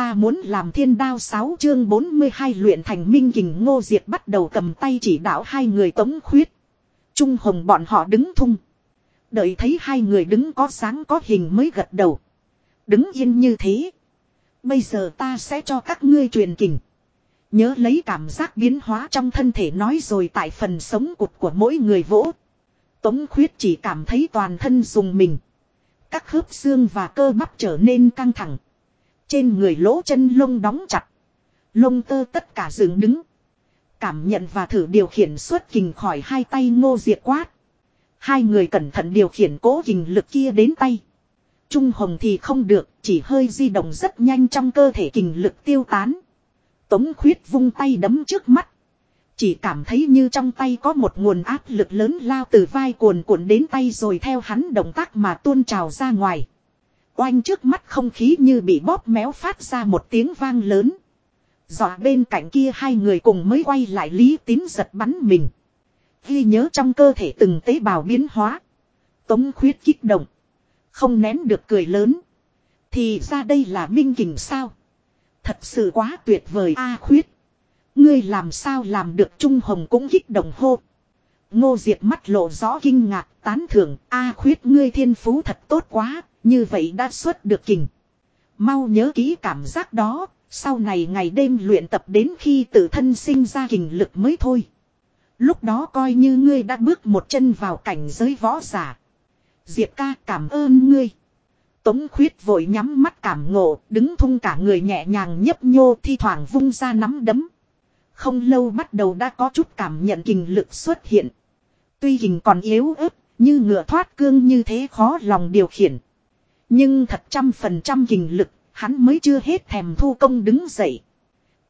ta muốn làm thiên đao 6 chương 42 luyện thành minh kình ngô diệt bắt đầu cầm tay chỉ đạo hai người tống khuyết. Trung hồng bọn họ đứng thung. Đợi thấy hai người đứng có sáng có hình mới gật đầu. Đứng yên như thế. Bây giờ ta sẽ cho các ngươi truyền kình. Nhớ lấy cảm giác biến hóa trong thân thể nói rồi tại phần sống cụt của mỗi người vỗ. Tống khuyết chỉ cảm thấy toàn thân dùng mình. Các khớp xương và cơ bắp trở nên căng thẳng. Trên người lỗ chân lông đóng chặt. Lông tơ tất cả dựng đứng. Cảm nhận và thử điều khiển xuất kình khỏi hai tay ngô diệt quát. Hai người cẩn thận điều khiển cố hình lực kia đến tay. Trung hồng thì không được, chỉ hơi di động rất nhanh trong cơ thể kình lực tiêu tán. Tống khuyết vung tay đấm trước mắt. Chỉ cảm thấy như trong tay có một nguồn áp lực lớn lao từ vai cuồn cuộn đến tay rồi theo hắn động tác mà tuôn trào ra ngoài. Oanh trước mắt không khí như bị bóp méo phát ra một tiếng vang lớn. Dọa bên cạnh kia hai người cùng mới quay lại lý tín giật bắn mình. Ghi nhớ trong cơ thể từng tế bào biến hóa. Tống khuyết kích động. Không nén được cười lớn. Thì ra đây là minh kình sao. Thật sự quá tuyệt vời a khuyết. Ngươi làm sao làm được Trung Hồng cũng kích động hô. Ngô Diệt mắt lộ rõ kinh ngạc, tán thưởng, a khuyết ngươi thiên phú thật tốt quá, như vậy đã xuất được kình. Mau nhớ kỹ cảm giác đó, sau này ngày đêm luyện tập đến khi tự thân sinh ra kình lực mới thôi. Lúc đó coi như ngươi đã bước một chân vào cảnh giới võ giả. Diệp ca cảm ơn ngươi. Tống khuyết vội nhắm mắt cảm ngộ, đứng thung cả người nhẹ nhàng nhấp nhô thi thoảng vung ra nắm đấm. Không lâu bắt đầu đã có chút cảm nhận kình lực xuất hiện. Tuy hình còn yếu ớt, như ngựa thoát cương như thế khó lòng điều khiển. Nhưng thật trăm phần trăm kình lực, hắn mới chưa hết thèm thu công đứng dậy.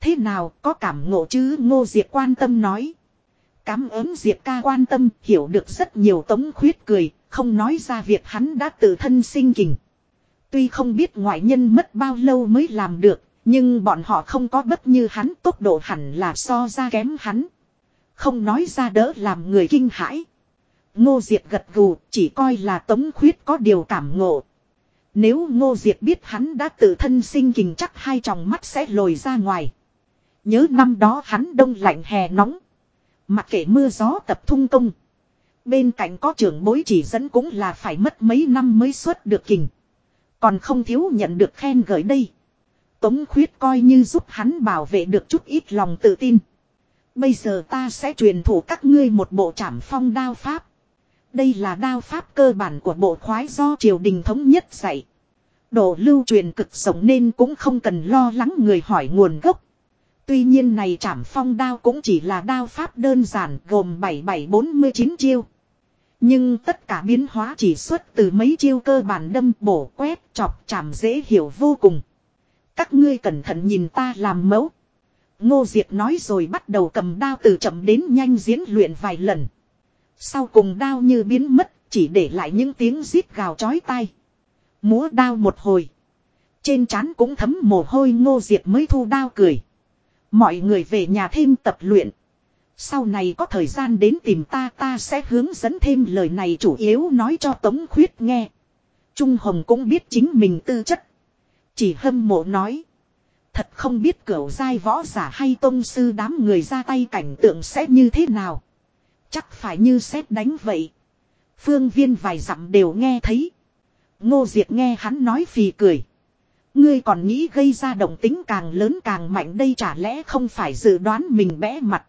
Thế nào có cảm ngộ chứ ngô diệp quan tâm nói. Cám ơn diệp ca quan tâm, hiểu được rất nhiều tống khuyết cười, không nói ra việc hắn đã tự thân sinh kình. Tuy không biết ngoại nhân mất bao lâu mới làm được, nhưng bọn họ không có bất như hắn tốc độ hẳn là so ra kém hắn. Không nói ra đỡ làm người kinh hãi. Ngô Diệp gật gù chỉ coi là tống khuyết có điều cảm ngộ. Nếu Ngô Diệt biết hắn đã tự thân sinh kình chắc hai tròng mắt sẽ lồi ra ngoài. Nhớ năm đó hắn đông lạnh hè nóng. Mặc kệ mưa gió tập thung công. Bên cạnh có trưởng bối chỉ dẫn cũng là phải mất mấy năm mới xuất được kình. Còn không thiếu nhận được khen gửi đây. Tống khuyết coi như giúp hắn bảo vệ được chút ít lòng tự tin. Bây giờ ta sẽ truyền thủ các ngươi một bộ trảm phong đao pháp. Đây là đao pháp cơ bản của bộ khoái do triều đình thống nhất dạy. Độ lưu truyền cực rộng nên cũng không cần lo lắng người hỏi nguồn gốc. Tuy nhiên này trảm phong đao cũng chỉ là đao pháp đơn giản gồm 7749 chiêu. Nhưng tất cả biến hóa chỉ xuất từ mấy chiêu cơ bản đâm, bổ, quét, chọc, chạm dễ hiểu vô cùng. Các ngươi cẩn thận nhìn ta làm mẫu. Ngô Diệp nói rồi bắt đầu cầm đao từ chậm đến nhanh diễn luyện vài lần. Sau cùng đao như biến mất, chỉ để lại những tiếng rít gào chói tai. Múa đao một hồi. Trên trán cũng thấm mồ hôi Ngô Diệp mới thu đao cười. Mọi người về nhà thêm tập luyện. Sau này có thời gian đến tìm ta ta sẽ hướng dẫn thêm lời này chủ yếu nói cho Tống Khuyết nghe. Trung Hồng cũng biết chính mình tư chất. Chỉ hâm mộ nói. Thật không biết cửu giai võ giả hay tôn sư đám người ra tay cảnh tượng sẽ như thế nào. Chắc phải như xét đánh vậy. Phương viên vài dặm đều nghe thấy. Ngô Diệp nghe hắn nói phì cười. Ngươi còn nghĩ gây ra động tính càng lớn càng mạnh đây chả lẽ không phải dự đoán mình bẽ mặt.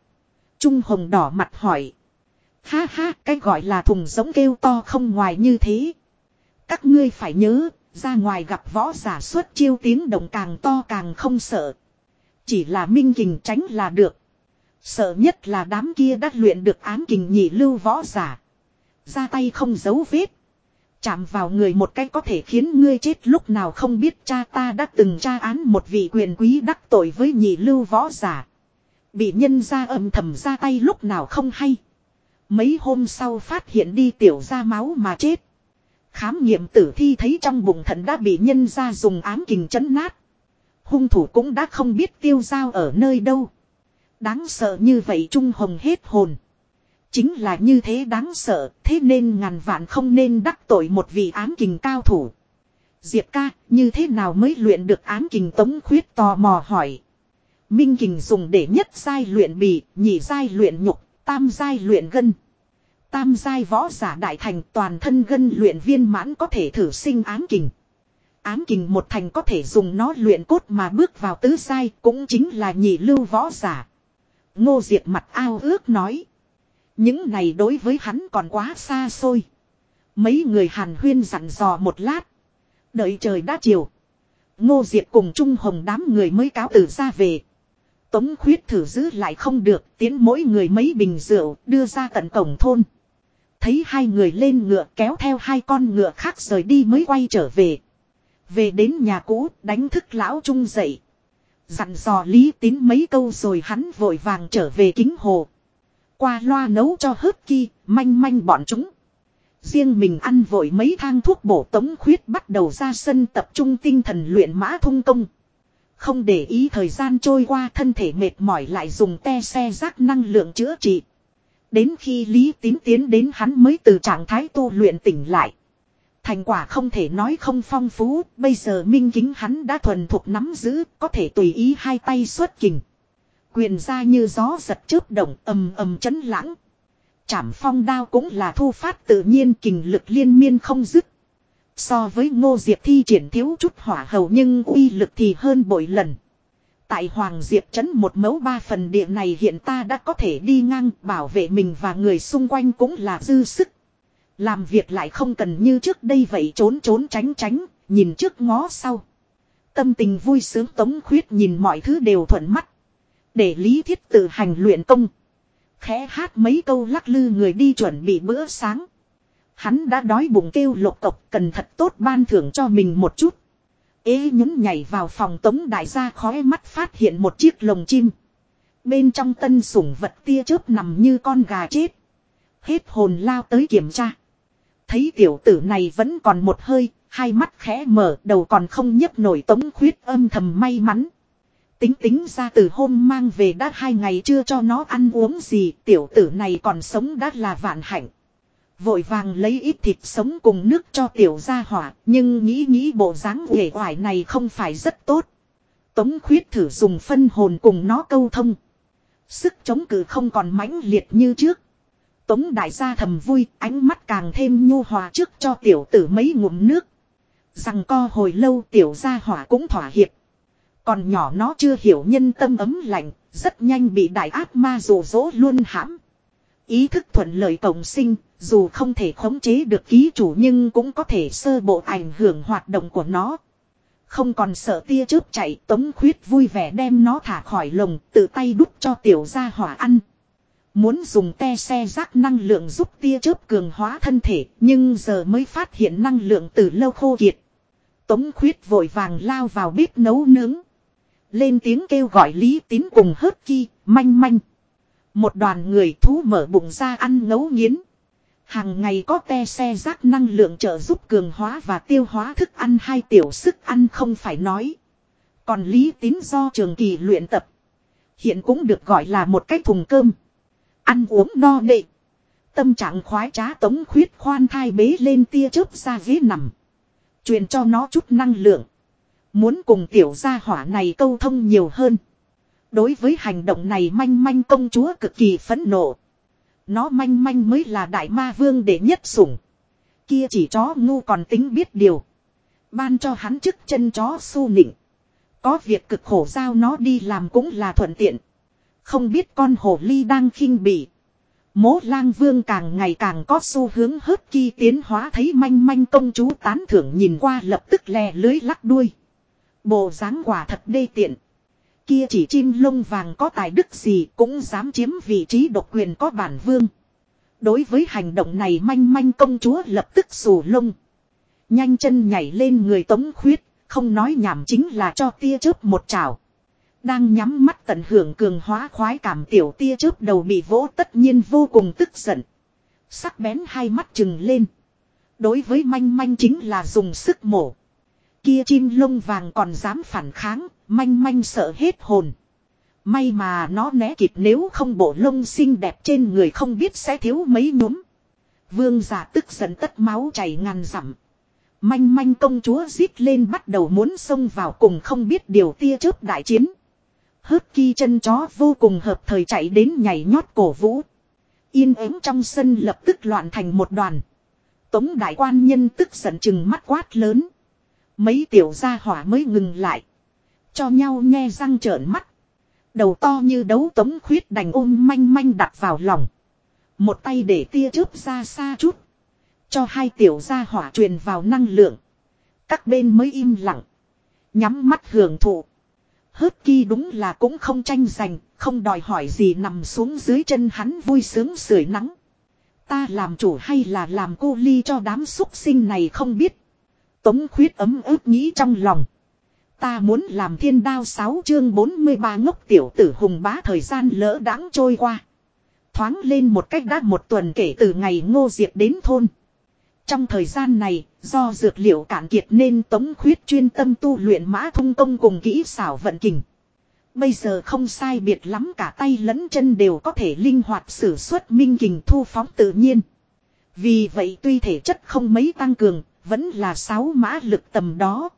Trung Hồng đỏ mặt hỏi. Ha ha, cái gọi là thùng giống kêu to không ngoài như thế. Các ngươi phải nhớ, ra ngoài gặp võ giả xuất chiêu tiếng động càng to càng không sợ. Chỉ là minh kình tránh là được. Sợ nhất là đám kia đã luyện được ám kình nhị lưu võ giả. Ra tay không giấu vết. Chạm vào người một cách có thể khiến ngươi chết lúc nào không biết cha ta đã từng tra án một vị quyền quý đắc tội với nhị lưu võ giả. Bị nhân ra âm thầm ra tay lúc nào không hay. Mấy hôm sau phát hiện đi tiểu ra máu mà chết. Khám nghiệm tử thi thấy trong bụng thận đã bị nhân ra dùng ám kình chấn nát. Hung thủ cũng đã không biết tiêu dao ở nơi đâu. Đáng sợ như vậy Trung Hồng hết hồn. Chính là như thế đáng sợ, thế nên ngàn vạn không nên đắc tội một vị ám kình cao thủ. Diệp ca, như thế nào mới luyện được ám kình tống khuyết tò mò hỏi. Minh kình dùng để nhất giai luyện bì, nhị giai luyện nhục, tam giai luyện gân. Tam giai võ giả đại thành toàn thân gân luyện viên mãn có thể thử sinh ám kình. Ám kình một thành có thể dùng nó luyện cốt mà bước vào tứ giai cũng chính là nhị lưu võ giả. Ngô Diệp mặt ao ước nói. Những này đối với hắn còn quá xa xôi. Mấy người hàn huyên dặn dò một lát. Đợi trời đã chiều. Ngô Diệp cùng Trung Hồng đám người mới cáo từ ra về. Tống khuyết thử giữ lại không được, tiến mỗi người mấy bình rượu, đưa ra tận cổng thôn. Thấy hai người lên ngựa, kéo theo hai con ngựa khác rời đi mới quay trở về. Về đến nhà cũ, đánh thức lão trung dậy. Dặn dò lý tín mấy câu rồi hắn vội vàng trở về kính hồ. Qua loa nấu cho hớp ki, manh manh bọn chúng. Riêng mình ăn vội mấy thang thuốc bổ tống khuyết bắt đầu ra sân tập trung tinh thần luyện mã thung công. Không để ý thời gian trôi qua thân thể mệt mỏi lại dùng te xe rác năng lượng chữa trị. Đến khi Lý Tín tiến đến hắn mới từ trạng thái tu luyện tỉnh lại. Thành quả không thể nói không phong phú, bây giờ minh kính hắn đã thuần thuộc nắm giữ, có thể tùy ý hai tay xuất kình. Quyền ra như gió giật chớp động ầm ầm chấn lãng. Chảm phong đao cũng là thu phát tự nhiên kình lực liên miên không dứt. So với ngô diệp thi triển thiếu chút hỏa hầu nhưng uy lực thì hơn bội lần. Tại Hoàng Diệp trấn một mẫu ba phần địa này hiện ta đã có thể đi ngang bảo vệ mình và người xung quanh cũng là dư sức. Làm việc lại không cần như trước đây vậy trốn trốn tránh tránh, nhìn trước ngó sau. Tâm tình vui sướng tống khuyết nhìn mọi thứ đều thuận mắt. Để lý thiết tự hành luyện công. Khẽ hát mấy câu lắc lư người đi chuẩn bị bữa sáng. Hắn đã đói bụng kêu lộc cộc cần thật tốt ban thưởng cho mình một chút. Ê nhún nhảy vào phòng tống đại gia khói mắt phát hiện một chiếc lồng chim. Bên trong tân sủng vật tia chớp nằm như con gà chết. Hết hồn lao tới kiểm tra. Thấy tiểu tử này vẫn còn một hơi, hai mắt khẽ mở đầu còn không nhấp nổi tống khuyết âm thầm may mắn. Tính tính ra từ hôm mang về đã hai ngày chưa cho nó ăn uống gì, tiểu tử này còn sống đã là vạn hạnh. Vội vàng lấy ít thịt sống cùng nước cho tiểu gia hỏa, nhưng nghĩ nghĩ bộ dáng uể oải này không phải rất tốt. Tống khuyết thử dùng phân hồn cùng nó câu thông. Sức chống cự không còn mãnh liệt như trước. Tống đại gia thầm vui, ánh mắt càng thêm nhu hòa trước cho tiểu tử mấy ngụm nước. Rằng co hồi lâu tiểu gia hỏa cũng thỏa hiệp. Còn nhỏ nó chưa hiểu nhân tâm ấm lạnh, rất nhanh bị đại ác ma rủ rỗ luôn hãm. Ý thức thuận lợi cộng sinh, dù không thể khống chế được ký chủ nhưng cũng có thể sơ bộ ảnh hưởng hoạt động của nó. Không còn sợ tia chớp chạy tống khuyết vui vẻ đem nó thả khỏi lồng tự tay đút cho tiểu gia hỏa ăn. Muốn dùng te xe rác năng lượng giúp tia chớp cường hóa thân thể nhưng giờ mới phát hiện năng lượng từ lâu khô kiệt. Tống khuyết vội vàng lao vào bếp nấu nướng. Lên tiếng kêu gọi Lý Tín cùng hớt chi, manh manh. Một đoàn người thú mở bụng ra ăn ngấu nghiến. Hàng ngày có te xe rác năng lượng trợ giúp cường hóa và tiêu hóa thức ăn hai tiểu sức ăn không phải nói. Còn Lý Tín do trường kỳ luyện tập. Hiện cũng được gọi là một cái thùng cơm. Ăn uống no nệ. Tâm trạng khoái trá tống khuyết khoan thai bế lên tia chớp ra ghế nằm. Truyền cho nó chút năng lượng. Muốn cùng tiểu gia hỏa này câu thông nhiều hơn. Đối với hành động này manh manh công chúa cực kỳ phẫn nộ. Nó manh manh mới là đại ma vương để nhất sủng. Kia chỉ chó ngu còn tính biết điều. Ban cho hắn chức chân chó su nịnh. Có việc cực khổ giao nó đi làm cũng là thuận tiện. Không biết con hồ ly đang khinh bỉ. Mố lang vương càng ngày càng có xu hướng hớt kỳ tiến hóa thấy manh manh công chúa tán thưởng nhìn qua lập tức lè lưới lắc đuôi. Bộ dáng quả thật đê tiện. Kia chỉ chim lông vàng có tài đức gì cũng dám chiếm vị trí độc quyền có bản vương. Đối với hành động này manh manh công chúa lập tức xù lông. Nhanh chân nhảy lên người tống khuyết, không nói nhảm chính là cho tia chớp một chảo. Đang nhắm mắt tận hưởng cường hóa khoái cảm tiểu tia chớp đầu bị vỗ tất nhiên vô cùng tức giận. Sắc bén hai mắt chừng lên. Đối với manh manh chính là dùng sức mổ. Kia chim lông vàng còn dám phản kháng, manh manh sợ hết hồn. May mà nó né kịp nếu không bộ lông xinh đẹp trên người không biết sẽ thiếu mấy nhúm. Vương giả tức giận tất máu chảy ngàn dặm. Manh manh công chúa giết lên bắt đầu muốn xông vào cùng không biết điều tia chớp đại chiến. Hớt ki chân chó vô cùng hợp thời chạy đến nhảy nhót cổ vũ. Yên ắng trong sân lập tức loạn thành một đoàn. Tống đại quan nhân tức giận chừng mắt quát lớn. Mấy tiểu gia hỏa mới ngừng lại. Cho nhau nghe răng trợn mắt. Đầu to như đấu tống khuyết đành ôm manh manh đặt vào lòng. Một tay để tia chớp ra xa chút. Cho hai tiểu gia hỏa truyền vào năng lượng. Các bên mới im lặng. Nhắm mắt hưởng thụ. Hớt kỳ đúng là cũng không tranh giành, không đòi hỏi gì nằm xuống dưới chân hắn vui sướng sưởi nắng. Ta làm chủ hay là làm cô ly cho đám xúc sinh này không biết. Tống khuyết ấm ức nghĩ trong lòng. Ta muốn làm thiên đao 6 chương 43 ngốc tiểu tử hùng bá thời gian lỡ đãng trôi qua. Thoáng lên một cách đã một tuần kể từ ngày ngô diệt đến thôn. Trong thời gian này, do dược liệu cạn kiệt nên tống khuyết chuyên tâm tu luyện mã thung công cùng kỹ xảo vận kình. Bây giờ không sai biệt lắm cả tay lẫn chân đều có thể linh hoạt sử xuất minh kình thu phóng tự nhiên. Vì vậy tuy thể chất không mấy tăng cường, vẫn là sáu mã lực tầm đó.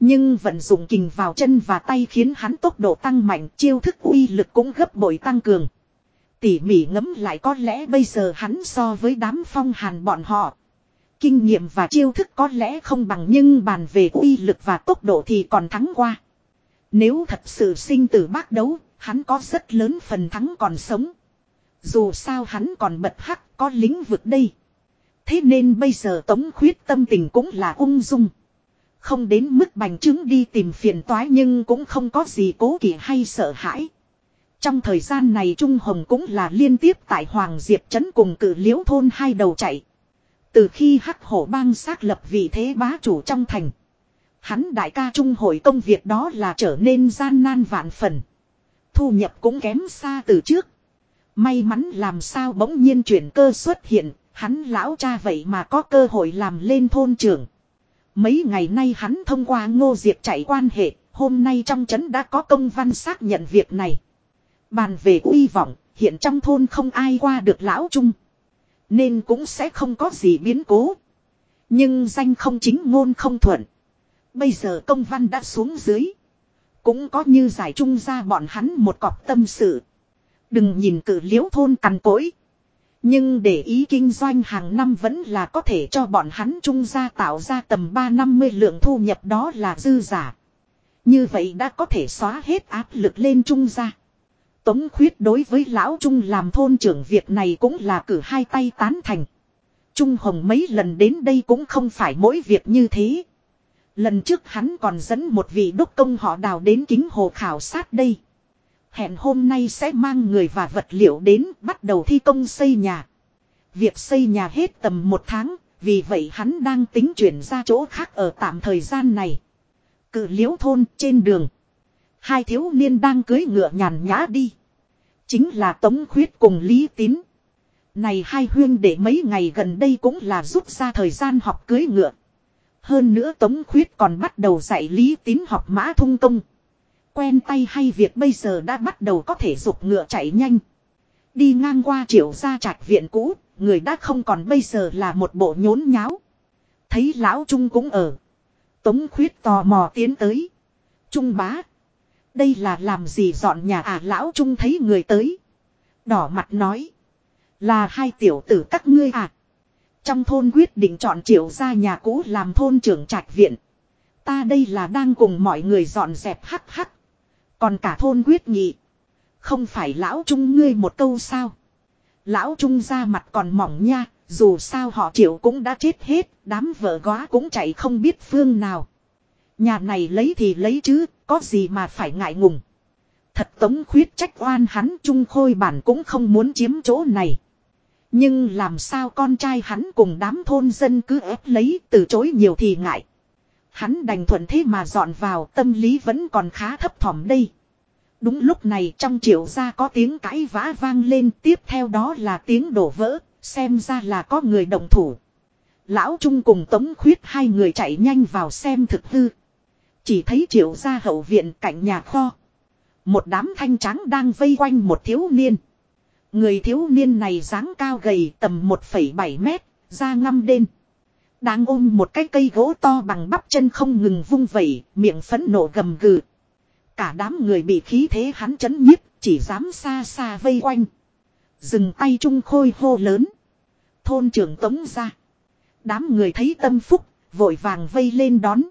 Nhưng vận dụng kình vào chân và tay khiến hắn tốc độ tăng mạnh chiêu thức uy lực cũng gấp bội tăng cường. Tỉ mỉ ngấm lại có lẽ bây giờ hắn so với đám phong hàn bọn họ. Kinh nghiệm và chiêu thức có lẽ không bằng nhưng bàn về uy lực và tốc độ thì còn thắng qua. Nếu thật sự sinh tử bác đấu, hắn có rất lớn phần thắng còn sống. Dù sao hắn còn bật hắc có lĩnh vực đây. Thế nên bây giờ tống khuyết tâm tình cũng là ung dung. Không đến mức bành trướng đi tìm phiền toái nhưng cũng không có gì cố kỵ hay sợ hãi. Trong thời gian này Trung Hồng cũng là liên tiếp tại Hoàng Diệp Trấn cùng cử liễu thôn hai đầu chạy. Từ khi hắc hổ bang xác lập vị thế bá chủ trong thành. Hắn đại ca trung hội công việc đó là trở nên gian nan vạn phần. Thu nhập cũng kém xa từ trước. May mắn làm sao bỗng nhiên chuyển cơ xuất hiện, hắn lão cha vậy mà có cơ hội làm lên thôn trưởng. Mấy ngày nay hắn thông qua ngô diệp chạy quan hệ, hôm nay trong trấn đã có công văn xác nhận việc này. Bàn về uy vọng, hiện trong thôn không ai qua được lão trung. Nên cũng sẽ không có gì biến cố. Nhưng danh không chính ngôn không thuận. Bây giờ công văn đã xuống dưới. Cũng có như giải trung ra bọn hắn một cọc tâm sự. Đừng nhìn cử liễu thôn cằn cỗi. Nhưng để ý kinh doanh hàng năm vẫn là có thể cho bọn hắn trung gia tạo ra tầm 350 lượng thu nhập đó là dư giả. Như vậy đã có thể xóa hết áp lực lên trung gia. Tống khuyết đối với lão Trung làm thôn trưởng việc này cũng là cử hai tay tán thành. Trung Hồng mấy lần đến đây cũng không phải mỗi việc như thế. Lần trước hắn còn dẫn một vị đốc công họ đào đến kính hồ khảo sát đây. Hẹn hôm nay sẽ mang người và vật liệu đến bắt đầu thi công xây nhà. Việc xây nhà hết tầm một tháng, vì vậy hắn đang tính chuyển ra chỗ khác ở tạm thời gian này. Cự liễu thôn trên đường. Hai thiếu niên đang cưới ngựa nhàn nhã đi. Chính là Tống Khuyết cùng Lý Tín. Này hai huyên để mấy ngày gần đây cũng là rút ra thời gian học cưới ngựa. Hơn nữa Tống Khuyết còn bắt đầu dạy Lý Tín học mã thung công. Quen tay hay việc bây giờ đã bắt đầu có thể dục ngựa chạy nhanh. Đi ngang qua triệu gia trạch viện cũ, người đã không còn bây giờ là một bộ nhốn nháo. Thấy lão Trung cũng ở. Tống Khuyết tò mò tiến tới. Trung bá. Đây là làm gì dọn nhà à lão trung thấy người tới. Đỏ mặt nói. Là hai tiểu tử các ngươi à. Trong thôn quyết định chọn triệu ra nhà cũ làm thôn trưởng trạch viện. Ta đây là đang cùng mọi người dọn dẹp hắc hắc. Còn cả thôn quyết nghị. Không phải lão trung ngươi một câu sao. Lão trung ra mặt còn mỏng nha. Dù sao họ triệu cũng đã chết hết. Đám vợ góa cũng chạy không biết phương nào. Nhà này lấy thì lấy chứ, có gì mà phải ngại ngùng. Thật tống khuyết trách oan hắn trung khôi bản cũng không muốn chiếm chỗ này. Nhưng làm sao con trai hắn cùng đám thôn dân cứ ép lấy từ chối nhiều thì ngại. Hắn đành thuận thế mà dọn vào tâm lý vẫn còn khá thấp thỏm đây. Đúng lúc này trong triệu gia có tiếng cãi vã vang lên tiếp theo đó là tiếng đổ vỡ, xem ra là có người đồng thủ. Lão Trung cùng Tống Khuyết hai người chạy nhanh vào xem thực hư. Chỉ thấy triệu ra hậu viện cạnh nhà kho. Một đám thanh trắng đang vây quanh một thiếu niên. Người thiếu niên này dáng cao gầy tầm 1,7 mét, da ngăm đen. Đang ôm một cái cây gỗ to bằng bắp chân không ngừng vung vẩy, miệng phẫn nộ gầm gừ. Cả đám người bị khí thế hắn chấn nhiếp, chỉ dám xa xa vây quanh. Dừng tay trung khôi hô lớn. Thôn trưởng tống ra. Đám người thấy tâm phúc, vội vàng vây lên đón.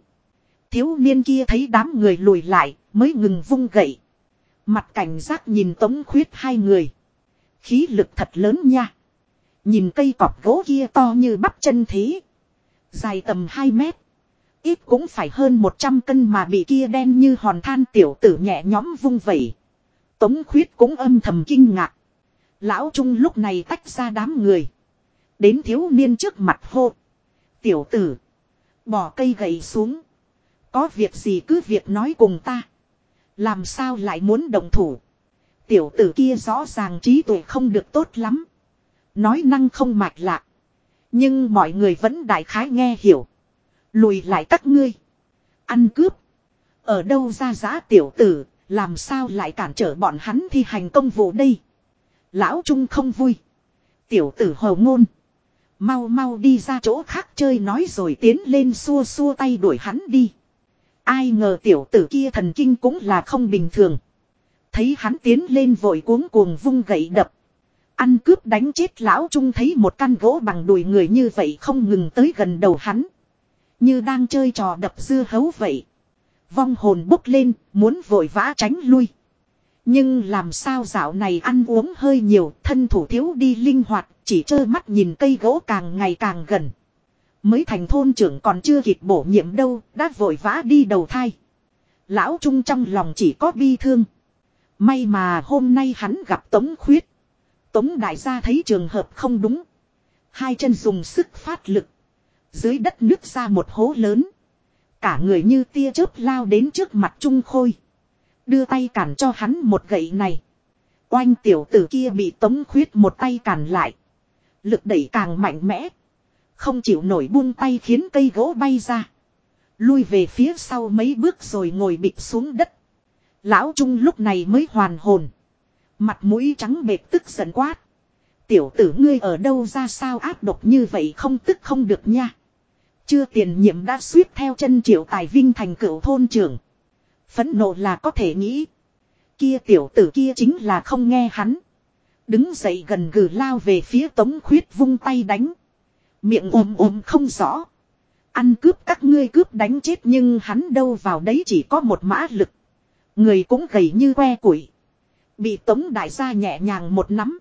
Thiếu niên kia thấy đám người lùi lại, mới ngừng vung gậy. Mặt cảnh giác nhìn tống khuyết hai người. Khí lực thật lớn nha. Nhìn cây cọp gỗ kia to như bắp chân thế. Dài tầm 2 mét. Ít cũng phải hơn 100 cân mà bị kia đen như hòn than tiểu tử nhẹ nhóm vung vẩy. Tống khuyết cũng âm thầm kinh ngạc. Lão Trung lúc này tách ra đám người. Đến thiếu niên trước mặt hô. Tiểu tử. Bỏ cây gậy xuống. Có việc gì cứ việc nói cùng ta. Làm sao lại muốn đồng thủ. Tiểu tử kia rõ ràng trí tuệ không được tốt lắm. Nói năng không mạch lạc. Nhưng mọi người vẫn đại khái nghe hiểu. Lùi lại các ngươi. Ăn cướp. Ở đâu ra giá tiểu tử, làm sao lại cản trở bọn hắn thi hành công vụ đây. Lão Trung không vui. Tiểu tử hồ ngôn. Mau mau đi ra chỗ khác chơi nói rồi tiến lên xua xua tay đuổi hắn đi. Ai ngờ tiểu tử kia thần kinh cũng là không bình thường. Thấy hắn tiến lên vội cuống cuồng vung gậy đập. Ăn cướp đánh chết lão trung thấy một căn gỗ bằng đùi người như vậy không ngừng tới gần đầu hắn. Như đang chơi trò đập dưa hấu vậy. Vong hồn bốc lên, muốn vội vã tránh lui. Nhưng làm sao dạo này ăn uống hơi nhiều, thân thủ thiếu đi linh hoạt, chỉ trơ mắt nhìn cây gỗ càng ngày càng gần. Mới thành thôn trưởng còn chưa kịp bổ nhiệm đâu, đã vội vã đi đầu thai. Lão Trung trong lòng chỉ có bi thương. May mà hôm nay hắn gặp Tống Khuyết. Tống đại gia thấy trường hợp không đúng. Hai chân dùng sức phát lực. Dưới đất nước ra một hố lớn. Cả người như tia chớp lao đến trước mặt Trung Khôi. Đưa tay cản cho hắn một gậy này. Oanh tiểu tử kia bị Tống Khuyết một tay cản lại. Lực đẩy càng mạnh mẽ. Không chịu nổi buông tay khiến cây gỗ bay ra. Lui về phía sau mấy bước rồi ngồi bịch xuống đất. Lão Trung lúc này mới hoàn hồn. Mặt mũi trắng bệt tức giận quát. Tiểu tử ngươi ở đâu ra sao áp độc như vậy không tức không được nha. Chưa tiền nhiệm đã suýt theo chân triệu tài vinh thành cửu thôn trưởng. Phẫn nộ là có thể nghĩ. Kia tiểu tử kia chính là không nghe hắn. Đứng dậy gần gừ lao về phía tống khuyết vung tay đánh. Miệng ồm ồm không rõ. Ăn cướp các ngươi cướp đánh chết nhưng hắn đâu vào đấy chỉ có một mã lực. Người cũng gầy như que củi. Bị tống đại gia nhẹ nhàng một nắm.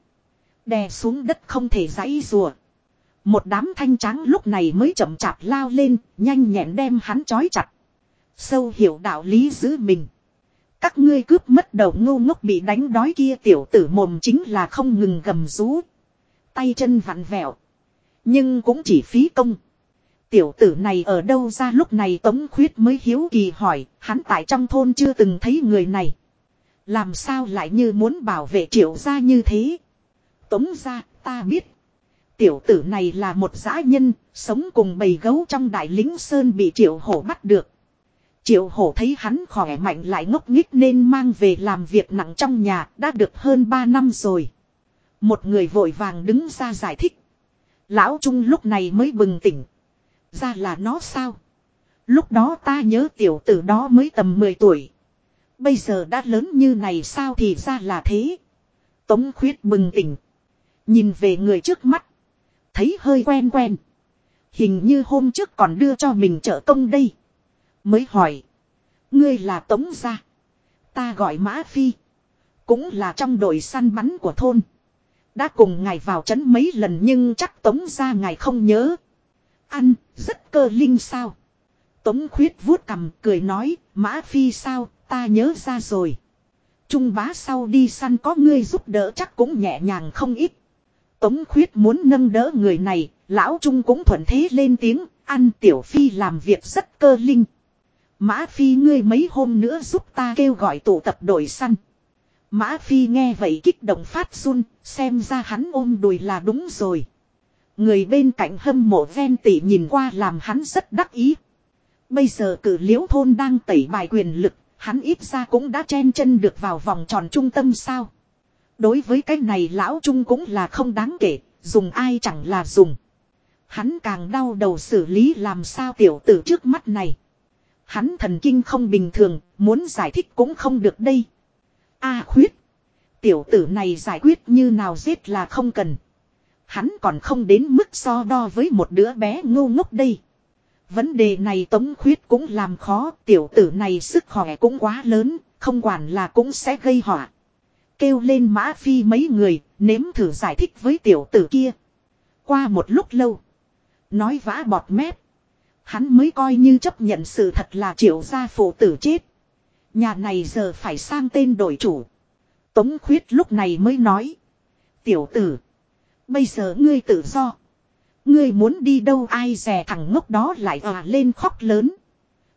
Đè xuống đất không thể giãy rùa. Một đám thanh trắng lúc này mới chậm chạp lao lên, nhanh nhẹn đem hắn trói chặt. Sâu hiểu đạo lý giữ mình. Các ngươi cướp mất đầu ngu ngốc bị đánh đói kia tiểu tử mồm chính là không ngừng gầm rú. Tay chân vặn vẹo. Nhưng cũng chỉ phí công. Tiểu tử này ở đâu ra lúc này Tống Khuyết mới hiếu kỳ hỏi, hắn tại trong thôn chưa từng thấy người này. Làm sao lại như muốn bảo vệ triệu gia như thế? Tống gia, ta biết. Tiểu tử này là một dã nhân, sống cùng bầy gấu trong đại lính Sơn bị triệu hổ bắt được. Triệu hổ thấy hắn khỏe mạnh lại ngốc nghích nên mang về làm việc nặng trong nhà, đã được hơn 3 năm rồi. Một người vội vàng đứng ra giải thích. Lão Trung lúc này mới bừng tỉnh. Ra là nó sao? Lúc đó ta nhớ tiểu tử đó mới tầm 10 tuổi. Bây giờ đã lớn như này sao thì ra là thế. Tống khuyết bừng tỉnh. Nhìn về người trước mắt. Thấy hơi quen quen. Hình như hôm trước còn đưa cho mình trợ công đây. Mới hỏi. Ngươi là Tống gia. Ta gọi Mã Phi. Cũng là trong đội săn bắn của thôn. Đã cùng ngài vào trấn mấy lần nhưng chắc Tống gia ngài không nhớ. Ăn, rất cơ linh sao. Tống khuyết vuốt cầm cười nói, Mã Phi sao, ta nhớ ra rồi. Trung bá sau đi săn có ngươi giúp đỡ chắc cũng nhẹ nhàng không ít. Tống khuyết muốn nâng đỡ người này, lão Trung cũng thuận thế lên tiếng, ăn tiểu phi làm việc rất cơ linh. Mã phi ngươi mấy hôm nữa giúp ta kêu gọi tụ tập đội săn. Mã phi nghe vậy kích động phát run, xem ra hắn ôm đùi là đúng rồi. Người bên cạnh hâm mộ ven tỉ nhìn qua làm hắn rất đắc ý. Bây giờ cử liễu thôn đang tẩy bài quyền lực, hắn ít ra cũng đã chen chân được vào vòng tròn trung tâm sao. Đối với cái này lão trung cũng là không đáng kể, dùng ai chẳng là dùng. Hắn càng đau đầu xử lý làm sao tiểu tử trước mắt này. Hắn thần kinh không bình thường, muốn giải thích cũng không được đây. A khuyết. Tiểu tử này giải quyết như nào giết là không cần. Hắn còn không đến mức so đo với một đứa bé ngu ngốc đây. Vấn đề này tống khuyết cũng làm khó, tiểu tử này sức khỏe cũng quá lớn, không quản là cũng sẽ gây họa. Kêu lên mã phi mấy người, nếm thử giải thích với tiểu tử kia. Qua một lúc lâu, nói vã bọt mép. Hắn mới coi như chấp nhận sự thật là triệu gia phụ tử chết. Nhà này giờ phải sang tên đổi chủ. Tống khuyết lúc này mới nói. Tiểu tử. Bây giờ ngươi tự do. Ngươi muốn đi đâu ai dè thằng ngốc đó lại à lên khóc lớn.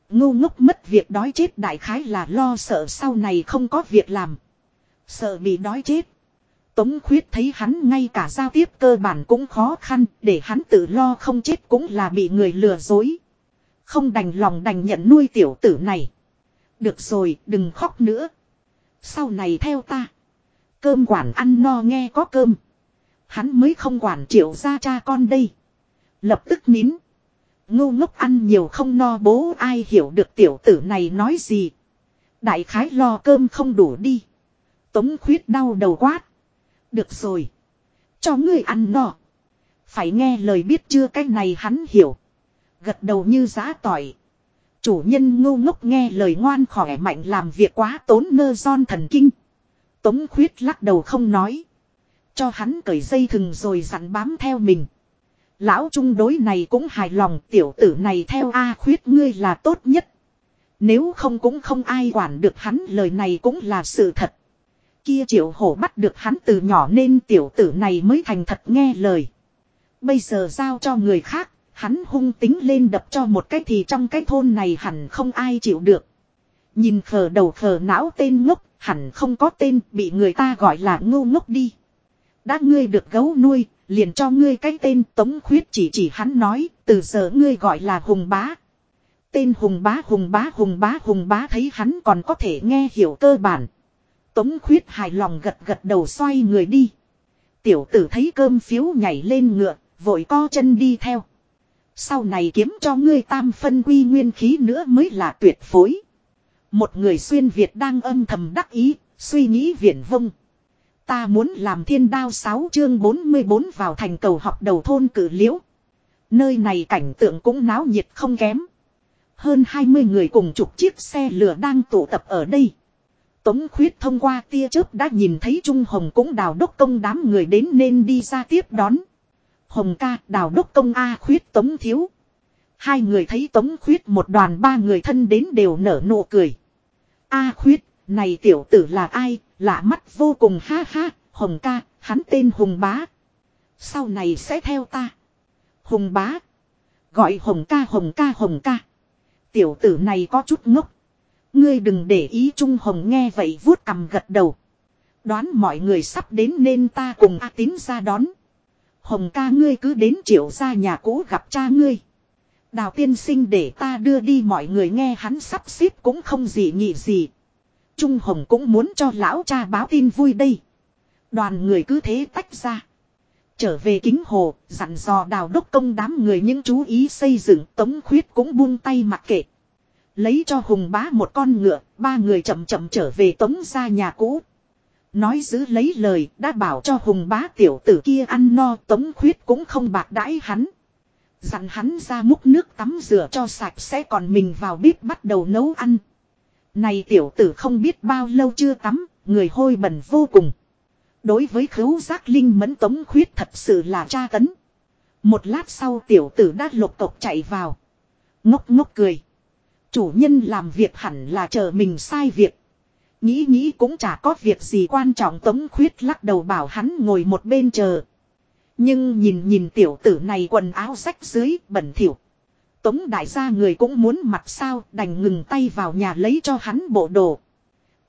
Ngu ngốc mất việc đói chết đại khái là lo sợ sau này không có việc làm. Sợ bị đói chết. Tống khuyết thấy hắn ngay cả giao tiếp cơ bản cũng khó khăn, để hắn tự lo không chết cũng là bị người lừa dối. Không đành lòng đành nhận nuôi tiểu tử này. Được rồi, đừng khóc nữa. Sau này theo ta. Cơm quản ăn no nghe có cơm. Hắn mới không quản triệu ra cha con đây. Lập tức nín. Ngu ngốc ăn nhiều không no bố ai hiểu được tiểu tử này nói gì. Đại khái lo cơm không đủ đi. Tống khuyết đau đầu quát. Được rồi. Cho ngươi ăn no. Phải nghe lời biết chưa cái này hắn hiểu. Gật đầu như giá tỏi. Chủ nhân ngu ngốc nghe lời ngoan khỏe mạnh làm việc quá tốn nơ son thần kinh. Tống khuyết lắc đầu không nói. Cho hắn cởi dây thừng rồi dặn bám theo mình. Lão trung đối này cũng hài lòng tiểu tử này theo A khuyết ngươi là tốt nhất. Nếu không cũng không ai quản được hắn lời này cũng là sự thật. Kia triệu hổ bắt được hắn từ nhỏ nên tiểu tử này mới thành thật nghe lời. Bây giờ giao cho người khác, hắn hung tính lên đập cho một cái thì trong cái thôn này hẳn không ai chịu được. Nhìn khờ đầu khờ não tên ngốc, hẳn không có tên bị người ta gọi là ngu ngốc đi. Đã ngươi được gấu nuôi, liền cho ngươi cái tên Tống Khuyết chỉ chỉ hắn nói, từ giờ ngươi gọi là Hùng Bá. Tên Hùng Bá Hùng Bá Hùng Bá Hùng Bá thấy hắn còn có thể nghe hiểu cơ bản. Tống Khuyết hài lòng gật gật đầu xoay người đi. Tiểu tử thấy cơm phiếu nhảy lên ngựa, vội co chân đi theo. Sau này kiếm cho ngươi tam phân quy nguyên khí nữa mới là tuyệt phối. Một người xuyên Việt đang âm thầm đắc ý, suy nghĩ viển vông. Ta muốn làm thiên đao 6 chương 44 vào thành cầu học đầu thôn cử liễu. Nơi này cảnh tượng cũng náo nhiệt không kém. Hơn 20 người cùng chục chiếc xe lửa đang tụ tập ở đây. Tống khuyết thông qua tia chớp đã nhìn thấy Trung Hồng cũng đào đốc công đám người đến nên đi ra tiếp đón. Hồng ca đào đốc công A khuyết tống thiếu. Hai người thấy tống khuyết một đoàn ba người thân đến đều nở nụ cười. A khuyết, này tiểu tử là ai, lạ mắt vô cùng ha ha, Hồng ca, hắn tên Hùng Bá. Sau này sẽ theo ta. Hùng Bá. Gọi Hồng ca Hồng ca Hồng ca. Tiểu tử này có chút ngốc. Ngươi đừng để ý Trung Hồng nghe vậy vuốt cầm gật đầu. Đoán mọi người sắp đến nên ta cùng A tín ra đón. Hồng ca ngươi cứ đến triệu ra nhà cũ gặp cha ngươi. Đào tiên sinh để ta đưa đi mọi người nghe hắn sắp xếp cũng không gì nhị gì. Trung Hồng cũng muốn cho lão cha báo tin vui đây. Đoàn người cứ thế tách ra. Trở về kính hồ, dặn dò đào đốc công đám người những chú ý xây dựng tống khuyết cũng buông tay mặc kệ. Lấy cho hùng bá một con ngựa, ba người chậm chậm trở về tống ra nhà cũ. Nói giữ lấy lời, đã bảo cho hùng bá tiểu tử kia ăn no tống khuyết cũng không bạc đãi hắn. Dặn hắn ra múc nước tắm rửa cho sạch sẽ còn mình vào bếp bắt đầu nấu ăn. Này tiểu tử không biết bao lâu chưa tắm, người hôi bẩn vô cùng. Đối với khứu giác linh mẫn tống khuyết thật sự là tra tấn. Một lát sau tiểu tử đã lục tộc chạy vào. Ngốc ngốc cười. Chủ nhân làm việc hẳn là chờ mình sai việc. Nghĩ nghĩ cũng chả có việc gì quan trọng tống khuyết lắc đầu bảo hắn ngồi một bên chờ. Nhưng nhìn nhìn tiểu tử này quần áo rách dưới bẩn thỉu. Tống đại gia người cũng muốn mặc sao đành ngừng tay vào nhà lấy cho hắn bộ đồ.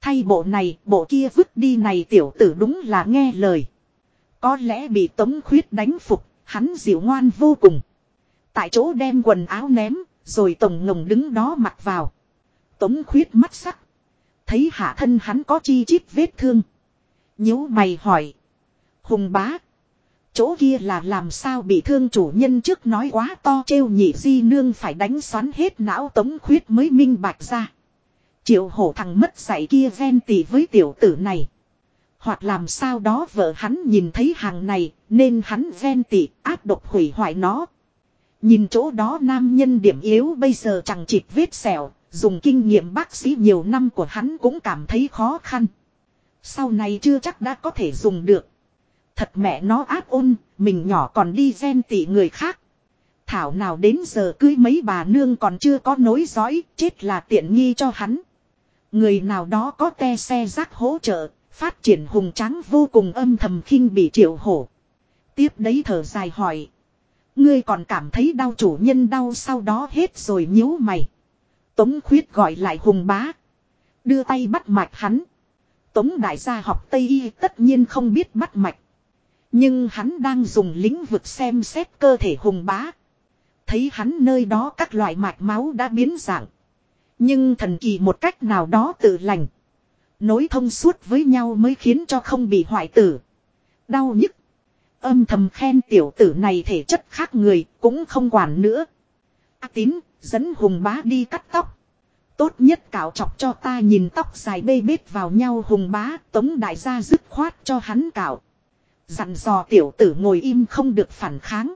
Thay bộ này bộ kia vứt đi này tiểu tử đúng là nghe lời. Có lẽ bị tống khuyết đánh phục, hắn dịu ngoan vô cùng. Tại chỗ đem quần áo ném, rồi tổng ngồng đứng đó mặc vào. Tống khuyết mắt sắc. Thấy hạ thân hắn có chi chít vết thương. nhíu mày hỏi. Hùng bá. chỗ kia là làm sao bị thương chủ nhân trước nói quá to trêu nhị di nương phải đánh xoắn hết não tống khuyết mới minh bạch ra. Triệu hổ thằng mất dạy kia ven tỉ với tiểu tử này. Hoặc làm sao đó vợ hắn nhìn thấy hàng này nên hắn ven tỉ áp độc hủy hoại nó. Nhìn chỗ đó nam nhân điểm yếu bây giờ chẳng chịt vết sẹo, dùng kinh nghiệm bác sĩ nhiều năm của hắn cũng cảm thấy khó khăn. Sau này chưa chắc đã có thể dùng được. Thật mẹ nó áp ôn, mình nhỏ còn đi gen tỉ người khác. Thảo nào đến giờ cưới mấy bà nương còn chưa có nối dõi, chết là tiện nghi cho hắn. Người nào đó có te xe rác hỗ trợ, phát triển hùng tráng vô cùng âm thầm khinh bị triệu hổ. Tiếp đấy thở dài hỏi. Ngươi còn cảm thấy đau chủ nhân đau sau đó hết rồi nhíu mày. Tống khuyết gọi lại hùng bá. Đưa tay bắt mạch hắn. Tống đại gia học Tây Y tất nhiên không biết bắt mạch. Nhưng hắn đang dùng lĩnh vực xem xét cơ thể hùng bá. Thấy hắn nơi đó các loại mạch máu đã biến dạng. Nhưng thần kỳ một cách nào đó tự lành. Nối thông suốt với nhau mới khiến cho không bị hoại tử. Đau nhức. Âm thầm khen tiểu tử này thể chất khác người cũng không quản nữa. A tín dẫn hùng bá đi cắt tóc. Tốt nhất cạo chọc cho ta nhìn tóc dài bê bết vào nhau hùng bá tống đại gia dứt khoát cho hắn cạo. Dặn dò tiểu tử ngồi im không được phản kháng.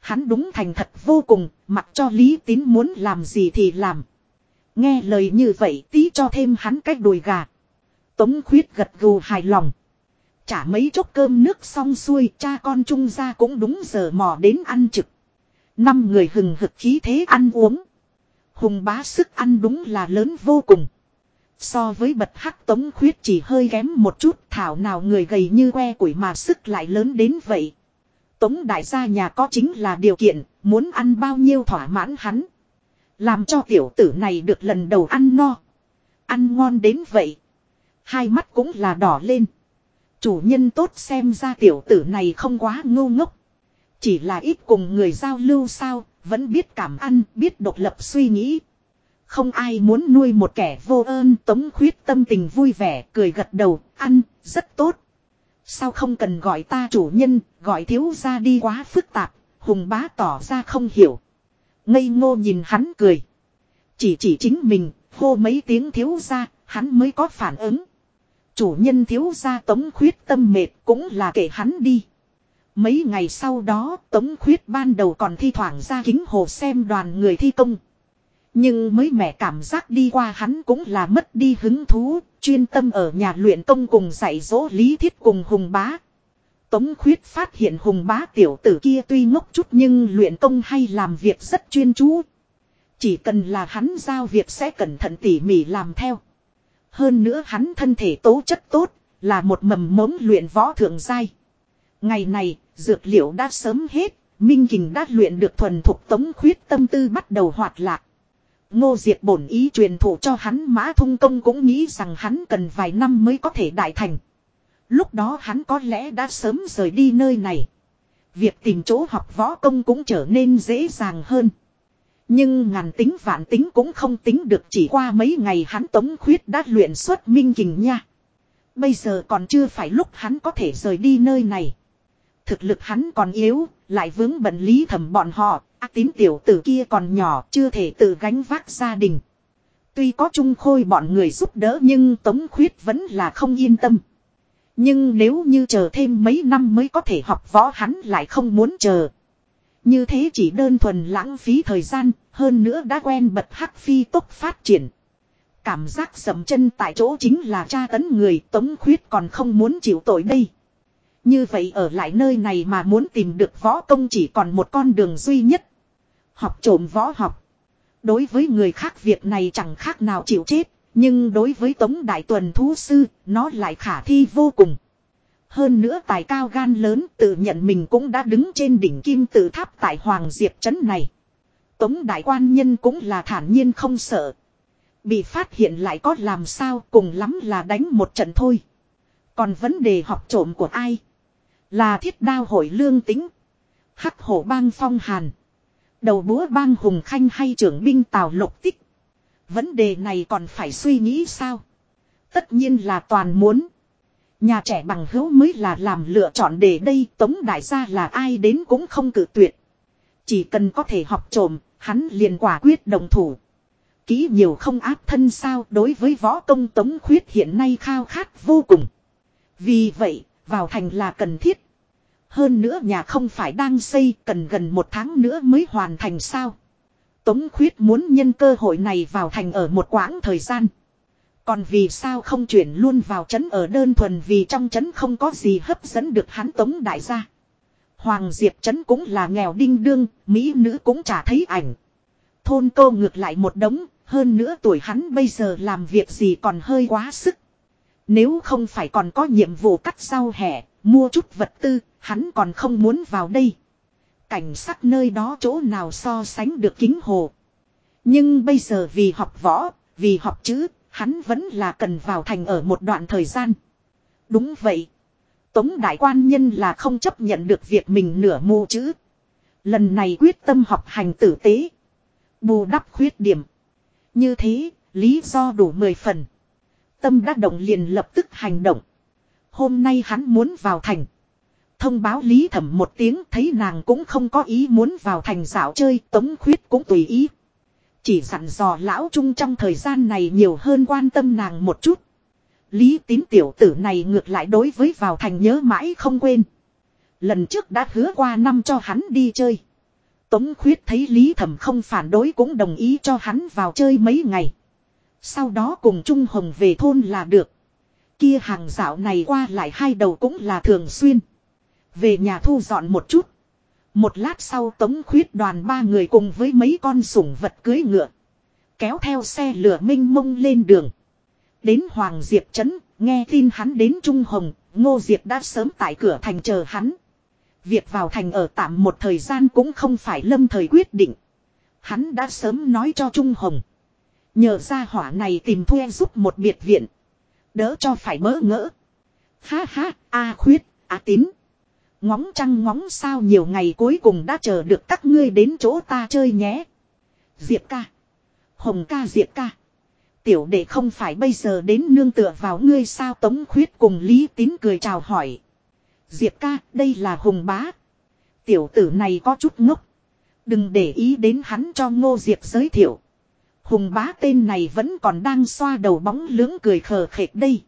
Hắn đúng thành thật vô cùng, mặc cho Lý Tín muốn làm gì thì làm. Nghe lời như vậy tí cho thêm hắn cách đùi gà. Tống khuyết gật gù hài lòng. Chả mấy chốc cơm nước xong xuôi cha con trung gia cũng đúng giờ mò đến ăn trực. Năm người hừng hực khí thế ăn uống. Hùng bá sức ăn đúng là lớn vô cùng. So với bật hắc tống khuyết chỉ hơi kém một chút thảo nào người gầy như que củi mà sức lại lớn đến vậy. Tống đại gia nhà có chính là điều kiện, muốn ăn bao nhiêu thỏa mãn hắn. Làm cho tiểu tử này được lần đầu ăn no. Ăn ngon đến vậy. Hai mắt cũng là đỏ lên. Chủ nhân tốt xem ra tiểu tử này không quá ngu ngốc. Chỉ là ít cùng người giao lưu sao, vẫn biết cảm ăn, biết độc lập suy nghĩ. Không ai muốn nuôi một kẻ vô ơn tống khuyết tâm tình vui vẻ, cười gật đầu, ăn, rất tốt. Sao không cần gọi ta chủ nhân, gọi thiếu ra đi quá phức tạp, hùng bá tỏ ra không hiểu. Ngây ngô nhìn hắn cười. Chỉ chỉ chính mình, hô mấy tiếng thiếu ra, hắn mới có phản ứng. Chủ nhân thiếu ra tống khuyết tâm mệt cũng là kể hắn đi. Mấy ngày sau đó tống khuyết ban đầu còn thi thoảng ra kính hồ xem đoàn người thi công. Nhưng mới mẻ cảm giác đi qua hắn cũng là mất đi hứng thú, chuyên tâm ở nhà luyện công cùng dạy dỗ lý thiết cùng hùng bá. Tống khuyết phát hiện hùng bá tiểu tử kia tuy ngốc chút nhưng luyện công hay làm việc rất chuyên chú. Chỉ cần là hắn giao việc sẽ cẩn thận tỉ mỉ làm theo. Hơn nữa hắn thân thể tố chất tốt, là một mầm mống luyện võ thượng giai. Ngày này, dược liệu đã sớm hết, Minh Kình đã luyện được thuần thục tống khuyết tâm tư bắt đầu hoạt lạc. Ngô Diệp bổn ý truyền thụ cho hắn mã thung công cũng nghĩ rằng hắn cần vài năm mới có thể đại thành. Lúc đó hắn có lẽ đã sớm rời đi nơi này. Việc tìm chỗ học võ công cũng trở nên dễ dàng hơn. Nhưng ngàn tính vạn tính cũng không tính được chỉ qua mấy ngày hắn tống khuyết đã luyện xuất minh kình nha. Bây giờ còn chưa phải lúc hắn có thể rời đi nơi này. Thực lực hắn còn yếu, lại vướng bận lý thẩm bọn họ, ác tín tiểu tử kia còn nhỏ, chưa thể tự gánh vác gia đình. Tuy có chung khôi bọn người giúp đỡ nhưng Tống Khuyết vẫn là không yên tâm. Nhưng nếu như chờ thêm mấy năm mới có thể học võ hắn lại không muốn chờ. Như thế chỉ đơn thuần lãng phí thời gian, hơn nữa đã quen bật hắc phi tốc phát triển. Cảm giác sầm chân tại chỗ chính là tra tấn người Tống Khuyết còn không muốn chịu tội đây. Như vậy ở lại nơi này mà muốn tìm được võ công chỉ còn một con đường duy nhất. Học trộm võ học. Đối với người khác việc này chẳng khác nào chịu chết. Nhưng đối với Tống Đại Tuần Thú Sư, nó lại khả thi vô cùng. Hơn nữa tài cao gan lớn tự nhận mình cũng đã đứng trên đỉnh kim tự tháp tại Hoàng Diệp Trấn này. Tống Đại Quan Nhân cũng là thản nhiên không sợ. Bị phát hiện lại có làm sao cùng lắm là đánh một trận thôi. Còn vấn đề học trộm của ai? Là thiết đao hội lương tính. Hắc hổ bang phong hàn. Đầu búa bang hùng khanh hay trưởng binh tào lục tích. Vấn đề này còn phải suy nghĩ sao? Tất nhiên là toàn muốn. Nhà trẻ bằng hữu mới là làm lựa chọn để đây tống đại gia là ai đến cũng không cử tuyệt. Chỉ cần có thể học trộm, hắn liền quả quyết đồng thủ. Ký nhiều không áp thân sao đối với võ công tống khuyết hiện nay khao khát vô cùng. Vì vậy, vào thành là cần thiết. Hơn nữa nhà không phải đang xây cần gần một tháng nữa mới hoàn thành sao. Tống khuyết muốn nhân cơ hội này vào thành ở một quãng thời gian. Còn vì sao không chuyển luôn vào trấn ở đơn thuần vì trong trấn không có gì hấp dẫn được hắn tống đại gia. Hoàng Diệp trấn cũng là nghèo đinh đương, mỹ nữ cũng chả thấy ảnh. Thôn cô ngược lại một đống, hơn nữa tuổi hắn bây giờ làm việc gì còn hơi quá sức. Nếu không phải còn có nhiệm vụ cắt rau hẻ, mua chút vật tư, hắn còn không muốn vào đây. Cảnh sắc nơi đó chỗ nào so sánh được kính hồ. Nhưng bây giờ vì học võ, vì học chữ, hắn vẫn là cần vào thành ở một đoạn thời gian. Đúng vậy. Tống đại quan nhân là không chấp nhận được việc mình nửa mù chữ. Lần này quyết tâm học hành tử tế. Bù đắp khuyết điểm. Như thế, lý do đủ 10 phần. Tâm đã động liền lập tức hành động. Hôm nay hắn muốn vào thành. Thông báo Lý Thẩm một tiếng thấy nàng cũng không có ý muốn vào thành dạo chơi, Tống Khuyết cũng tùy ý. Chỉ dặn dò lão trung trong thời gian này nhiều hơn quan tâm nàng một chút. Lý tín tiểu tử này ngược lại đối với vào thành nhớ mãi không quên. Lần trước đã hứa qua năm cho hắn đi chơi. Tống khuyết thấy Lý Thẩm không phản đối cũng đồng ý cho hắn vào chơi mấy ngày. Sau đó cùng Trung Hồng về thôn là được. Kia hàng dạo này qua lại hai đầu cũng là thường xuyên. Về nhà thu dọn một chút. Một lát sau tống khuyết đoàn ba người cùng với mấy con sủng vật cưới ngựa. Kéo theo xe lửa minh mông lên đường. Đến Hoàng Diệp Trấn, nghe tin hắn đến Trung Hồng, Ngô Diệp đã sớm tại cửa thành chờ hắn. Việc vào thành ở tạm một thời gian cũng không phải lâm thời quyết định. Hắn đã sớm nói cho Trung Hồng. Nhờ ra hỏa này tìm thuê giúp một biệt viện. Đỡ cho phải mỡ ngỡ. Ha ha, A khuyết, A tín. Ngóng trăng ngóng sao nhiều ngày cuối cùng đã chờ được các ngươi đến chỗ ta chơi nhé. Diệp ca. Hồng ca Diệp ca. Tiểu đệ không phải bây giờ đến nương tựa vào ngươi sao tống khuyết cùng Lý tín cười chào hỏi. Diệp ca, đây là Hùng bá. Tiểu tử này có chút ngốc. Đừng để ý đến hắn cho ngô Diệp giới thiệu. Hùng bá tên này vẫn còn đang xoa đầu bóng lưỡng cười khờ khệt đây.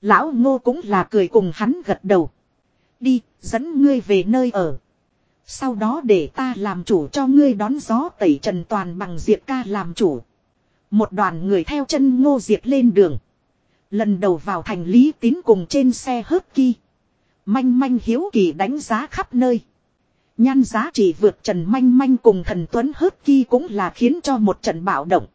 Lão ngô cũng là cười cùng hắn gật đầu. Đi, dẫn ngươi về nơi ở. Sau đó để ta làm chủ cho ngươi đón gió tẩy trần toàn bằng Diệp ca làm chủ. Một đoàn người theo chân ngô Diệp lên đường. Lần đầu vào thành lý tín cùng trên xe hớp kỳ. Manh manh hiếu kỳ đánh giá khắp nơi. Nhan giá trị vượt Trần Manh Manh cùng thần Tuấn hớt kỳ cũng là khiến cho một trận bạo động.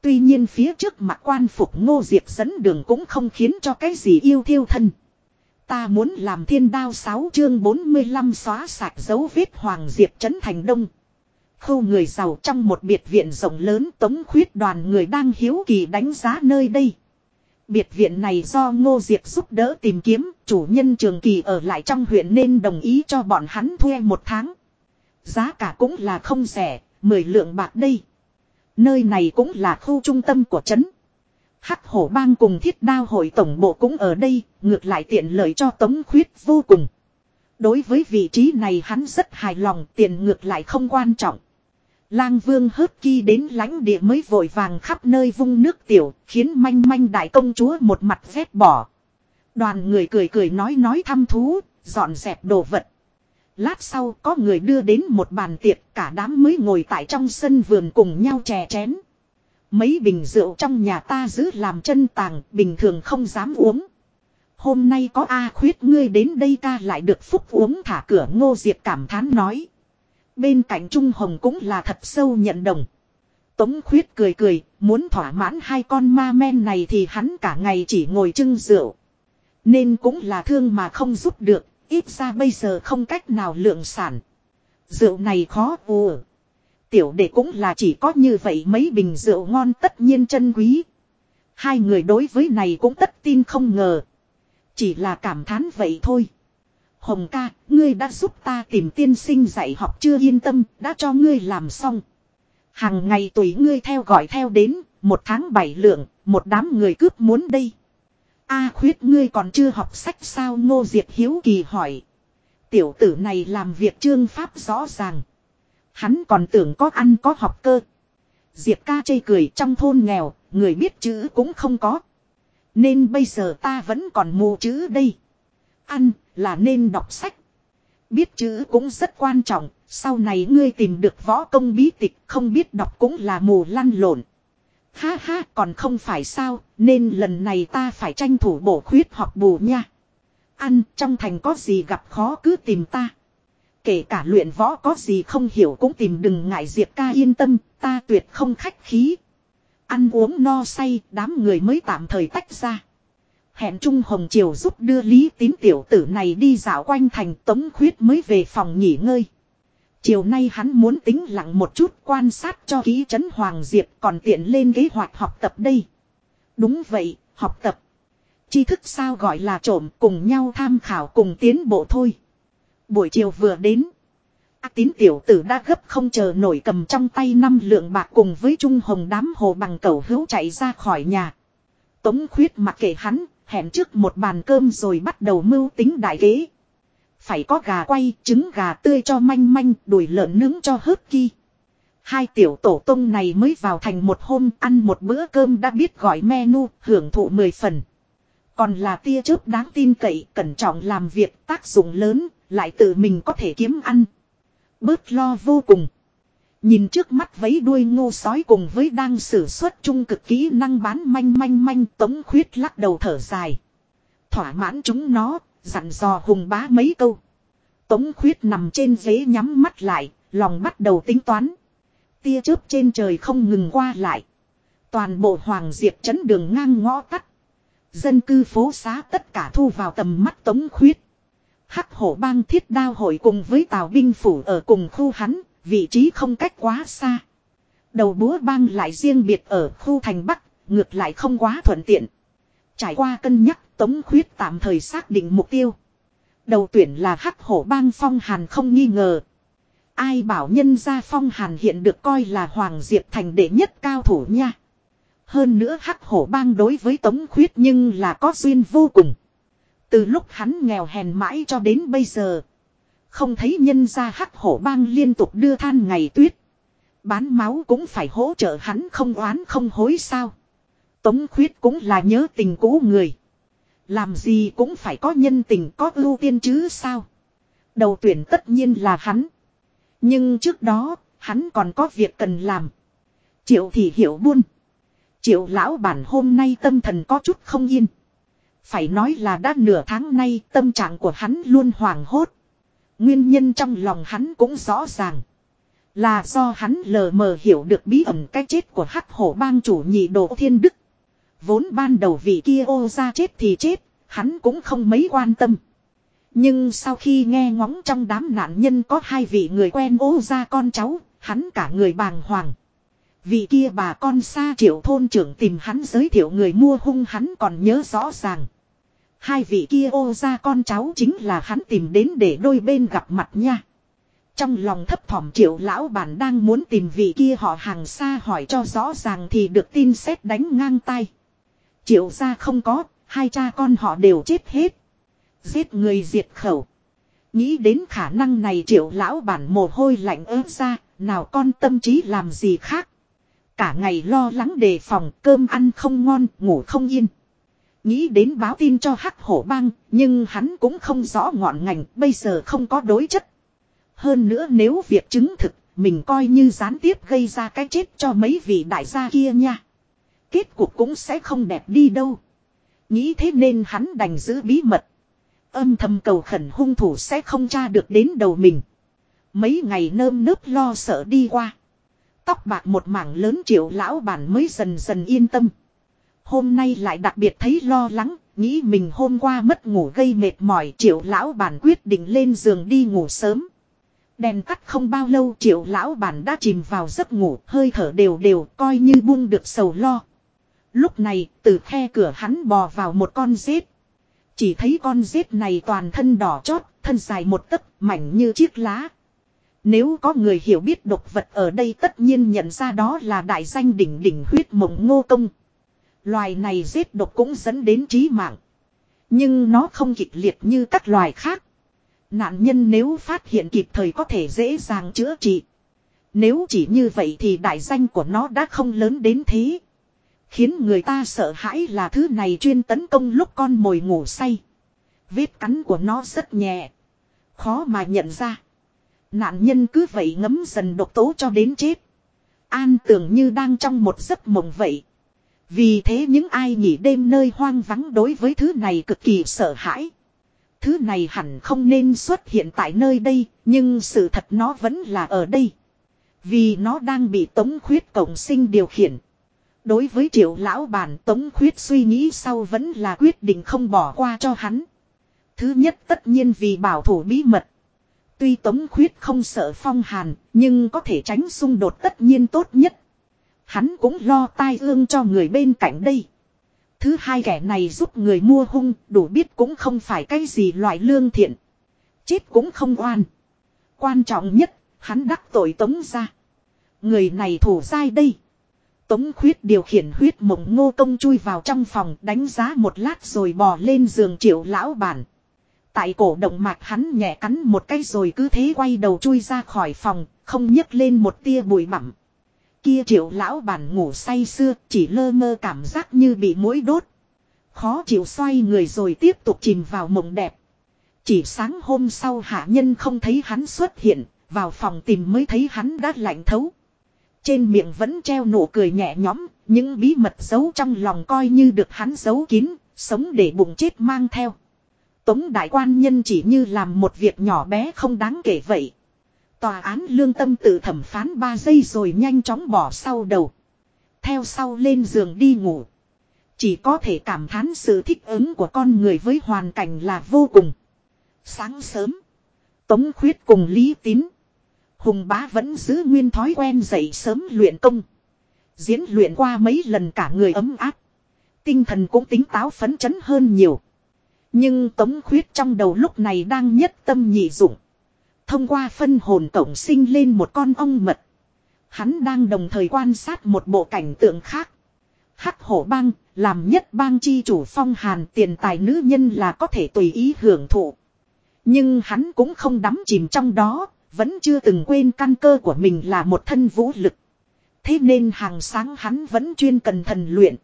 Tuy nhiên phía trước mặt quan phục ngô diệp dẫn đường cũng không khiến cho cái gì yêu thiêu thân. Ta muốn làm thiên đao 6 chương 45 xóa sạch dấu vết Hoàng Diệp Trấn Thành Đông. Khu người giàu trong một biệt viện rộng lớn tống khuyết đoàn người đang hiếu kỳ đánh giá nơi đây. Biệt viện này do Ngô Diệp giúp đỡ tìm kiếm, chủ nhân trường kỳ ở lại trong huyện nên đồng ý cho bọn hắn thuê một tháng. Giá cả cũng là không rẻ, 10 lượng bạc đây. Nơi này cũng là khu trung tâm của trấn. Hắc hổ bang cùng thiết đao hội tổng bộ cũng ở đây, ngược lại tiện lợi cho tống khuyết vô cùng. Đối với vị trí này hắn rất hài lòng, tiền ngược lại không quan trọng. Lang vương hớt ki đến lãnh địa mới vội vàng khắp nơi vung nước tiểu, khiến manh manh đại công chúa một mặt vét bỏ. Đoàn người cười cười nói nói thăm thú, dọn dẹp đồ vật. Lát sau có người đưa đến một bàn tiệc cả đám mới ngồi tại trong sân vườn cùng nhau chè chén. Mấy bình rượu trong nhà ta giữ làm chân tàng, bình thường không dám uống. Hôm nay có A khuyết ngươi đến đây ca lại được phúc uống thả cửa ngô diệp cảm thán nói. Bên cạnh Trung Hồng cũng là thật sâu nhận đồng. Tống khuyết cười cười, muốn thỏa mãn hai con ma men này thì hắn cả ngày chỉ ngồi trưng rượu. Nên cũng là thương mà không giúp được, ít ra bây giờ không cách nào lượng sản. Rượu này khó ù. Tiểu đệ cũng là chỉ có như vậy mấy bình rượu ngon tất nhiên chân quý. Hai người đối với này cũng tất tin không ngờ. Chỉ là cảm thán vậy thôi. Hồng ca, ngươi đã giúp ta tìm tiên sinh dạy học chưa yên tâm, đã cho ngươi làm xong. Hằng ngày tùy ngươi theo gọi theo đến, một tháng bảy lượng, một đám người cướp muốn đây. A khuyết ngươi còn chưa học sách sao ngô diệt hiếu kỳ hỏi. Tiểu tử này làm việc trương pháp rõ ràng. Hắn còn tưởng có ăn có học cơ. Diệp ca chây cười trong thôn nghèo, người biết chữ cũng không có. Nên bây giờ ta vẫn còn mù chữ đây. Ăn là nên đọc sách. Biết chữ cũng rất quan trọng, sau này ngươi tìm được võ công bí tịch không biết đọc cũng là mù lăn lộn. Ha ha còn không phải sao, nên lần này ta phải tranh thủ bổ khuyết học bù nha. Ăn trong thành có gì gặp khó cứ tìm ta. Kể cả luyện võ có gì không hiểu cũng tìm đừng ngại Diệp ca yên tâm, ta tuyệt không khách khí. Ăn uống no say, đám người mới tạm thời tách ra. Hẹn Trung Hồng Triều giúp đưa Lý tín tiểu tử này đi dạo quanh thành tống khuyết mới về phòng nghỉ ngơi. Chiều nay hắn muốn tính lặng một chút quan sát cho ký chấn Hoàng Diệp còn tiện lên kế hoạch học tập đây. Đúng vậy, học tập. Tri thức sao gọi là trộm cùng nhau tham khảo cùng tiến bộ thôi. Buổi chiều vừa đến. A tín tiểu tử đã gấp không chờ nổi cầm trong tay năm lượng bạc cùng với trung hồng đám hồ bằng cầu hữu chạy ra khỏi nhà. Tống khuyết mặc kệ hắn, hẹn trước một bàn cơm rồi bắt đầu mưu tính đại kế. Phải có gà quay, trứng gà tươi cho manh manh, đùi lợn nướng cho hớp ki. Hai tiểu tổ tông này mới vào thành một hôm ăn một bữa cơm đã biết gọi menu, hưởng thụ mười phần. Còn là tia chớp đáng tin cậy, cẩn trọng làm việc, tác dụng lớn, lại tự mình có thể kiếm ăn. Bớt lo vô cùng. Nhìn trước mắt vấy đuôi ngô sói cùng với đang sử xuất trung cực kỹ năng bán manh manh manh tống khuyết lắc đầu thở dài. Thỏa mãn chúng nó, dặn dò hùng bá mấy câu. Tống khuyết nằm trên ghế nhắm mắt lại, lòng bắt đầu tính toán. Tia chớp trên trời không ngừng qua lại. Toàn bộ hoàng diệp chấn đường ngang ngõ tắt. Dân cư phố xá tất cả thu vào tầm mắt tống khuyết. Hắc hổ bang thiết đao hội cùng với tào binh phủ ở cùng khu hắn, vị trí không cách quá xa. Đầu búa bang lại riêng biệt ở khu thành Bắc, ngược lại không quá thuận tiện. Trải qua cân nhắc Tống Khuyết tạm thời xác định mục tiêu. Đầu tuyển là Hắc Hổ Bang Phong Hàn không nghi ngờ. Ai bảo nhân gia Phong Hàn hiện được coi là Hoàng Diệp Thành đệ nhất cao thủ nha. Hơn nữa Hắc Hổ Bang đối với Tống Khuyết nhưng là có duyên vô cùng. Từ lúc hắn nghèo hèn mãi cho đến bây giờ. Không thấy nhân gia Hắc Hổ Bang liên tục đưa than ngày tuyết. Bán máu cũng phải hỗ trợ hắn không oán không hối sao. Tống khuyết cũng là nhớ tình cũ người. Làm gì cũng phải có nhân tình có ưu tiên chứ sao. Đầu tuyển tất nhiên là hắn. Nhưng trước đó, hắn còn có việc cần làm. Triệu thì hiểu buôn. Triệu lão bản hôm nay tâm thần có chút không yên. Phải nói là đã nửa tháng nay tâm trạng của hắn luôn hoảng hốt. Nguyên nhân trong lòng hắn cũng rõ ràng. Là do hắn lờ mờ hiểu được bí ẩn cái chết của hắc hổ bang chủ nhị độ thiên đức. Vốn ban đầu vị kia ô ra chết thì chết, hắn cũng không mấy quan tâm. Nhưng sau khi nghe ngóng trong đám nạn nhân có hai vị người quen ô ra con cháu, hắn cả người bàng hoàng. Vị kia bà con xa triệu thôn trưởng tìm hắn giới thiệu người mua hung hắn còn nhớ rõ ràng. Hai vị kia ô ra con cháu chính là hắn tìm đến để đôi bên gặp mặt nha. Trong lòng thấp thỏm triệu lão bản đang muốn tìm vị kia họ hàng xa hỏi cho rõ ràng thì được tin xét đánh ngang tay. Triệu ra không có, hai cha con họ đều chết hết. Giết người diệt khẩu. Nghĩ đến khả năng này triệu lão bản mồ hôi lạnh ớt ra, nào con tâm trí làm gì khác. Cả ngày lo lắng đề phòng, cơm ăn không ngon, ngủ không yên. Nghĩ đến báo tin cho hắc hổ bang, nhưng hắn cũng không rõ ngọn ngành, bây giờ không có đối chất. Hơn nữa nếu việc chứng thực, mình coi như gián tiếp gây ra cái chết cho mấy vị đại gia kia nha. Kết cục cũng sẽ không đẹp đi đâu. Nghĩ thế nên hắn đành giữ bí mật. Âm thầm cầu khẩn hung thủ sẽ không tra được đến đầu mình. Mấy ngày nơm nớp lo sợ đi qua. Tóc bạc một mảng lớn triệu lão bản mới dần dần yên tâm. Hôm nay lại đặc biệt thấy lo lắng, nghĩ mình hôm qua mất ngủ gây mệt mỏi triệu lão bản quyết định lên giường đi ngủ sớm. Đèn tắt không bao lâu triệu lão bản đã chìm vào giấc ngủ hơi thở đều đều coi như buông được sầu lo. Lúc này từ khe cửa hắn bò vào một con rết. Chỉ thấy con rết này toàn thân đỏ chót, thân dài một tấc, mảnh như chiếc lá. Nếu có người hiểu biết độc vật ở đây tất nhiên nhận ra đó là đại danh đỉnh đỉnh huyết mộng ngô công. Loài này giết độc cũng dẫn đến trí mạng. Nhưng nó không kịch liệt như các loài khác. Nạn nhân nếu phát hiện kịp thời có thể dễ dàng chữa trị. Nếu chỉ như vậy thì đại danh của nó đã không lớn đến thế. Khiến người ta sợ hãi là thứ này chuyên tấn công lúc con mồi ngủ say. Vết cắn của nó rất nhẹ. Khó mà nhận ra. Nạn nhân cứ vậy ngấm dần độc tố cho đến chết. An tưởng như đang trong một giấc mộng vậy. Vì thế những ai nghỉ đêm nơi hoang vắng đối với thứ này cực kỳ sợ hãi. Thứ này hẳn không nên xuất hiện tại nơi đây, nhưng sự thật nó vẫn là ở đây. Vì nó đang bị Tống Khuyết Cộng sinh điều khiển. Đối với triệu lão bản Tống Khuyết suy nghĩ sau vẫn là quyết định không bỏ qua cho hắn. Thứ nhất tất nhiên vì bảo thủ bí mật. Tuy Tống Khuyết không sợ phong hàn, nhưng có thể tránh xung đột tất nhiên tốt nhất. Hắn cũng lo tai ương cho người bên cạnh đây. Thứ hai kẻ này giúp người mua hung, đủ biết cũng không phải cái gì loại lương thiện. Chết cũng không oan. Quan trọng nhất, hắn đắc tội Tống ra. Người này thủ sai đây. Tống khuyết điều khiển huyết mộng ngô công chui vào trong phòng đánh giá một lát rồi bò lên giường triệu lão bản. Tại cổ động mạch hắn nhẹ cắn một cái rồi cứ thế quay đầu chui ra khỏi phòng, không nhấc lên một tia bụi bặm. Kia triệu lão bản ngủ say xưa, chỉ lơ mơ cảm giác như bị mũi đốt. Khó chịu xoay người rồi tiếp tục chìm vào mộng đẹp. Chỉ sáng hôm sau hạ nhân không thấy hắn xuất hiện, vào phòng tìm mới thấy hắn đã lạnh thấu. Trên miệng vẫn treo nụ cười nhẹ nhõm, những bí mật giấu trong lòng coi như được hắn giấu kín, sống để bụng chết mang theo. Tống đại quan nhân chỉ như làm một việc nhỏ bé không đáng kể vậy. Tòa án lương tâm tự thẩm phán 3 giây rồi nhanh chóng bỏ sau đầu. Theo sau lên giường đi ngủ. Chỉ có thể cảm thán sự thích ứng của con người với hoàn cảnh là vô cùng. Sáng sớm. Tống khuyết cùng Lý Tín. Hùng bá vẫn giữ nguyên thói quen dậy sớm luyện công. Diễn luyện qua mấy lần cả người ấm áp. Tinh thần cũng tính táo phấn chấn hơn nhiều. Nhưng Tống Khuyết trong đầu lúc này đang nhất tâm nhị dụng. Thông qua phân hồn tổng sinh lên một con ong mật. Hắn đang đồng thời quan sát một bộ cảnh tượng khác. Hắc hổ bang, làm nhất bang chi chủ phong hàn tiền tài nữ nhân là có thể tùy ý hưởng thụ. Nhưng hắn cũng không đắm chìm trong đó, vẫn chưa từng quên căn cơ của mình là một thân vũ lực. Thế nên hàng sáng hắn vẫn chuyên cần thần luyện.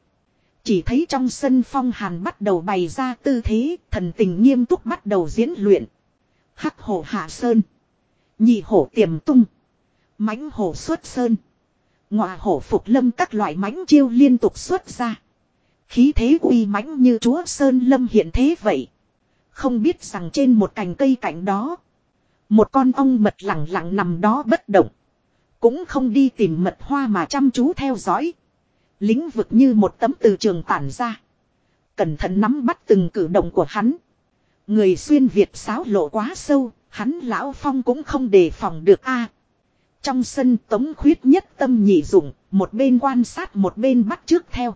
Chỉ thấy trong sân phong hàn bắt đầu bày ra tư thế, thần tình nghiêm túc bắt đầu diễn luyện. Hắc hổ hạ sơn. Nhị hổ tiềm tung. mãnh hổ xuất sơn. Ngọa hổ phục lâm các loại mãnh chiêu liên tục xuất ra. Khí thế uy mãnh như chúa Sơn Lâm hiện thế vậy. Không biết rằng trên một cành cây cạnh đó. Một con ong mật lặng lặng nằm đó bất động. Cũng không đi tìm mật hoa mà chăm chú theo dõi. Lĩnh vực như một tấm từ trường tản ra. Cẩn thận nắm bắt từng cử động của hắn. Người xuyên Việt sáo lộ quá sâu, hắn lão phong cũng không đề phòng được a. trong sân tống khuyết nhất tâm nhị dụng, một bên quan sát một bên bắt trước theo.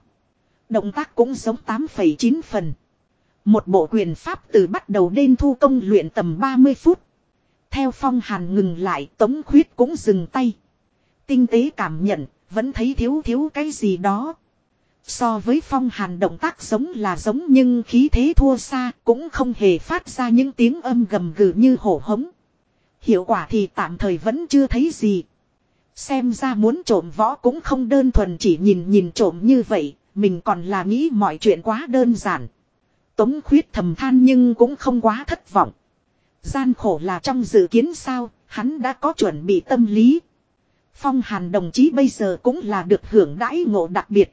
Động tác cũng giống 8,9 phần. Một bộ quyền pháp từ bắt đầu đến thu công luyện tầm 30 phút. Theo phong hàn ngừng lại tống khuyết cũng dừng tay. Tinh tế cảm nhận, vẫn thấy thiếu thiếu cái gì đó. So với phong hàn động tác giống là giống nhưng khí thế thua xa cũng không hề phát ra những tiếng âm gầm gừ như hổ hống. Hiệu quả thì tạm thời vẫn chưa thấy gì. Xem ra muốn trộm võ cũng không đơn thuần chỉ nhìn nhìn trộm như vậy, mình còn là nghĩ mọi chuyện quá đơn giản. Tống khuyết thầm than nhưng cũng không quá thất vọng. Gian khổ là trong dự kiến sao, hắn đã có chuẩn bị tâm lý. Phong hàn đồng chí bây giờ cũng là được hưởng đãi ngộ đặc biệt.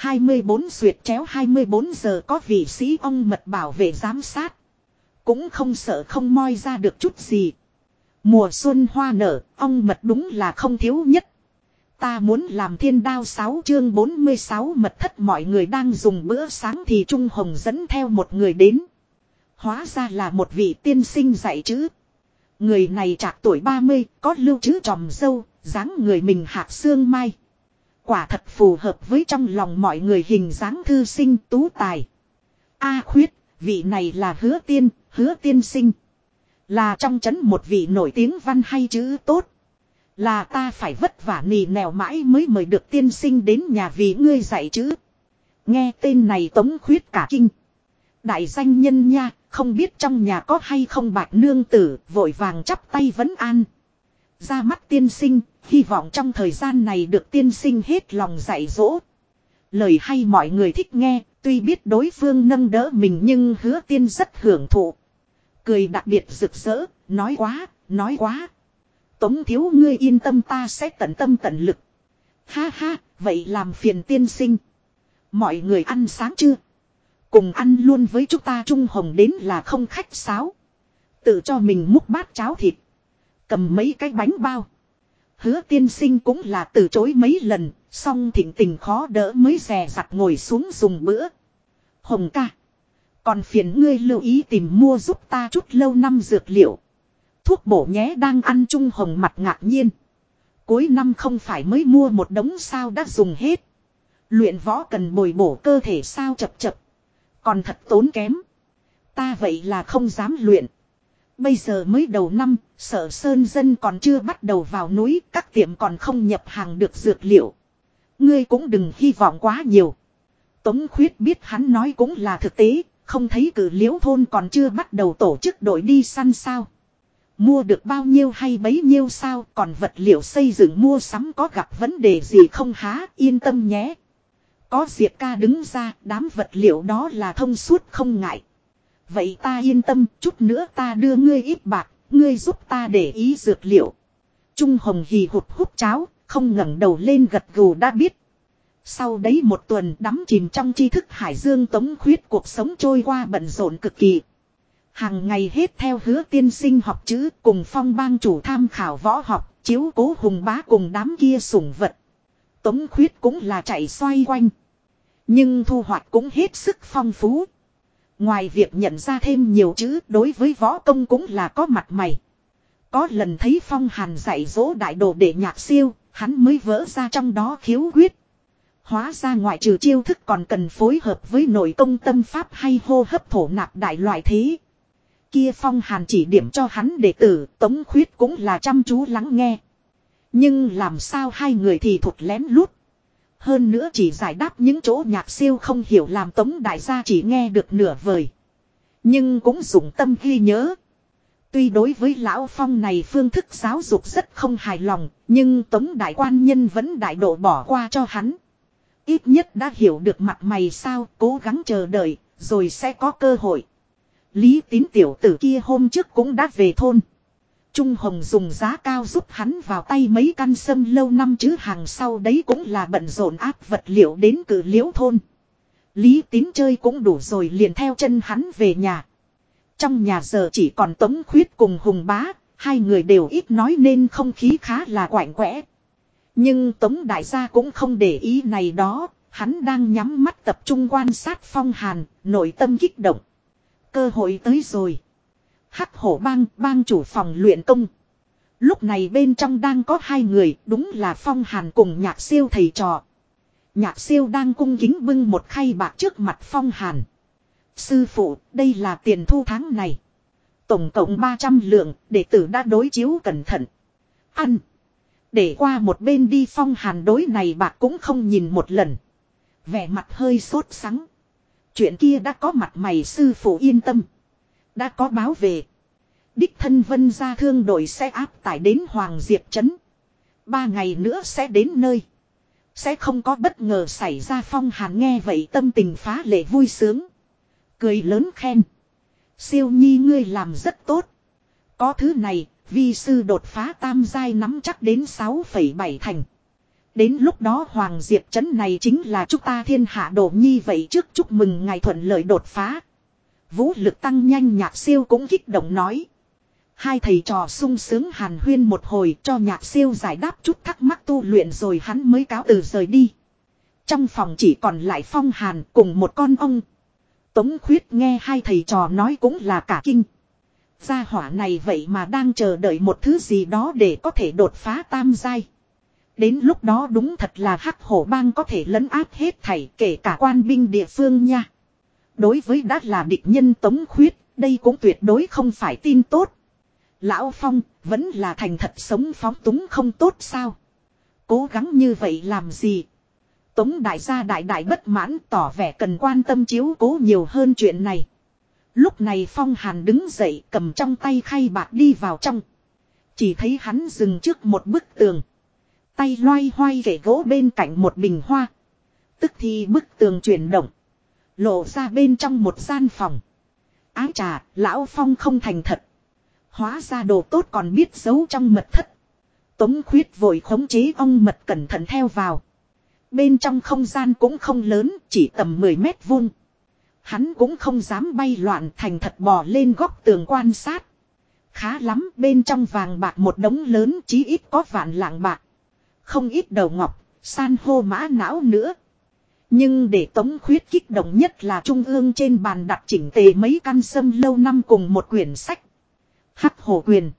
24 suyệt chéo 24 giờ có vị sĩ ông mật bảo vệ giám sát. Cũng không sợ không moi ra được chút gì. Mùa xuân hoa nở, ông mật đúng là không thiếu nhất. Ta muốn làm thiên đao 6 chương 46 mật thất mọi người đang dùng bữa sáng thì Trung Hồng dẫn theo một người đến. Hóa ra là một vị tiên sinh dạy chữ. Người này trạc tuổi 30, có lưu chữ tròm dâu, dáng người mình hạc xương mai. Quả thật phù hợp với trong lòng mọi người hình dáng thư sinh tú tài. A à, khuyết, vị này là hứa tiên, hứa tiên sinh. Là trong chấn một vị nổi tiếng văn hay chữ tốt. Là ta phải vất vả nì nèo mãi mới mời được tiên sinh đến nhà vì ngươi dạy chữ. Nghe tên này tống khuyết cả kinh. Đại danh nhân nha, không biết trong nhà có hay không bạc nương tử, vội vàng chắp tay vấn an. Ra mắt tiên sinh, hy vọng trong thời gian này được tiên sinh hết lòng dạy dỗ. Lời hay mọi người thích nghe, tuy biết đối phương nâng đỡ mình nhưng hứa tiên rất hưởng thụ. Cười đặc biệt rực rỡ, nói quá, nói quá. Tống thiếu ngươi yên tâm ta sẽ tận tâm tận lực. Ha ha, vậy làm phiền tiên sinh. Mọi người ăn sáng chưa? Cùng ăn luôn với chúng ta Trung Hồng đến là không khách sáo. Tự cho mình múc bát cháo thịt. Cầm mấy cái bánh bao. Hứa tiên sinh cũng là từ chối mấy lần, song thịnh tình khó đỡ mới rè rặt ngồi xuống dùng bữa. Hồng ca. Còn phiền ngươi lưu ý tìm mua giúp ta chút lâu năm dược liệu. Thuốc bổ nhé đang ăn chung hồng mặt ngạc nhiên. Cuối năm không phải mới mua một đống sao đã dùng hết. Luyện võ cần bồi bổ cơ thể sao chập chập. Còn thật tốn kém. Ta vậy là không dám luyện. Bây giờ mới đầu năm, sở sơn dân còn chưa bắt đầu vào núi, các tiệm còn không nhập hàng được dược liệu. Ngươi cũng đừng hy vọng quá nhiều. Tống khuyết biết hắn nói cũng là thực tế, không thấy cử liễu thôn còn chưa bắt đầu tổ chức đội đi săn sao. Mua được bao nhiêu hay bấy nhiêu sao còn vật liệu xây dựng mua sắm có gặp vấn đề gì không há yên tâm nhé. Có Diệp ca đứng ra đám vật liệu đó là thông suốt không ngại. Vậy ta yên tâm chút nữa ta đưa ngươi ít bạc, ngươi giúp ta để ý dược liệu. Trung Hồng hì hụt hút cháo, không ngẩng đầu lên gật gù đã biết. Sau đấy một tuần đắm chìm trong tri thức hải dương tống khuyết cuộc sống trôi qua bận rộn cực kỳ. Hàng ngày hết theo hứa tiên sinh học chữ cùng phong bang chủ tham khảo võ học, chiếu cố hùng bá cùng đám kia sủng vật. Tống khuyết cũng là chạy xoay quanh. Nhưng thu hoạch cũng hết sức phong phú. Ngoài việc nhận ra thêm nhiều chữ đối với võ công cũng là có mặt mày. Có lần thấy phong hàn dạy dỗ đại đồ để nhạc siêu, hắn mới vỡ ra trong đó khiếu quyết. Hóa ra ngoại trừ chiêu thức còn cần phối hợp với nội công tâm pháp hay hô hấp thổ nạp đại loại thế. Kia phong hàn chỉ điểm cho hắn đệ tử, tống khuyết cũng là chăm chú lắng nghe. Nhưng làm sao hai người thì thụt lén lút. Hơn nữa chỉ giải đáp những chỗ nhạc siêu không hiểu làm tống đại gia chỉ nghe được nửa vời. Nhưng cũng dùng tâm ghi nhớ. Tuy đối với lão phong này phương thức giáo dục rất không hài lòng, nhưng tống đại quan nhân vẫn đại độ bỏ qua cho hắn. Ít nhất đã hiểu được mặt mày sao, cố gắng chờ đợi, rồi sẽ có cơ hội. Lý tín tiểu tử kia hôm trước cũng đã về thôn. Trung Hồng dùng giá cao giúp hắn vào tay mấy căn sâm lâu năm chứ hàng sau đấy cũng là bận rộn áp vật liệu đến cử liễu thôn. Lý tín chơi cũng đủ rồi liền theo chân hắn về nhà. Trong nhà giờ chỉ còn Tống Khuyết cùng Hùng Bá, hai người đều ít nói nên không khí khá là quạnh quẽ. Nhưng Tống Đại gia cũng không để ý này đó, hắn đang nhắm mắt tập trung quan sát phong hàn, nội tâm kích động. Cơ hội tới rồi. Hắc hổ bang, bang chủ phòng luyện công. Lúc này bên trong đang có hai người, đúng là Phong Hàn cùng nhạc siêu thầy trò. Nhạc siêu đang cung kính bưng một khay bạc trước mặt Phong Hàn. Sư phụ, đây là tiền thu tháng này. Tổng cộng 300 lượng, đệ tử đã đối chiếu cẩn thận. Ăn. Để qua một bên đi Phong Hàn đối này bạc cũng không nhìn một lần. Vẻ mặt hơi sốt sắng. Chuyện kia đã có mặt mày sư phụ yên tâm. Đã có báo về. Đích thân vân gia thương đội sẽ áp tải đến Hoàng Diệp Trấn. Ba ngày nữa sẽ đến nơi. Sẽ không có bất ngờ xảy ra phong hàn nghe vậy tâm tình phá lệ vui sướng. Cười lớn khen. Siêu nhi ngươi làm rất tốt. Có thứ này, vi sư đột phá tam giai nắm chắc đến 6,7 thành. Đến lúc đó Hoàng Diệp Trấn này chính là chúng ta thiên hạ đồ nhi vậy trước chúc mừng ngài thuận lợi đột phá. Vũ lực tăng nhanh nhạc siêu cũng kích động nói. Hai thầy trò sung sướng hàn huyên một hồi cho nhạc siêu giải đáp chút thắc mắc tu luyện rồi hắn mới cáo từ rời đi. Trong phòng chỉ còn lại phong hàn cùng một con ông. Tống khuyết nghe hai thầy trò nói cũng là cả kinh. Gia hỏa này vậy mà đang chờ đợi một thứ gì đó để có thể đột phá tam giai. Đến lúc đó đúng thật là hắc hổ bang có thể lấn áp hết thảy kể cả quan binh địa phương nha. Đối với đã là địch nhân tống khuyết, đây cũng tuyệt đối không phải tin tốt. Lão Phong, vẫn là thành thật sống phóng túng không tốt sao. Cố gắng như vậy làm gì? Tống đại gia đại đại bất mãn tỏ vẻ cần quan tâm chiếu cố nhiều hơn chuyện này. Lúc này Phong Hàn đứng dậy cầm trong tay khay bạc đi vào trong. Chỉ thấy hắn dừng trước một bức tường. Tay loay hoay kể gỗ bên cạnh một bình hoa. Tức thì bức tường chuyển động. Lộ ra bên trong một gian phòng. Á trà, lão Phong không thành thật. Hóa ra đồ tốt còn biết giấu trong mật thất. Tống khuyết vội khống chế ông mật cẩn thận theo vào. Bên trong không gian cũng không lớn, chỉ tầm 10 mét vuông. Hắn cũng không dám bay loạn thành thật bò lên góc tường quan sát. Khá lắm, bên trong vàng bạc một đống lớn chí ít có vạn lạng bạc. Không ít đầu ngọc, san hô mã não nữa. Nhưng để tống khuyết kích động nhất là trung ương trên bàn đặt chỉnh tề mấy căn sâm lâu năm cùng một quyển sách. Hắc hồ quyền.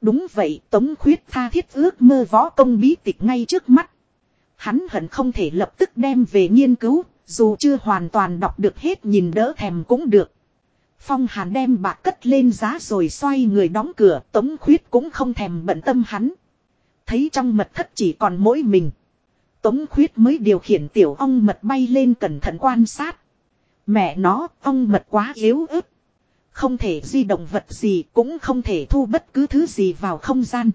Đúng vậy tống khuyết tha thiết ước mơ võ công bí tịch ngay trước mắt. Hắn hận không thể lập tức đem về nghiên cứu, dù chưa hoàn toàn đọc được hết nhìn đỡ thèm cũng được. Phong Hàn đem bạc cất lên giá rồi xoay người đóng cửa, Tống Khuyết cũng không thèm bận tâm hắn. Thấy trong mật thất chỉ còn mỗi mình. Tống Khuyết mới điều khiển tiểu ong mật bay lên cẩn thận quan sát. Mẹ nó, ong mật quá yếu ớt. Không thể di động vật gì, cũng không thể thu bất cứ thứ gì vào không gian.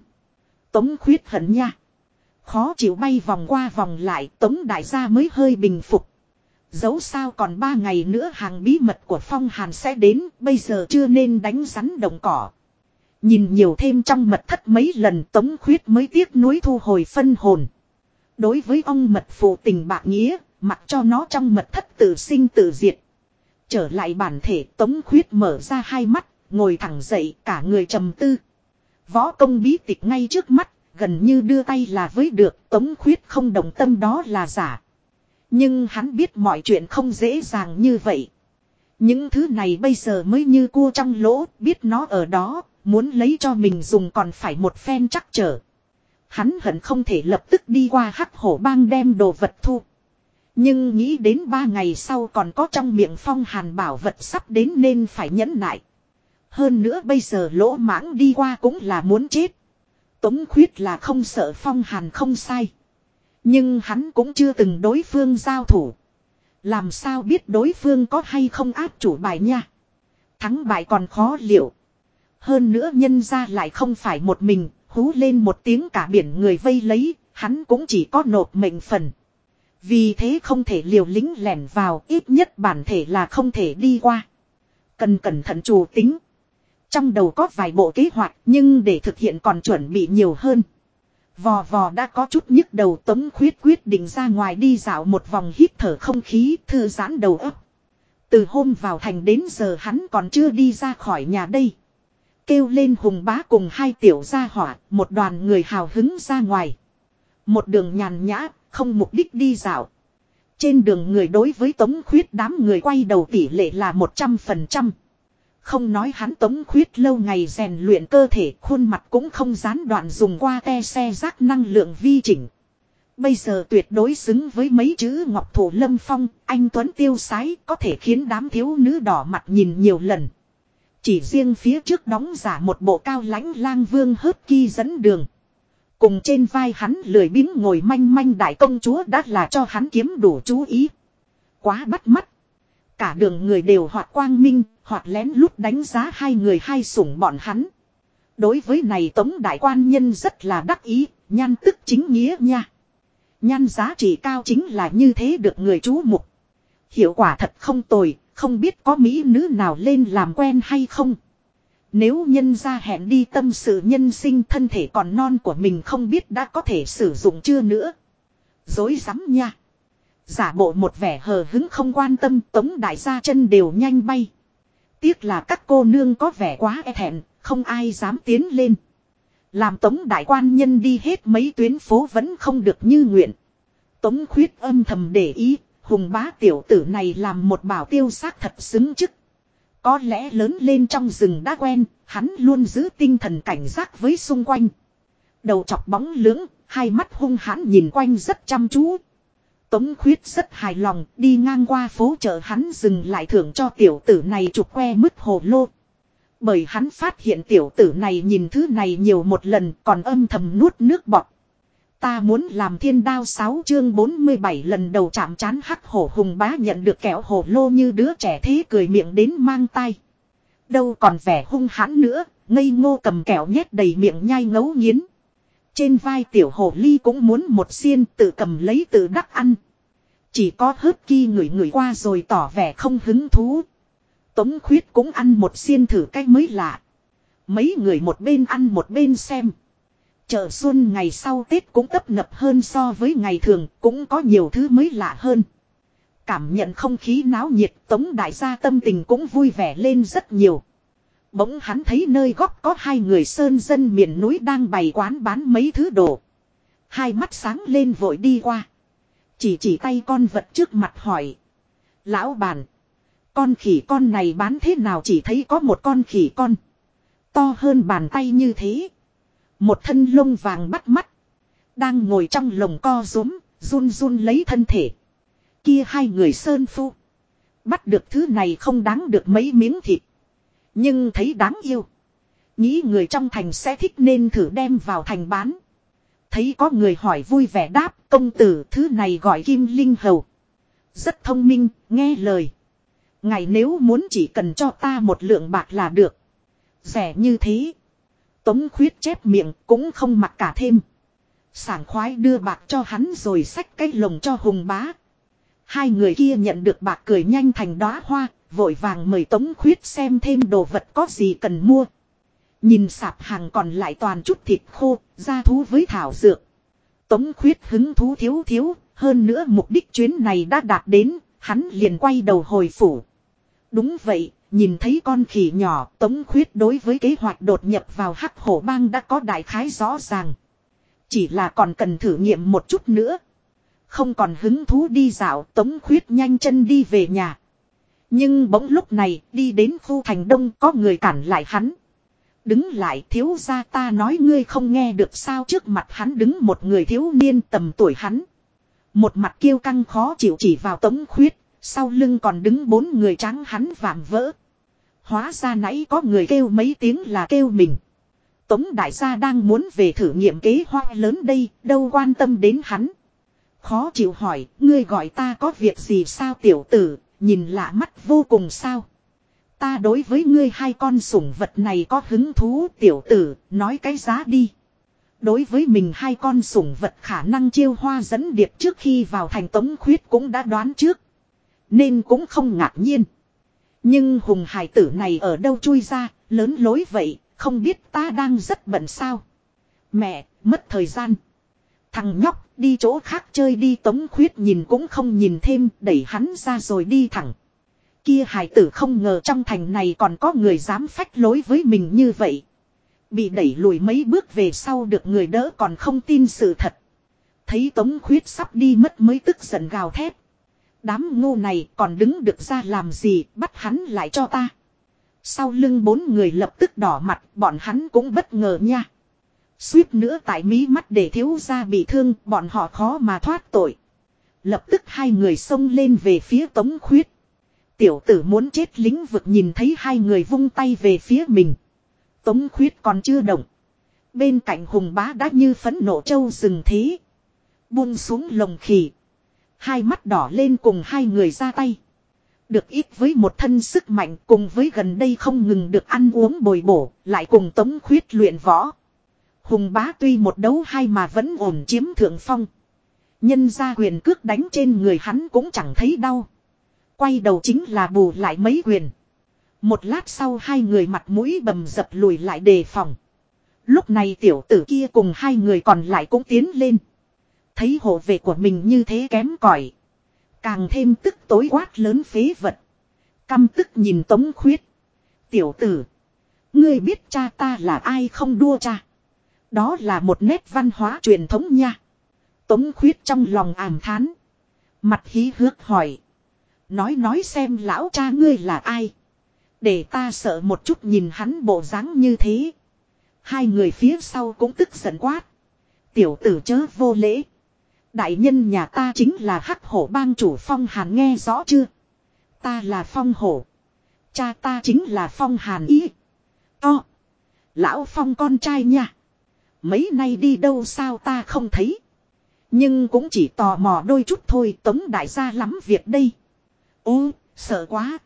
Tống Khuyết hận nha. Khó chịu bay vòng qua vòng lại, Tống Đại gia mới hơi bình phục. Dẫu sao còn ba ngày nữa hàng bí mật của Phong Hàn sẽ đến, bây giờ chưa nên đánh rắn đồng cỏ. Nhìn nhiều thêm trong mật thất mấy lần Tống Khuyết mới tiếc nuối thu hồi phân hồn. Đối với ông mật phụ tình bạc nghĩa, mặc cho nó trong mật thất tự sinh tự diệt. Trở lại bản thể Tống Khuyết mở ra hai mắt, ngồi thẳng dậy cả người trầm tư. Võ công bí tịch ngay trước mắt, gần như đưa tay là với được, Tống Khuyết không đồng tâm đó là giả. Nhưng hắn biết mọi chuyện không dễ dàng như vậy. Những thứ này bây giờ mới như cua trong lỗ, biết nó ở đó, muốn lấy cho mình dùng còn phải một phen chắc trở. Hắn hận không thể lập tức đi qua hắc hổ bang đem đồ vật thu. Nhưng nghĩ đến ba ngày sau còn có trong miệng phong hàn bảo vật sắp đến nên phải nhẫn nại. Hơn nữa bây giờ lỗ mãng đi qua cũng là muốn chết. Tống khuyết là không sợ phong hàn không sai. Nhưng hắn cũng chưa từng đối phương giao thủ. Làm sao biết đối phương có hay không áp chủ bài nha. Thắng bại còn khó liệu. Hơn nữa nhân ra lại không phải một mình, hú lên một tiếng cả biển người vây lấy, hắn cũng chỉ có nộp mệnh phần. Vì thế không thể liều lính lẻn vào, ít nhất bản thể là không thể đi qua. Cần cẩn thận chủ tính. Trong đầu có vài bộ kế hoạch nhưng để thực hiện còn chuẩn bị nhiều hơn. Vò vò đã có chút nhức đầu tống khuyết quyết định ra ngoài đi dạo một vòng hít thở không khí thư giãn đầu ấp. Từ hôm vào thành đến giờ hắn còn chưa đi ra khỏi nhà đây. Kêu lên hùng bá cùng hai tiểu gia hỏa, một đoàn người hào hứng ra ngoài. Một đường nhàn nhã, không mục đích đi dạo. Trên đường người đối với tống khuyết đám người quay đầu tỷ lệ là 100%. Không nói hắn tống khuyết lâu ngày rèn luyện cơ thể khuôn mặt cũng không gián đoạn dùng qua te xe rác năng lượng vi chỉnh. Bây giờ tuyệt đối xứng với mấy chữ ngọc thủ lâm phong, anh Tuấn tiêu sái có thể khiến đám thiếu nữ đỏ mặt nhìn nhiều lần. Chỉ riêng phía trước đóng giả một bộ cao lãnh lang vương hớt ki dẫn đường. Cùng trên vai hắn lười biếng ngồi manh manh đại công chúa đã là cho hắn kiếm đủ chú ý. Quá bắt mắt. Cả đường người đều hoạt quang minh, hoạt lén lút đánh giá hai người hai sủng bọn hắn. Đối với này tống đại quan nhân rất là đắc ý, nhan tức chính nghĩa nha. Nhan giá trị cao chính là như thế được người chú mục. Hiệu quả thật không tồi, không biết có mỹ nữ nào lên làm quen hay không. Nếu nhân ra hẹn đi tâm sự nhân sinh thân thể còn non của mình không biết đã có thể sử dụng chưa nữa. Dối rắm nha. Giả bộ một vẻ hờ hứng không quan tâm tống đại gia chân đều nhanh bay. Tiếc là các cô nương có vẻ quá e thẹn, không ai dám tiến lên. Làm tống đại quan nhân đi hết mấy tuyến phố vẫn không được như nguyện. Tống khuyết âm thầm để ý, hùng bá tiểu tử này làm một bảo tiêu xác thật xứng chức. Có lẽ lớn lên trong rừng đã quen, hắn luôn giữ tinh thần cảnh giác với xung quanh. Đầu chọc bóng lưỡng, hai mắt hung hãn nhìn quanh rất chăm chú. Tống khuyết rất hài lòng, đi ngang qua phố chợ hắn dừng lại thưởng cho tiểu tử này chụp que mứt hồ lô. Bởi hắn phát hiện tiểu tử này nhìn thứ này nhiều một lần còn âm thầm nuốt nước bọt ta muốn làm thiên đao 6 chương 47 lần đầu chạm chán hắc hổ hùng bá nhận được kẹo hổ lô như đứa trẻ thế cười miệng đến mang tay. Đâu còn vẻ hung hãn nữa, ngây ngô cầm kẹo nhét đầy miệng nhai ngấu nghiến. Trên vai tiểu hổ ly cũng muốn một xiên tự cầm lấy tự đắc ăn. Chỉ có hớt ki người người qua rồi tỏ vẻ không hứng thú. Tống khuyết cũng ăn một xiên thử cách mới lạ. Mấy người một bên ăn một bên xem. Chợ xuân ngày sau Tết cũng tấp nập hơn so với ngày thường, cũng có nhiều thứ mới lạ hơn. Cảm nhận không khí náo nhiệt, Tống đại gia tâm tình cũng vui vẻ lên rất nhiều. Bỗng hắn thấy nơi góc có hai người sơn dân miền núi đang bày quán bán mấy thứ đồ. Hai mắt sáng lên vội đi qua. Chỉ chỉ tay con vật trước mặt hỏi. Lão bàn. Con khỉ con này bán thế nào chỉ thấy có một con khỉ con. To hơn bàn tay như thế. Một thân lông vàng bắt mắt. Đang ngồi trong lồng co rúm, run run lấy thân thể. Kia hai người sơn phu. Bắt được thứ này không đáng được mấy miếng thịt. Nhưng thấy đáng yêu. Nghĩ người trong thành sẽ thích nên thử đem vào thành bán. Thấy có người hỏi vui vẻ đáp công tử thứ này gọi kim linh hầu. Rất thông minh, nghe lời. Ngày nếu muốn chỉ cần cho ta một lượng bạc là được. Rẻ như thế. Tống khuyết chép miệng cũng không mặc cả thêm. Sảng khoái đưa bạc cho hắn rồi xách cái lồng cho hùng bá. Hai người kia nhận được bạc cười nhanh thành đóa hoa, vội vàng mời Tống khuyết xem thêm đồ vật có gì cần mua. Nhìn sạp hàng còn lại toàn chút thịt khô, ra thú với thảo dược. Tống khuyết hứng thú thiếu thiếu, hơn nữa mục đích chuyến này đã đạt đến, hắn liền quay đầu hồi phủ. Đúng vậy, nhìn thấy con khỉ nhỏ, tống khuyết đối với kế hoạch đột nhập vào hắc hổ bang đã có đại khái rõ ràng. Chỉ là còn cần thử nghiệm một chút nữa. Không còn hứng thú đi dạo, tống khuyết nhanh chân đi về nhà. Nhưng bỗng lúc này, đi đến khu thành đông có người cản lại hắn. Đứng lại thiếu gia ta nói ngươi không nghe được sao trước mặt hắn đứng một người thiếu niên tầm tuổi hắn. Một mặt kiêu căng khó chịu chỉ vào tống khuyết, sau lưng còn đứng bốn người trắng hắn vạm vỡ. Hóa ra nãy có người kêu mấy tiếng là kêu mình. Tống đại gia đang muốn về thử nghiệm kế hoa lớn đây, đâu quan tâm đến hắn. Khó chịu hỏi, ngươi gọi ta có việc gì sao tiểu tử, nhìn lạ mắt vô cùng sao. Ta đối với ngươi hai con sủng vật này có hứng thú tiểu tử, nói cái giá đi. Đối với mình hai con sủng vật khả năng chiêu hoa dẫn điệp trước khi vào thành tống khuyết cũng đã đoán trước. Nên cũng không ngạc nhiên. Nhưng hùng hải tử này ở đâu chui ra, lớn lối vậy, không biết ta đang rất bận sao. Mẹ, mất thời gian. Thằng nhóc, đi chỗ khác chơi đi tống khuyết nhìn cũng không nhìn thêm, đẩy hắn ra rồi đi thẳng. Kia hải tử không ngờ trong thành này còn có người dám phách lối với mình như vậy. Bị đẩy lùi mấy bước về sau được người đỡ còn không tin sự thật. Thấy tống khuyết sắp đi mất mới tức giận gào thét. Đám ngu này còn đứng được ra làm gì, bắt hắn lại cho ta. Sau lưng bốn người lập tức đỏ mặt, bọn hắn cũng bất ngờ nha. Suýt nữa tại mí mắt để thiếu gia bị thương, bọn họ khó mà thoát tội. Lập tức hai người xông lên về phía tống khuyết. Tiểu tử muốn chết lính vực nhìn thấy hai người vung tay về phía mình. Tống khuyết còn chưa động. Bên cạnh hùng bá đã như phấn nộ châu rừng thế. Buông xuống lồng khỉ. Hai mắt đỏ lên cùng hai người ra tay. Được ít với một thân sức mạnh cùng với gần đây không ngừng được ăn uống bồi bổ, lại cùng tống khuyết luyện võ. Hùng bá tuy một đấu hai mà vẫn ổn chiếm thượng phong. Nhân ra quyền cước đánh trên người hắn cũng chẳng thấy đau. Quay đầu chính là bù lại mấy quyền. Một lát sau hai người mặt mũi bầm dập lùi lại đề phòng. Lúc này tiểu tử kia cùng hai người còn lại cũng tiến lên. Thấy hộ vệ của mình như thế kém cỏi Càng thêm tức tối quát lớn phế vật. Căm tức nhìn tống khuyết. Tiểu tử. Ngươi biết cha ta là ai không đua cha. Đó là một nét văn hóa truyền thống nha. Tống khuyết trong lòng ảm thán. Mặt hí hước hỏi. Nói nói xem lão cha ngươi là ai. Để ta sợ một chút nhìn hắn bộ dáng như thế. Hai người phía sau cũng tức giận quát. Tiểu tử chớ vô lễ. Đại nhân nhà ta chính là hắc hổ bang chủ phong hàn nghe rõ chưa? Ta là phong hổ. Cha ta chính là phong hàn ý. To. Lão phong con trai nha. Mấy nay đi đâu sao ta không thấy. Nhưng cũng chỉ tò mò đôi chút thôi tống đại gia lắm việc đây. Ô, sợ quá.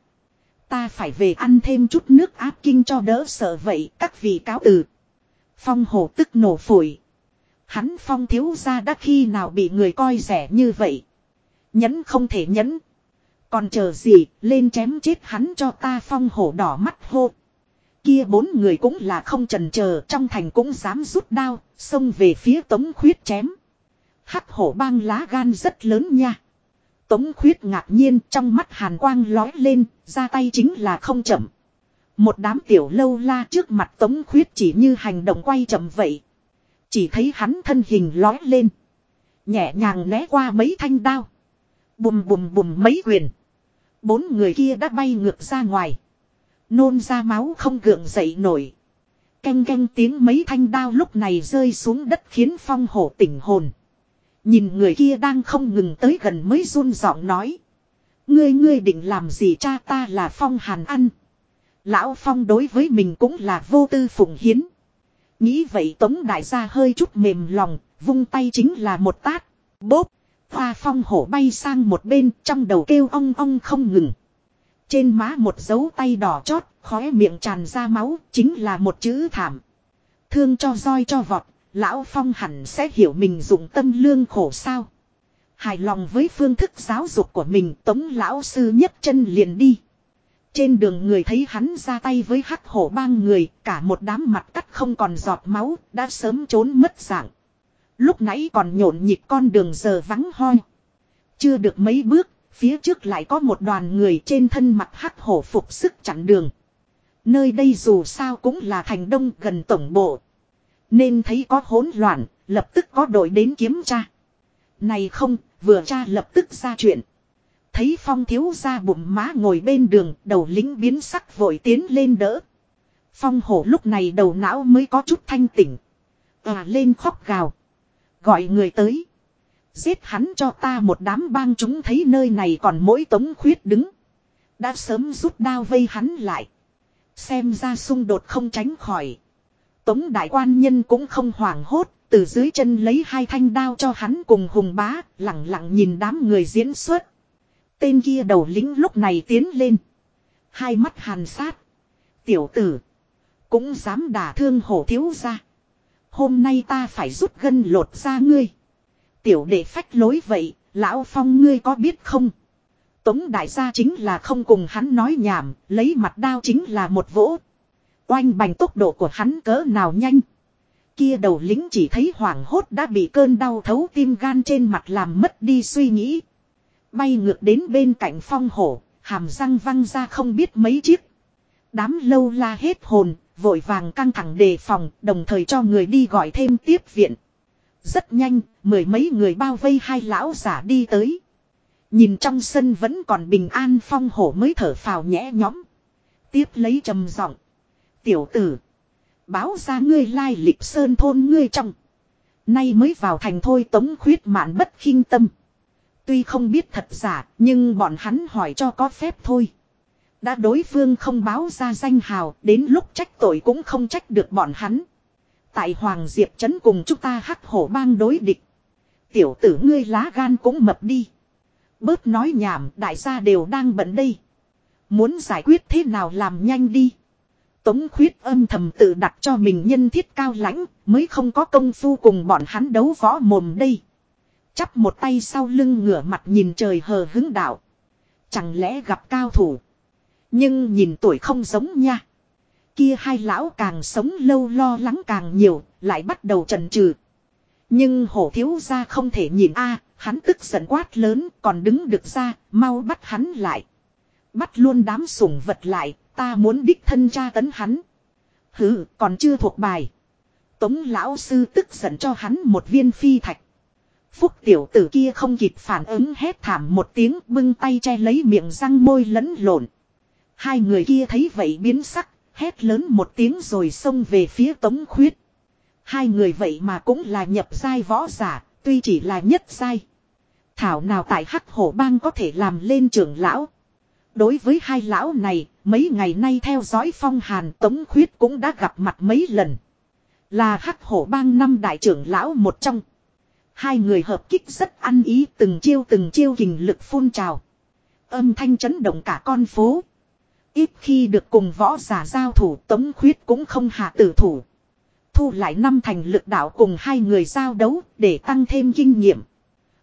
Ta phải về ăn thêm chút nước áp kinh cho đỡ sợ vậy các vị cáo từ. Phong hổ tức nổ phổi. Hắn phong thiếu ra đã khi nào bị người coi rẻ như vậy. Nhẫn không thể nhẫn. Còn chờ gì lên chém chết hắn cho ta phong hổ đỏ mắt hô. Kia bốn người cũng là không trần chờ trong thành cũng dám rút đao, xông về phía tống khuyết chém. Hắc hổ bang lá gan rất lớn nha. Tống khuyết ngạc nhiên trong mắt hàn quang lói lên, ra tay chính là không chậm. Một đám tiểu lâu la trước mặt tống khuyết chỉ như hành động quay chậm vậy. Chỉ thấy hắn thân hình lói lên. Nhẹ nhàng né qua mấy thanh đao. Bùm bùm bùm mấy quyền. Bốn người kia đã bay ngược ra ngoài. Nôn ra máu không gượng dậy nổi. Canh canh tiếng mấy thanh đao lúc này rơi xuống đất khiến phong hổ tỉnh hồn. Nhìn người kia đang không ngừng tới gần mới run giọng nói. Ngươi ngươi định làm gì cha ta là phong hàn ăn. Lão phong đối với mình cũng là vô tư phụng hiến. Nghĩ vậy tống đại gia hơi chút mềm lòng, vung tay chính là một tát. Bốp, hoa phong hổ bay sang một bên trong đầu kêu ong ong không ngừng. Trên má một dấu tay đỏ chót, khóe miệng tràn ra máu, chính là một chữ thảm. Thương cho roi cho vọt, lão phong hẳn sẽ hiểu mình dùng tâm lương khổ sao. Hài lòng với phương thức giáo dục của mình tống lão sư nhấc chân liền đi. Trên đường người thấy hắn ra tay với hắc hổ bang người, cả một đám mặt cắt không còn giọt máu, đã sớm trốn mất dạng. Lúc nãy còn nhộn nhịp con đường giờ vắng hoi. Chưa được mấy bước, phía trước lại có một đoàn người trên thân mặt hắc hổ phục sức chặn đường. Nơi đây dù sao cũng là thành đông gần tổng bộ. Nên thấy có hỗn loạn, lập tức có đội đến kiểm tra. Này không, vừa tra lập tức ra chuyện. Thấy phong thiếu ra bụng má ngồi bên đường, đầu lính biến sắc vội tiến lên đỡ. Phong hổ lúc này đầu não mới có chút thanh tỉnh. À lên khóc gào. Gọi người tới. Giết hắn cho ta một đám bang chúng thấy nơi này còn mỗi tống khuyết đứng. Đã sớm rút đao vây hắn lại. Xem ra xung đột không tránh khỏi. Tống đại quan nhân cũng không hoảng hốt. Từ dưới chân lấy hai thanh đao cho hắn cùng hùng bá. Lặng lặng nhìn đám người diễn xuất. Tên kia đầu lính lúc này tiến lên. Hai mắt hàn sát. Tiểu tử. Cũng dám đả thương hổ thiếu ra. Hôm nay ta phải rút gân lột ra ngươi. Tiểu đệ phách lối vậy, lão phong ngươi có biết không? Tống đại gia chính là không cùng hắn nói nhảm, lấy mặt đao chính là một vỗ. Oanh bành tốc độ của hắn cỡ nào nhanh. Kia đầu lính chỉ thấy hoảng hốt đã bị cơn đau thấu tim gan trên mặt làm mất đi suy nghĩ. Bay ngược đến bên cạnh phong hổ, hàm răng văng ra không biết mấy chiếc. Đám lâu la hết hồn, vội vàng căng thẳng đề phòng, đồng thời cho người đi gọi thêm tiếp viện. Rất nhanh, mười mấy người bao vây hai lão giả đi tới. Nhìn trong sân vẫn còn bình an phong hổ mới thở phào nhẹ nhõm. Tiếp lấy trầm giọng. Tiểu tử. Báo ra ngươi lai lịch sơn thôn ngươi trong. Nay mới vào thành thôi tống khuyết mạn bất khinh tâm. Tuy không biết thật giả, nhưng bọn hắn hỏi cho có phép thôi. Đã đối phương không báo ra danh hào, đến lúc trách tội cũng không trách được bọn hắn. Tại Hoàng Diệp Trấn cùng chúng ta hắc hổ bang đối địch. Tiểu tử ngươi lá gan cũng mập đi. Bớt nói nhảm, đại gia đều đang bận đây. Muốn giải quyết thế nào làm nhanh đi. Tống khuyết âm thầm tự đặt cho mình nhân thiết cao lãnh, mới không có công phu cùng bọn hắn đấu võ mồm đây. Chắp một tay sau lưng ngửa mặt nhìn trời hờ hứng đạo. Chẳng lẽ gặp cao thủ. Nhưng nhìn tuổi không giống nha. Kia hai lão càng sống lâu lo lắng càng nhiều, lại bắt đầu trần trừ. Nhưng hổ thiếu ra không thể nhìn a hắn tức giận quát lớn còn đứng được ra, mau bắt hắn lại. Bắt luôn đám sủng vật lại, ta muốn đích thân tra tấn hắn. Hừ, còn chưa thuộc bài. Tống lão sư tức giận cho hắn một viên phi thạch. Phúc tiểu tử kia không kịp phản ứng hét thảm một tiếng bưng tay che lấy miệng răng môi lẫn lộn. Hai người kia thấy vậy biến sắc, hét lớn một tiếng rồi xông về phía tống khuyết. Hai người vậy mà cũng là nhập giai võ giả, tuy chỉ là nhất giai. Thảo nào tại hắc hổ bang có thể làm lên trưởng lão. Đối với hai lão này, mấy ngày nay theo dõi phong hàn tống khuyết cũng đã gặp mặt mấy lần. Là hắc hổ bang năm đại trưởng lão một trong. Hai người hợp kích rất ăn ý từng chiêu từng chiêu hình lực phun trào. Âm thanh chấn động cả con phố. Ít khi được cùng võ giả giao thủ tống khuyết cũng không hạ tử thủ. Thu lại năm thành lực đạo cùng hai người giao đấu để tăng thêm kinh nghiệm.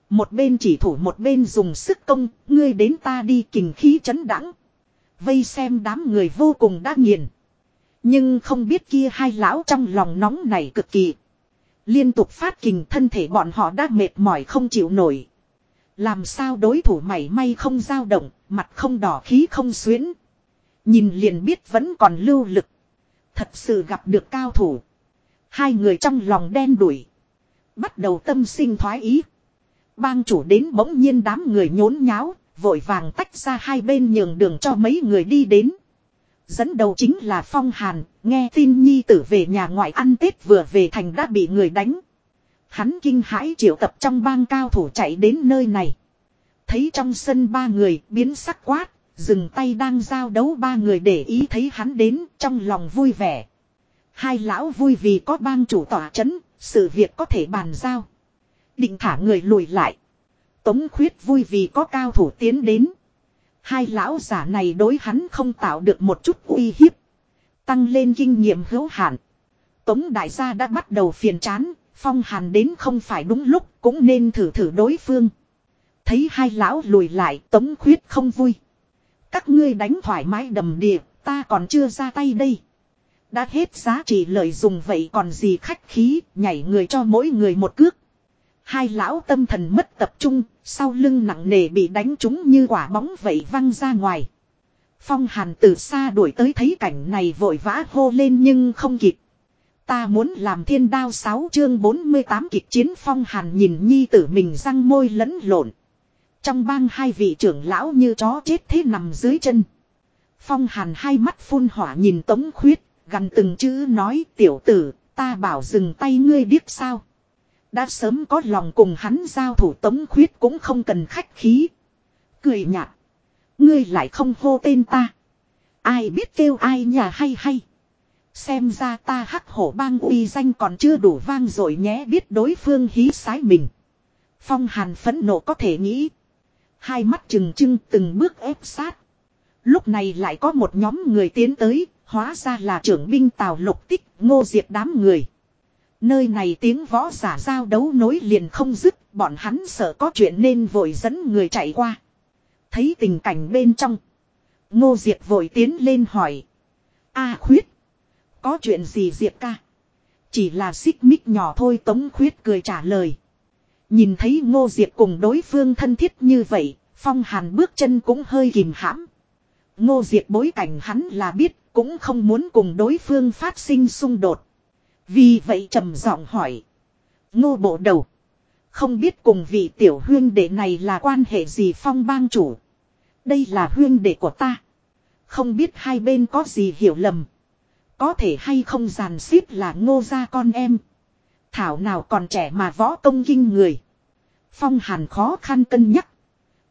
Một bên chỉ thủ một bên dùng sức công, ngươi đến ta đi kình khí chấn đẳng. Vây xem đám người vô cùng đã nghiền. Nhưng không biết kia hai lão trong lòng nóng này cực kỳ. Liên tục phát kình thân thể bọn họ đã mệt mỏi không chịu nổi. Làm sao đối thủ mảy may không dao động, mặt không đỏ khí không xuyến. Nhìn liền biết vẫn còn lưu lực. Thật sự gặp được cao thủ. Hai người trong lòng đen đuổi. Bắt đầu tâm sinh thoái ý. Bang chủ đến bỗng nhiên đám người nhốn nháo, vội vàng tách ra hai bên nhường đường cho mấy người đi đến. Dẫn đầu chính là Phong Hàn, nghe tin nhi tử về nhà ngoại ăn Tết vừa về thành đã bị người đánh. Hắn kinh hãi triệu tập trong bang cao thủ chạy đến nơi này. Thấy trong sân ba người biến sắc quát, dừng tay đang giao đấu ba người để ý thấy hắn đến trong lòng vui vẻ. Hai lão vui vì có bang chủ tỏa chấn, sự việc có thể bàn giao. Định thả người lùi lại. Tống khuyết vui vì có cao thủ tiến đến. Hai lão giả này đối hắn không tạo được một chút uy hiếp. Tăng lên kinh nghiệm hữu hạn. Tống đại gia đã bắt đầu phiền chán, phong hàn đến không phải đúng lúc cũng nên thử thử đối phương. Thấy hai lão lùi lại tống khuyết không vui. Các ngươi đánh thoải mái đầm địa, ta còn chưa ra tay đây. Đã hết giá trị lợi dùng vậy còn gì khách khí, nhảy người cho mỗi người một cước. Hai lão tâm thần mất tập trung, sau lưng nặng nề bị đánh trúng như quả bóng vậy văng ra ngoài. Phong hàn từ xa đuổi tới thấy cảnh này vội vã hô lên nhưng không kịp. Ta muốn làm thiên đao 6 chương 48 kịch chiến phong hàn nhìn nhi tử mình răng môi lẫn lộn. Trong bang hai vị trưởng lão như chó chết thế nằm dưới chân. Phong hàn hai mắt phun hỏa nhìn tống khuyết, gần từng chữ nói tiểu tử, ta bảo dừng tay ngươi điếc sao. Đã sớm có lòng cùng hắn giao thủ tống khuyết cũng không cần khách khí. Cười nhạt. Ngươi lại không hô tên ta. Ai biết kêu ai nhà hay hay. Xem ra ta hắc hổ bang uy danh còn chưa đủ vang rồi nhé biết đối phương hí sái mình. Phong hàn phẫn nộ có thể nghĩ. Hai mắt trừng trưng từng bước ép sát. Lúc này lại có một nhóm người tiến tới, hóa ra là trưởng binh tào lục tích, ngô diệt đám người. Nơi này tiếng võ giả giao đấu nối liền không dứt, bọn hắn sợ có chuyện nên vội dẫn người chạy qua. Thấy tình cảnh bên trong. Ngô Diệp vội tiến lên hỏi. a khuyết. Có chuyện gì Diệp ca? Chỉ là xích mích nhỏ thôi Tống khuyết cười trả lời. Nhìn thấy Ngô Diệp cùng đối phương thân thiết như vậy, Phong Hàn bước chân cũng hơi kìm hãm. Ngô Diệp bối cảnh hắn là biết, cũng không muốn cùng đối phương phát sinh xung đột. Vì vậy trầm giọng hỏi. Ngô bộ đầu. Không biết cùng vị tiểu huyên đệ này là quan hệ gì phong bang chủ. Đây là huyên đệ của ta. Không biết hai bên có gì hiểu lầm. Có thể hay không giàn xếp là ngô gia con em. Thảo nào còn trẻ mà võ công kinh người. Phong hàn khó khăn cân nhắc.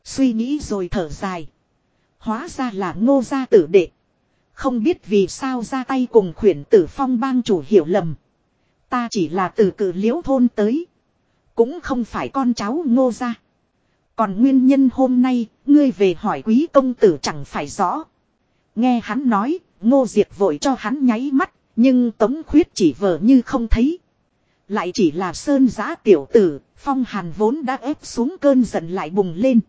Suy nghĩ rồi thở dài. Hóa ra là ngô gia tử đệ. Không biết vì sao ra tay cùng khuyển tử phong bang chủ hiểu lầm. Ta chỉ là từ cử liễu thôn tới. Cũng không phải con cháu ngô gia. Còn nguyên nhân hôm nay, ngươi về hỏi quý công tử chẳng phải rõ. Nghe hắn nói, ngô diệt vội cho hắn nháy mắt, nhưng tống khuyết chỉ vờ như không thấy. Lại chỉ là sơn giã tiểu tử, phong hàn vốn đã ép xuống cơn giận lại bùng lên.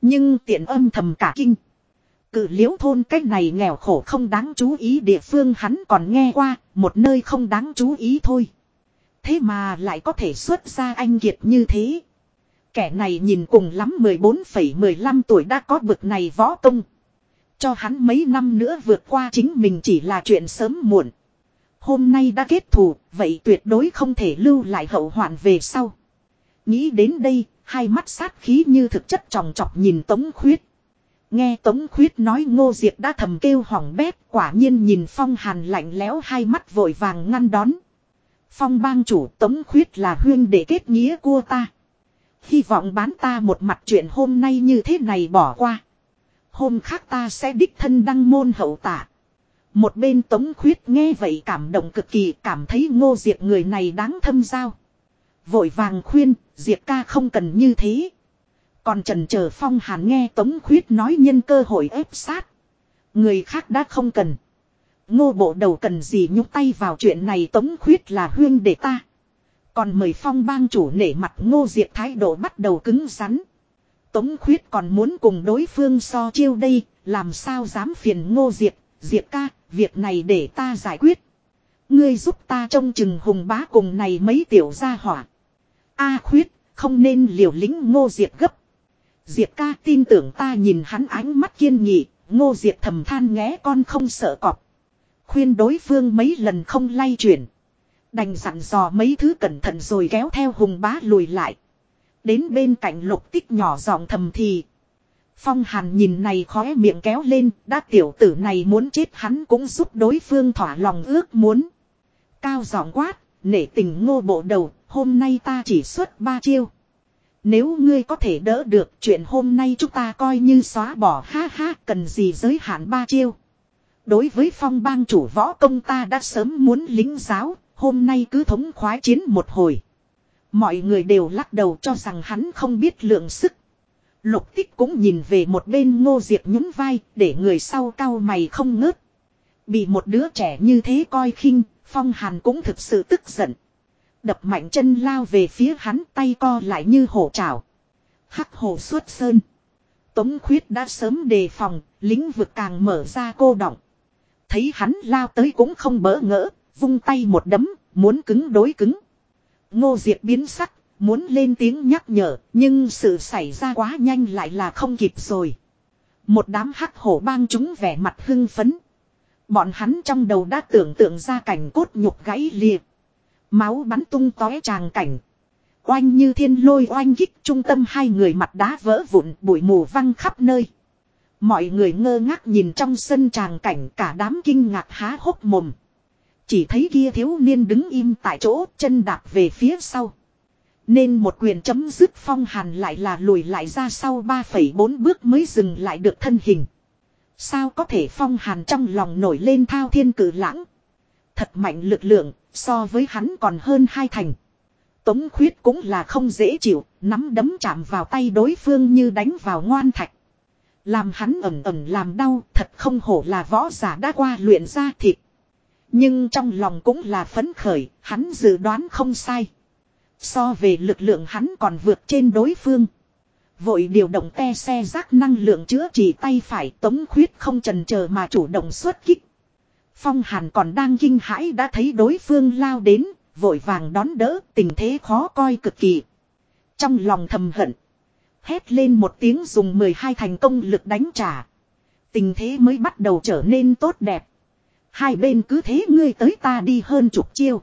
Nhưng tiện âm thầm cả kinh. Cự liễu thôn cách này nghèo khổ không đáng chú ý địa phương hắn còn nghe qua, một nơi không đáng chú ý thôi. Thế mà lại có thể xuất ra anh kiệt như thế. Kẻ này nhìn cùng lắm 14,15 tuổi đã có bực này võ công. Cho hắn mấy năm nữa vượt qua chính mình chỉ là chuyện sớm muộn. Hôm nay đã kết thù, vậy tuyệt đối không thể lưu lại hậu hoạn về sau. Nghĩ đến đây, hai mắt sát khí như thực chất tròng trọc nhìn Tống Khuyết. Nghe Tống Khuyết nói Ngô Diệp đã thầm kêu hỏng bét, quả nhiên nhìn Phong Hàn lạnh lẽo hai mắt vội vàng ngăn đón. Phong bang chủ Tống Khuyết là huyên để kết nghĩa của ta. Hy vọng bán ta một mặt chuyện hôm nay như thế này bỏ qua. Hôm khác ta sẽ đích thân đăng môn hậu tạ. Một bên Tống Khuyết nghe vậy cảm động cực kỳ cảm thấy Ngô Diệp người này đáng thâm giao. Vội vàng khuyên, Diệp ca không cần như thế. Còn trần chờ phong hàn nghe Tống Khuyết nói nhân cơ hội ép sát. Người khác đã không cần. Ngô bộ đầu cần gì nhúc tay vào chuyện này Tống Khuyết là huyên để ta. Còn mời phong bang chủ nể mặt ngô diệp thái độ bắt đầu cứng rắn. Tống Khuyết còn muốn cùng đối phương so chiêu đây, làm sao dám phiền ngô diệp, diệp ca, việc này để ta giải quyết. Ngươi giúp ta trông chừng hùng bá cùng này mấy tiểu gia hỏa. A khuyết, không nên liều lĩnh ngô diệp gấp. Diệp ca tin tưởng ta nhìn hắn ánh mắt kiên nghị, ngô diệp thầm than nghé con không sợ cọp. Khuyên đối phương mấy lần không lay chuyển. Đành dặn dò mấy thứ cẩn thận rồi kéo theo hùng bá lùi lại. Đến bên cạnh lục tích nhỏ giọng thầm thì. Phong hàn nhìn này khóe miệng kéo lên, đã tiểu tử này muốn chết hắn cũng giúp đối phương thỏa lòng ước muốn. Cao giọng quát, nể tình ngô bộ đầu, hôm nay ta chỉ xuất ba chiêu. Nếu ngươi có thể đỡ được chuyện hôm nay chúng ta coi như xóa bỏ ha ha cần gì giới hạn ba chiêu. Đối với phong bang chủ võ công ta đã sớm muốn lính giáo, hôm nay cứ thống khoái chiến một hồi. Mọi người đều lắc đầu cho rằng hắn không biết lượng sức. Lục tích cũng nhìn về một bên ngô diệp nhún vai để người sau cao mày không ngớt. Bị một đứa trẻ như thế coi khinh, phong hàn cũng thực sự tức giận. Đập mạnh chân lao về phía hắn tay co lại như hổ trào. Hắc hổ xuất sơn. Tống khuyết đã sớm đề phòng, lính vực càng mở ra cô động. Thấy hắn lao tới cũng không bỡ ngỡ, vung tay một đấm, muốn cứng đối cứng. Ngô Diệp biến sắc, muốn lên tiếng nhắc nhở, nhưng sự xảy ra quá nhanh lại là không kịp rồi. Một đám hắc hổ bang chúng vẻ mặt hưng phấn. Bọn hắn trong đầu đã tưởng tượng ra cảnh cốt nhục gãy liệt. Máu bắn tung tóe tràng cảnh. Oanh như thiên lôi oanh kích trung tâm hai người mặt đá vỡ vụn bụi mù văng khắp nơi. Mọi người ngơ ngác nhìn trong sân tràng cảnh cả đám kinh ngạc há hốc mồm. Chỉ thấy kia thiếu niên đứng im tại chỗ chân đạp về phía sau. Nên một quyền chấm dứt phong hàn lại là lùi lại ra sau 3,4 bước mới dừng lại được thân hình. Sao có thể phong hàn trong lòng nổi lên thao thiên cử lãng. Thật mạnh lực lượng, so với hắn còn hơn hai thành. Tống khuyết cũng là không dễ chịu, nắm đấm chạm vào tay đối phương như đánh vào ngoan thạch. Làm hắn ẩm ẩm làm đau, thật không hổ là võ giả đã qua luyện ra thịt. Nhưng trong lòng cũng là phấn khởi, hắn dự đoán không sai. So về lực lượng hắn còn vượt trên đối phương. Vội điều động te xe rác năng lượng chữa trị tay phải tống khuyết không trần chờ mà chủ động xuất kích. Phong hàn còn đang kinh hãi đã thấy đối phương lao đến, vội vàng đón đỡ tình thế khó coi cực kỳ. Trong lòng thầm hận. Hét lên một tiếng dùng 12 thành công lực đánh trả. Tình thế mới bắt đầu trở nên tốt đẹp. Hai bên cứ thế ngươi tới ta đi hơn chục chiêu.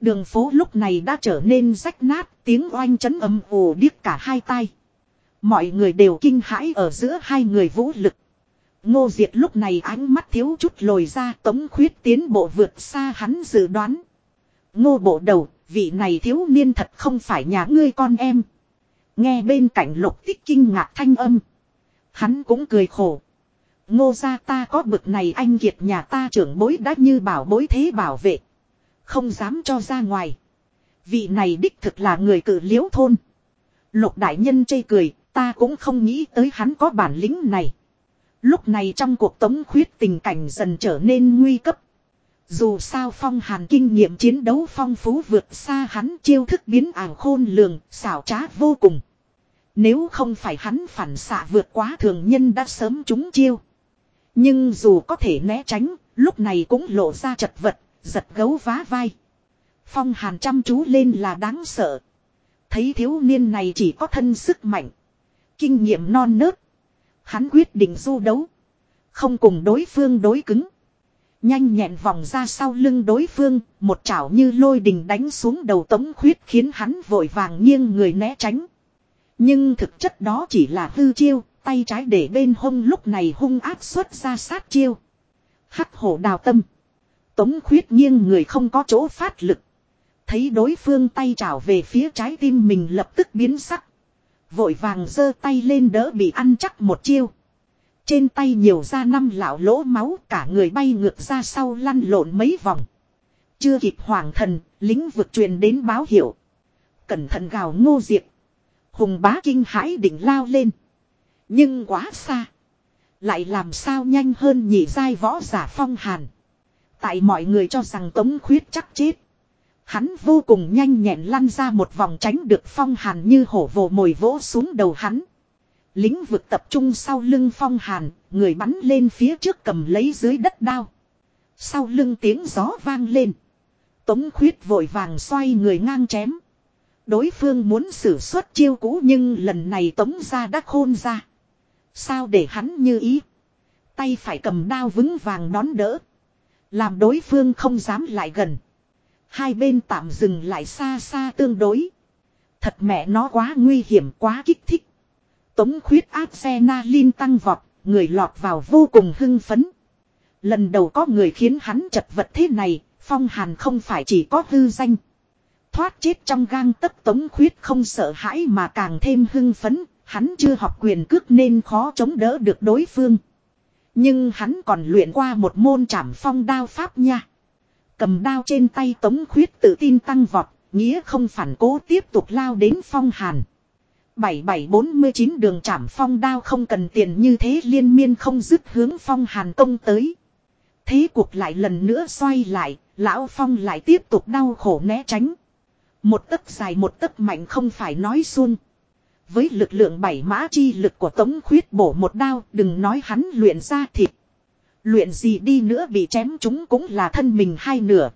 Đường phố lúc này đã trở nên rách nát, tiếng oanh chấn âm ồ điếc cả hai tay. Mọi người đều kinh hãi ở giữa hai người vũ lực. Ngô Diệt lúc này ánh mắt thiếu chút lồi ra tống khuyết tiến bộ vượt xa hắn dự đoán. Ngô bộ đầu, vị này thiếu niên thật không phải nhà ngươi con em. Nghe bên cạnh lục tích kinh ngạc thanh âm. Hắn cũng cười khổ. Ngô gia ta có bực này anh kiệt nhà ta trưởng bối đã như bảo bối thế bảo vệ. Không dám cho ra ngoài. Vị này đích thực là người cử liễu thôn. Lục đại nhân chê cười, ta cũng không nghĩ tới hắn có bản lĩnh này. Lúc này trong cuộc tống khuyết tình cảnh dần trở nên nguy cấp. Dù sao phong hàn kinh nghiệm chiến đấu phong phú vượt xa hắn chiêu thức biến ảo khôn lường, xảo trá vô cùng. Nếu không phải hắn phản xạ vượt quá thường nhân đã sớm trúng chiêu. Nhưng dù có thể né tránh, lúc này cũng lộ ra chật vật, giật gấu vá vai. Phong hàn chăm chú lên là đáng sợ. Thấy thiếu niên này chỉ có thân sức mạnh. Kinh nghiệm non nớt. Hắn quyết định du đấu. Không cùng đối phương đối cứng. Nhanh nhẹn vòng ra sau lưng đối phương, một chảo như lôi đình đánh xuống đầu tống khuyết khiến hắn vội vàng nghiêng người né tránh. Nhưng thực chất đó chỉ là hư chiêu, tay trái để bên hông lúc này hung áp xuất ra sát chiêu. Hắc hổ đào tâm. Tống khuyết nghiêng người không có chỗ phát lực. Thấy đối phương tay trảo về phía trái tim mình lập tức biến sắc. Vội vàng giơ tay lên đỡ bị ăn chắc một chiêu. Trên tay nhiều ra năm lão lỗ máu cả người bay ngược ra sau lăn lộn mấy vòng. Chưa kịp hoàng thần, lính vực truyền đến báo hiệu. Cẩn thận gào ngô diệp. Hùng bá kinh hãi định lao lên. Nhưng quá xa. Lại làm sao nhanh hơn nhị giai võ giả phong hàn. Tại mọi người cho rằng tống khuyết chắc chết. Hắn vô cùng nhanh nhẹn lăn ra một vòng tránh được phong hàn như hổ vồ mồi vỗ xuống đầu hắn. Lính vực tập trung sau lưng phong hàn, người bắn lên phía trước cầm lấy dưới đất đao. Sau lưng tiếng gió vang lên. Tống khuyết vội vàng xoay người ngang chém. Đối phương muốn xử xuất chiêu cũ nhưng lần này tống ra đã khôn ra. Sao để hắn như ý. Tay phải cầm đao vững vàng đón đỡ. Làm đối phương không dám lại gần. Hai bên tạm dừng lại xa xa tương đối. Thật mẹ nó quá nguy hiểm quá kích thích. Tống khuyết áp xe na tăng vọt, người lọt vào vô cùng hưng phấn. Lần đầu có người khiến hắn chật vật thế này, phong hàn không phải chỉ có hư danh. Thoát chết trong gang tấc tống khuyết không sợ hãi mà càng thêm hưng phấn, hắn chưa học quyền cước nên khó chống đỡ được đối phương. Nhưng hắn còn luyện qua một môn trảm phong đao pháp nha. Cầm đao trên tay tống khuyết tự tin tăng vọt, nghĩa không phản cố tiếp tục lao đến phong hàn. 7749 đường trảm phong đao không cần tiền như thế liên miên không dứt hướng phong hàn công tới. Thế cuộc lại lần nữa xoay lại, lão phong lại tiếp tục đau khổ né tránh. Một tấc dài một tấc mạnh không phải nói xuông. Với lực lượng bảy mã chi lực của tống khuyết bổ một đao đừng nói hắn luyện ra thịt. Luyện gì đi nữa bị chém chúng cũng là thân mình hai nửa.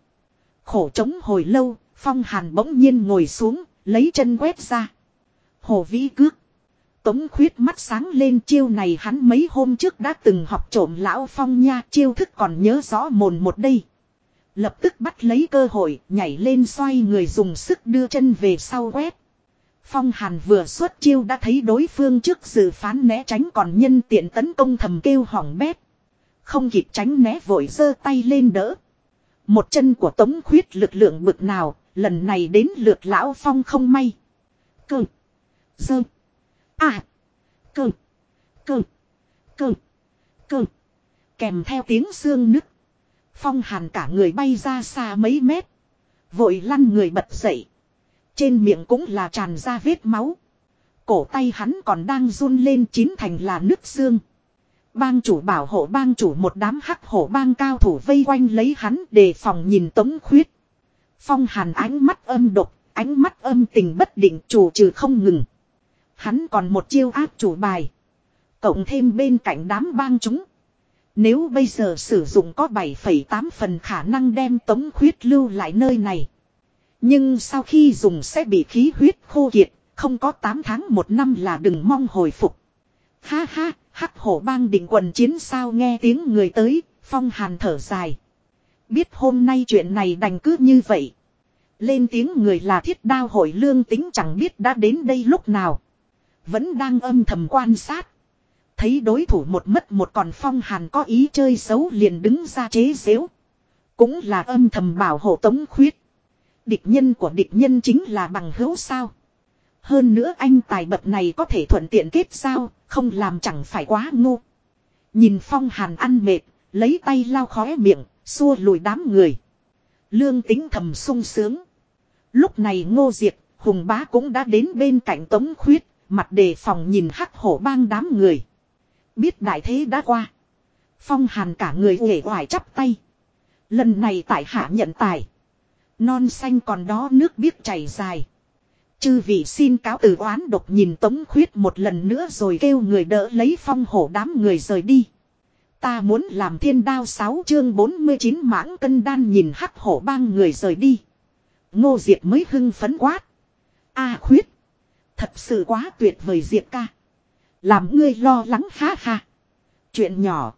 Khổ chống hồi lâu, phong hàn bỗng nhiên ngồi xuống, lấy chân quét ra. Hồ vĩ cước. Tống khuyết mắt sáng lên chiêu này hắn mấy hôm trước đã từng học trộm lão phong nha chiêu thức còn nhớ rõ mồn một đây. Lập tức bắt lấy cơ hội nhảy lên xoay người dùng sức đưa chân về sau quét. Phong hàn vừa xuất chiêu đã thấy đối phương trước dự phán né tránh còn nhân tiện tấn công thầm kêu hỏng bét. Không kịp tránh né vội giơ tay lên đỡ. Một chân của tống khuyết lực lượng bực nào, lần này đến lượt lão phong không may. Cơ. Dơ. À. Cơ. Cơ. Cơ. Cơ. Kèm theo tiếng xương nứt. Phong hàn cả người bay ra xa mấy mét. Vội lăn người bật dậy. Trên miệng cũng là tràn ra vết máu. Cổ tay hắn còn đang run lên chín thành là nước xương. Bang chủ bảo hộ bang chủ một đám hắc hổ bang cao thủ vây quanh lấy hắn đề phòng nhìn tống khuyết. Phong hàn ánh mắt âm độc, ánh mắt âm tình bất định chủ trừ không ngừng. Hắn còn một chiêu áp chủ bài. Cộng thêm bên cạnh đám bang chúng. Nếu bây giờ sử dụng có 7,8 phần khả năng đem tống khuyết lưu lại nơi này. Nhưng sau khi dùng sẽ bị khí huyết khô kiệt, không có 8 tháng một năm là đừng mong hồi phục. Ha ha, hắc hổ bang định quần chiến sao nghe tiếng người tới, phong hàn thở dài. Biết hôm nay chuyện này đành cứ như vậy. Lên tiếng người là thiết đao hội lương tính chẳng biết đã đến đây lúc nào. Vẫn đang âm thầm quan sát. Thấy đối thủ một mất một còn phong hàn có ý chơi xấu liền đứng ra chế xếu. Cũng là âm thầm bảo hộ tống khuyết. Địch nhân của địch nhân chính là bằng hữu sao. Hơn nữa anh tài bậc này có thể thuận tiện kết sao, không làm chẳng phải quá ngu. Nhìn phong hàn ăn mệt, lấy tay lau khóe miệng, xua lùi đám người. Lương tính thầm sung sướng. Lúc này ngô diệt, hùng bá cũng đã đến bên cạnh tống khuyết, mặt đề phòng nhìn hắc hổ bang đám người. Biết đại thế đã qua. Phong hàn cả người uể oải chắp tay. Lần này tại hạ nhận tài. Non xanh còn đó nước biết chảy dài. Chư vị xin cáo từ oán độc nhìn tống khuyết một lần nữa rồi kêu người đỡ lấy phong hổ đám người rời đi. Ta muốn làm thiên đao sáu chương 49 mãng cân đan nhìn hắc hổ bang người rời đi. Ngô Diệp mới hưng phấn quát. A khuyết. Thật sự quá tuyệt vời Diệp ca. Làm ngươi lo lắng ha ha. Chuyện nhỏ.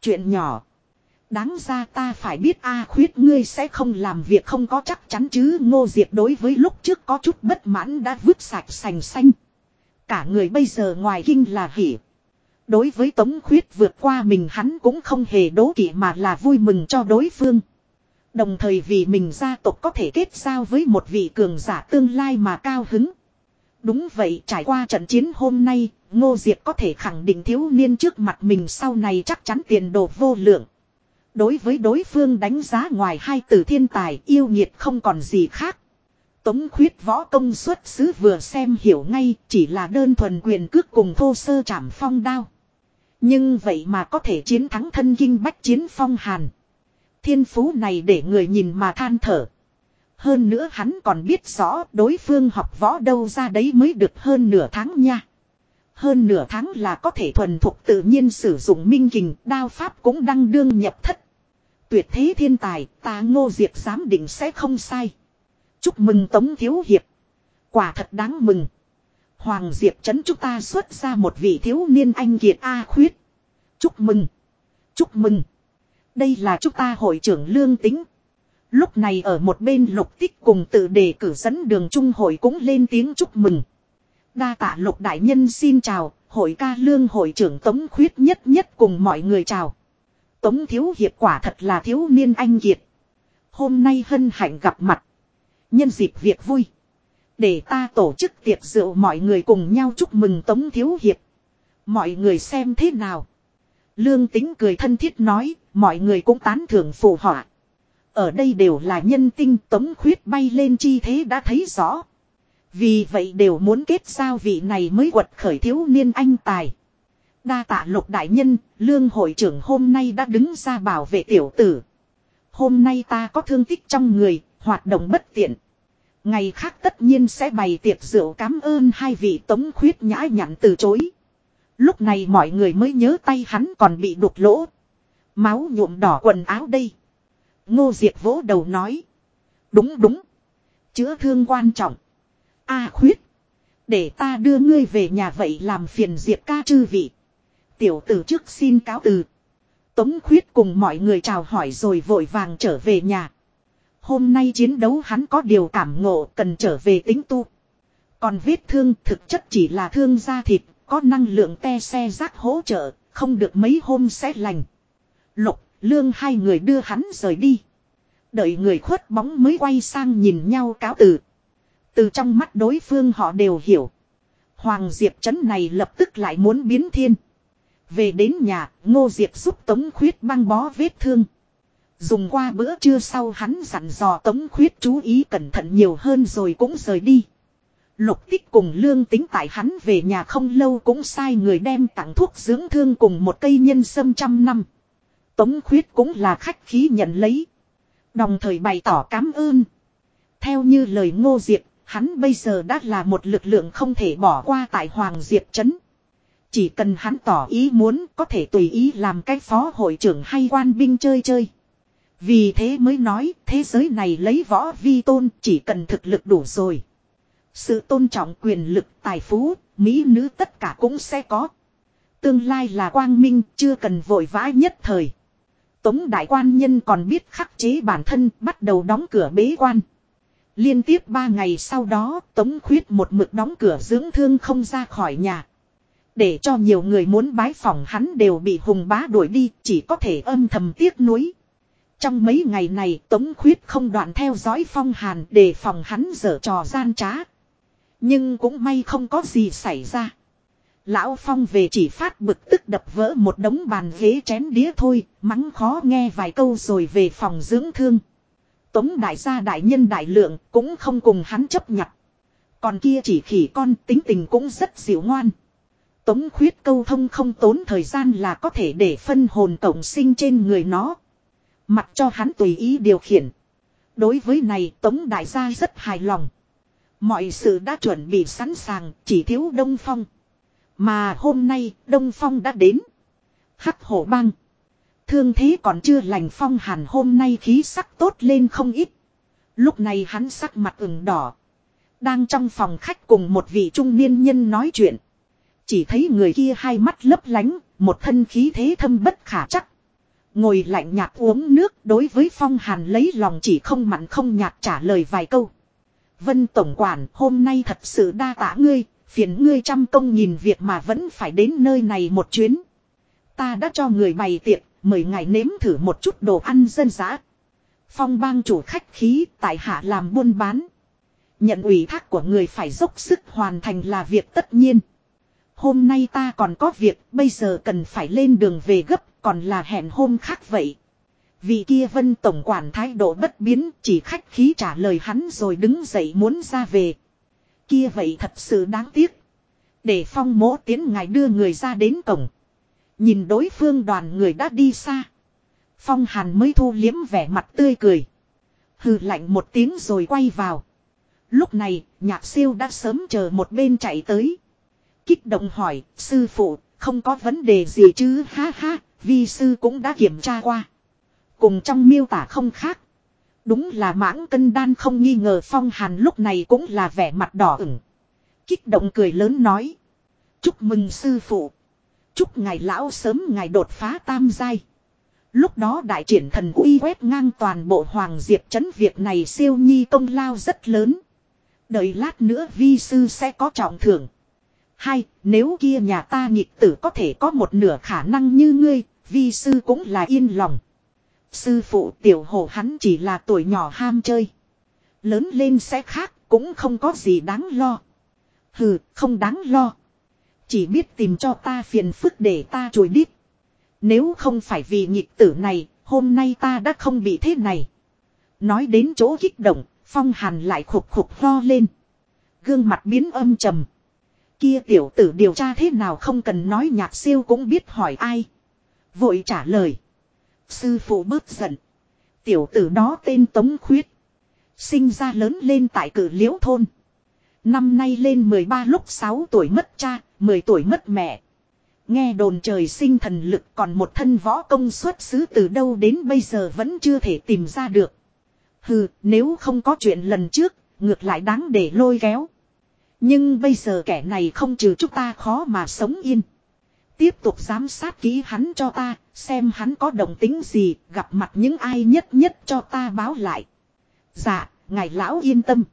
Chuyện nhỏ. Đáng ra ta phải biết A khuyết ngươi sẽ không làm việc không có chắc chắn chứ ngô diệp đối với lúc trước có chút bất mãn đã vứt sạch sành xanh. Cả người bây giờ ngoài kinh là hỉ. Đối với tống khuyết vượt qua mình hắn cũng không hề đố kỵ mà là vui mừng cho đối phương. Đồng thời vì mình gia tộc có thể kết giao với một vị cường giả tương lai mà cao hứng. Đúng vậy trải qua trận chiến hôm nay, Ngô Diệp có thể khẳng định thiếu niên trước mặt mình sau này chắc chắn tiền đồ vô lượng. Đối với đối phương đánh giá ngoài hai từ thiên tài yêu nhiệt không còn gì khác. Tống khuyết võ công xuất xứ vừa xem hiểu ngay chỉ là đơn thuần quyền cước cùng thô sơ chảm phong đao. Nhưng vậy mà có thể chiến thắng thân kinh bách chiến phong hàn. Thiên phú này để người nhìn mà than thở. Hơn nữa hắn còn biết rõ đối phương học võ đâu ra đấy mới được hơn nửa tháng nha. Hơn nửa tháng là có thể thuần thuộc tự nhiên sử dụng minh kình, đao pháp cũng đăng đương nhập thất. Tuyệt thế thiên tài, ta ngô diệp dám định sẽ không sai. Chúc mừng Tống Thiếu Hiệp. Quả thật đáng mừng. Hoàng Diệp chấn chúng ta xuất ra một vị thiếu niên anh kiệt A khuyết. Chúc mừng. Chúc mừng. Đây là chúng ta hội trưởng lương tính. Lúc này ở một bên lục tích cùng tự đề cử dẫn đường trung hội cũng lên tiếng chúc mừng. Đa tạ lục đại nhân xin chào, hội ca lương hội trưởng Tống Khuyết nhất nhất cùng mọi người chào. Tống Thiếu Hiệp quả thật là thiếu niên anh kiệt. Hôm nay hân hạnh gặp mặt. Nhân dịp việc vui. Để ta tổ chức tiệc rượu mọi người cùng nhau chúc mừng Tống Thiếu Hiệp. Mọi người xem thế nào. Lương tính cười thân thiết nói, mọi người cũng tán thưởng phù họa. Ở đây đều là nhân tinh Tống Khuyết bay lên chi thế đã thấy rõ. Vì vậy đều muốn kết giao vị này mới quật khởi thiếu niên anh tài. Đa tạ lục đại nhân, lương hội trưởng hôm nay đã đứng ra bảo vệ tiểu tử. Hôm nay ta có thương tích trong người, hoạt động bất tiện. Ngày khác tất nhiên sẽ bày tiệc rượu cảm ơn hai vị tống khuyết nhã nhặn từ chối. Lúc này mọi người mới nhớ tay hắn còn bị đục lỗ. Máu nhuộm đỏ quần áo đây. Ngô Diệp vỗ đầu nói. Đúng đúng. Chữa thương quan trọng. A khuyết. Để ta đưa ngươi về nhà vậy làm phiền Diệp ca chư vị. Tiểu tử trước xin cáo từ. Tống khuyết cùng mọi người chào hỏi rồi vội vàng trở về nhà. Hôm nay chiến đấu hắn có điều cảm ngộ cần trở về tính tu. Còn vết thương thực chất chỉ là thương da thịt, có năng lượng te xe rác hỗ trợ, không được mấy hôm sẽ lành. Lục, lương hai người đưa hắn rời đi. Đợi người khuất bóng mới quay sang nhìn nhau cáo từ. Từ trong mắt đối phương họ đều hiểu. Hoàng Diệp chấn này lập tức lại muốn biến thiên. Về đến nhà, Ngô Diệp giúp Tống Khuyết băng bó vết thương. Dùng qua bữa trưa sau hắn dặn dò Tống Khuyết chú ý cẩn thận nhiều hơn rồi cũng rời đi. Lục tích cùng lương tính tại hắn về nhà không lâu cũng sai người đem tặng thuốc dưỡng thương cùng một cây nhân sâm trăm năm. Tống Khuyết cũng là khách khí nhận lấy. Đồng thời bày tỏ cảm ơn. Theo như lời Ngô Diệp, hắn bây giờ đã là một lực lượng không thể bỏ qua tại Hoàng Diệp Trấn. Chỉ cần hắn tỏ ý muốn có thể tùy ý làm cái phó hội trưởng hay quan binh chơi chơi. Vì thế mới nói thế giới này lấy võ vi tôn chỉ cần thực lực đủ rồi. Sự tôn trọng quyền lực tài phú, mỹ nữ tất cả cũng sẽ có. Tương lai là quang minh chưa cần vội vã nhất thời. Tống đại quan nhân còn biết khắc chế bản thân bắt đầu đóng cửa bế quan. Liên tiếp ba ngày sau đó Tống khuyết một mực đóng cửa dưỡng thương không ra khỏi nhà. Để cho nhiều người muốn bái phỏng hắn đều bị hùng bá đuổi đi chỉ có thể âm thầm tiếc nuối. Trong mấy ngày này Tống Khuyết không đoạn theo dõi Phong Hàn để phòng hắn dở trò gian trá. Nhưng cũng may không có gì xảy ra. Lão Phong về chỉ phát bực tức đập vỡ một đống bàn ghế chén đĩa thôi, mắng khó nghe vài câu rồi về phòng dưỡng thương. Tống đại gia đại nhân đại lượng cũng không cùng hắn chấp nhận. Còn kia chỉ khỉ con tính tình cũng rất dịu ngoan. Tống khuyết câu thông không tốn thời gian là có thể để phân hồn tổng sinh trên người nó. Mặc cho hắn tùy ý điều khiển. Đối với này Tống Đại gia rất hài lòng. Mọi sự đã chuẩn bị sẵn sàng, chỉ thiếu Đông Phong. Mà hôm nay, Đông Phong đã đến. Hắc hổ băng. Thương thế còn chưa lành Phong hàn hôm nay khí sắc tốt lên không ít. Lúc này hắn sắc mặt ửng đỏ. Đang trong phòng khách cùng một vị trung niên nhân nói chuyện. Chỉ thấy người kia hai mắt lấp lánh, một thân khí thế thâm bất khả chắc. Ngồi lạnh nhạt uống nước đối với phong hàn lấy lòng chỉ không mặn không nhạt trả lời vài câu. Vân Tổng Quản hôm nay thật sự đa tả ngươi, phiền ngươi trăm công nhìn việc mà vẫn phải đến nơi này một chuyến. Ta đã cho người bày tiệc, mời ngài nếm thử một chút đồ ăn dân dã. Phong bang chủ khách khí tại hạ làm buôn bán. Nhận ủy thác của người phải dốc sức hoàn thành là việc tất nhiên. Hôm nay ta còn có việc, bây giờ cần phải lên đường về gấp, còn là hẹn hôm khác vậy. Vì kia vân tổng quản thái độ bất biến chỉ khách khí trả lời hắn rồi đứng dậy muốn ra về. Kia vậy thật sự đáng tiếc. Để phong mỗ tiến ngài đưa người ra đến cổng. Nhìn đối phương đoàn người đã đi xa. Phong hàn mới thu liếm vẻ mặt tươi cười. Hừ lạnh một tiếng rồi quay vào. Lúc này, nhạc siêu đã sớm chờ một bên chạy tới. Kích động hỏi, sư phụ, không có vấn đề gì chứ ha ha, vi sư cũng đã kiểm tra qua. Cùng trong miêu tả không khác. Đúng là mãng cân đan không nghi ngờ phong hàn lúc này cũng là vẻ mặt đỏ ửng. Kích động cười lớn nói. Chúc mừng sư phụ. Chúc ngài lão sớm ngài đột phá tam giai. Lúc đó đại triển thần uy quét ngang toàn bộ hoàng diệp chấn việc này siêu nhi công lao rất lớn. Đợi lát nữa vi sư sẽ có trọng thưởng. Hai, nếu kia nhà ta nhịp tử có thể có một nửa khả năng như ngươi, vi sư cũng là yên lòng. Sư phụ tiểu hồ hắn chỉ là tuổi nhỏ ham chơi. Lớn lên sẽ khác, cũng không có gì đáng lo. Hừ, không đáng lo. Chỉ biết tìm cho ta phiền phức để ta chùi đít. Nếu không phải vì nhịp tử này, hôm nay ta đã không bị thế này. Nói đến chỗ kích động, phong hàn lại khục khục lo lên. Gương mặt biến âm trầm. Kia tiểu tử điều tra thế nào không cần nói nhạc siêu cũng biết hỏi ai. Vội trả lời. Sư phụ bớt giận. Tiểu tử đó tên Tống Khuyết. Sinh ra lớn lên tại cử liễu thôn. Năm nay lên 13 lúc 6 tuổi mất cha, 10 tuổi mất mẹ. Nghe đồn trời sinh thần lực còn một thân võ công xuất xứ từ đâu đến bây giờ vẫn chưa thể tìm ra được. Hừ, nếu không có chuyện lần trước, ngược lại đáng để lôi kéo. Nhưng bây giờ kẻ này không trừ chúng ta khó mà sống yên. Tiếp tục giám sát kỹ hắn cho ta, xem hắn có đồng tính gì, gặp mặt những ai nhất nhất cho ta báo lại. Dạ, ngài lão yên tâm.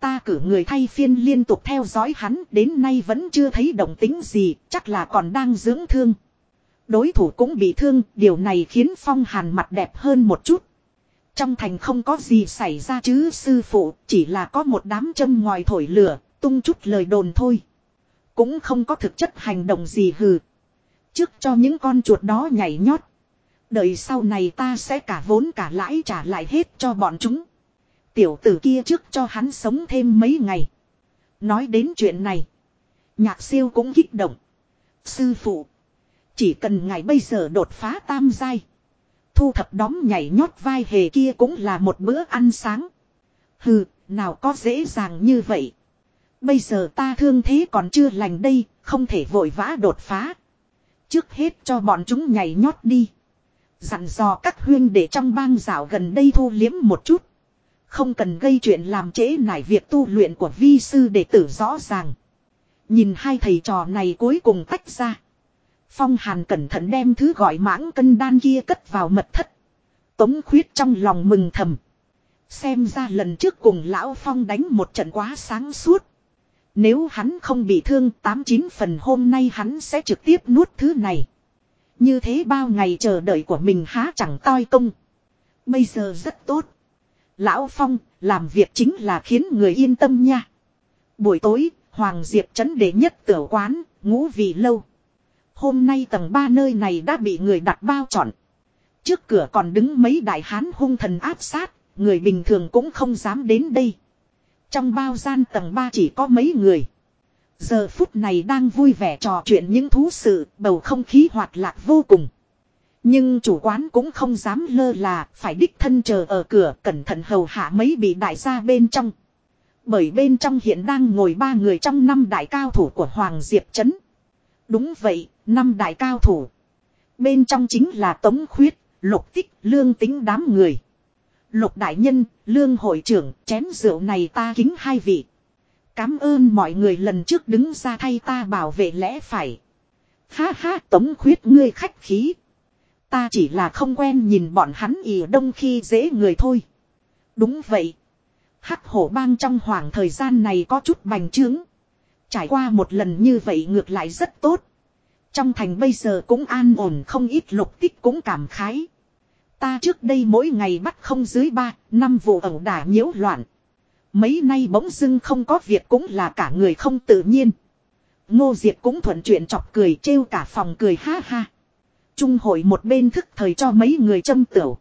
Ta cử người thay phiên liên tục theo dõi hắn đến nay vẫn chưa thấy đồng tính gì, chắc là còn đang dưỡng thương. Đối thủ cũng bị thương, điều này khiến Phong Hàn mặt đẹp hơn một chút. Trong thành không có gì xảy ra chứ sư phụ, chỉ là có một đám châm ngoài thổi lửa, tung chút lời đồn thôi. Cũng không có thực chất hành động gì hừ. Trước cho những con chuột đó nhảy nhót. Đợi sau này ta sẽ cả vốn cả lãi trả lại hết cho bọn chúng. Tiểu tử kia trước cho hắn sống thêm mấy ngày. Nói đến chuyện này. Nhạc siêu cũng kích động. Sư phụ. Chỉ cần ngày bây giờ đột phá tam giai. Thu thập đóm nhảy nhót vai hề kia cũng là một bữa ăn sáng. Hừ, nào có dễ dàng như vậy. Bây giờ ta thương thế còn chưa lành đây, không thể vội vã đột phá. Trước hết cho bọn chúng nhảy nhót đi. Dặn dò các huyên để trong bang rào gần đây thu liếm một chút. Không cần gây chuyện làm trễ nải việc tu luyện của vi sư đệ tử rõ ràng. Nhìn hai thầy trò này cuối cùng tách ra. Phong Hàn cẩn thận đem thứ gọi mãng cân đan kia cất vào mật thất. Tống khuyết trong lòng mừng thầm. Xem ra lần trước cùng Lão Phong đánh một trận quá sáng suốt. Nếu hắn không bị thương tám chín phần hôm nay hắn sẽ trực tiếp nuốt thứ này. Như thế bao ngày chờ đợi của mình há chẳng toi công. Bây giờ rất tốt. Lão Phong, làm việc chính là khiến người yên tâm nha. Buổi tối, Hoàng Diệp chấn đế nhất tử quán, ngủ vì lâu. Hôm nay tầng 3 nơi này đã bị người đặt bao trọn. Trước cửa còn đứng mấy đại hán hung thần áp sát, người bình thường cũng không dám đến đây. Trong bao gian tầng 3 chỉ có mấy người. Giờ phút này đang vui vẻ trò chuyện những thú sự, bầu không khí hoạt lạc vô cùng. Nhưng chủ quán cũng không dám lơ là, phải đích thân chờ ở cửa cẩn thận hầu hạ mấy bị đại gia bên trong. Bởi bên trong hiện đang ngồi ba người trong năm đại cao thủ của Hoàng Diệp Trấn. Đúng vậy, năm đại cao thủ. Bên trong chính là Tống Khuyết, Lục Tích, Lương Tính đám người. Lục Đại Nhân, Lương Hội trưởng, chén rượu này ta kính hai vị. Cám ơn mọi người lần trước đứng ra thay ta bảo vệ lẽ phải. Ha ha Tống Khuyết ngươi khách khí. Ta chỉ là không quen nhìn bọn hắn ỉ đông khi dễ người thôi. Đúng vậy. Hắc hổ bang trong khoảng thời gian này có chút bành trướng. Trải qua một lần như vậy ngược lại rất tốt. Trong thành bây giờ cũng an ổn không ít lục tích cũng cảm khái. Ta trước đây mỗi ngày bắt không dưới ba, năm vụ ẩu đả nhiễu loạn. Mấy nay bỗng dưng không có việc cũng là cả người không tự nhiên. Ngô Diệp cũng thuận chuyện chọc cười trêu cả phòng cười ha ha. Trung hội một bên thức thời cho mấy người châm tửu.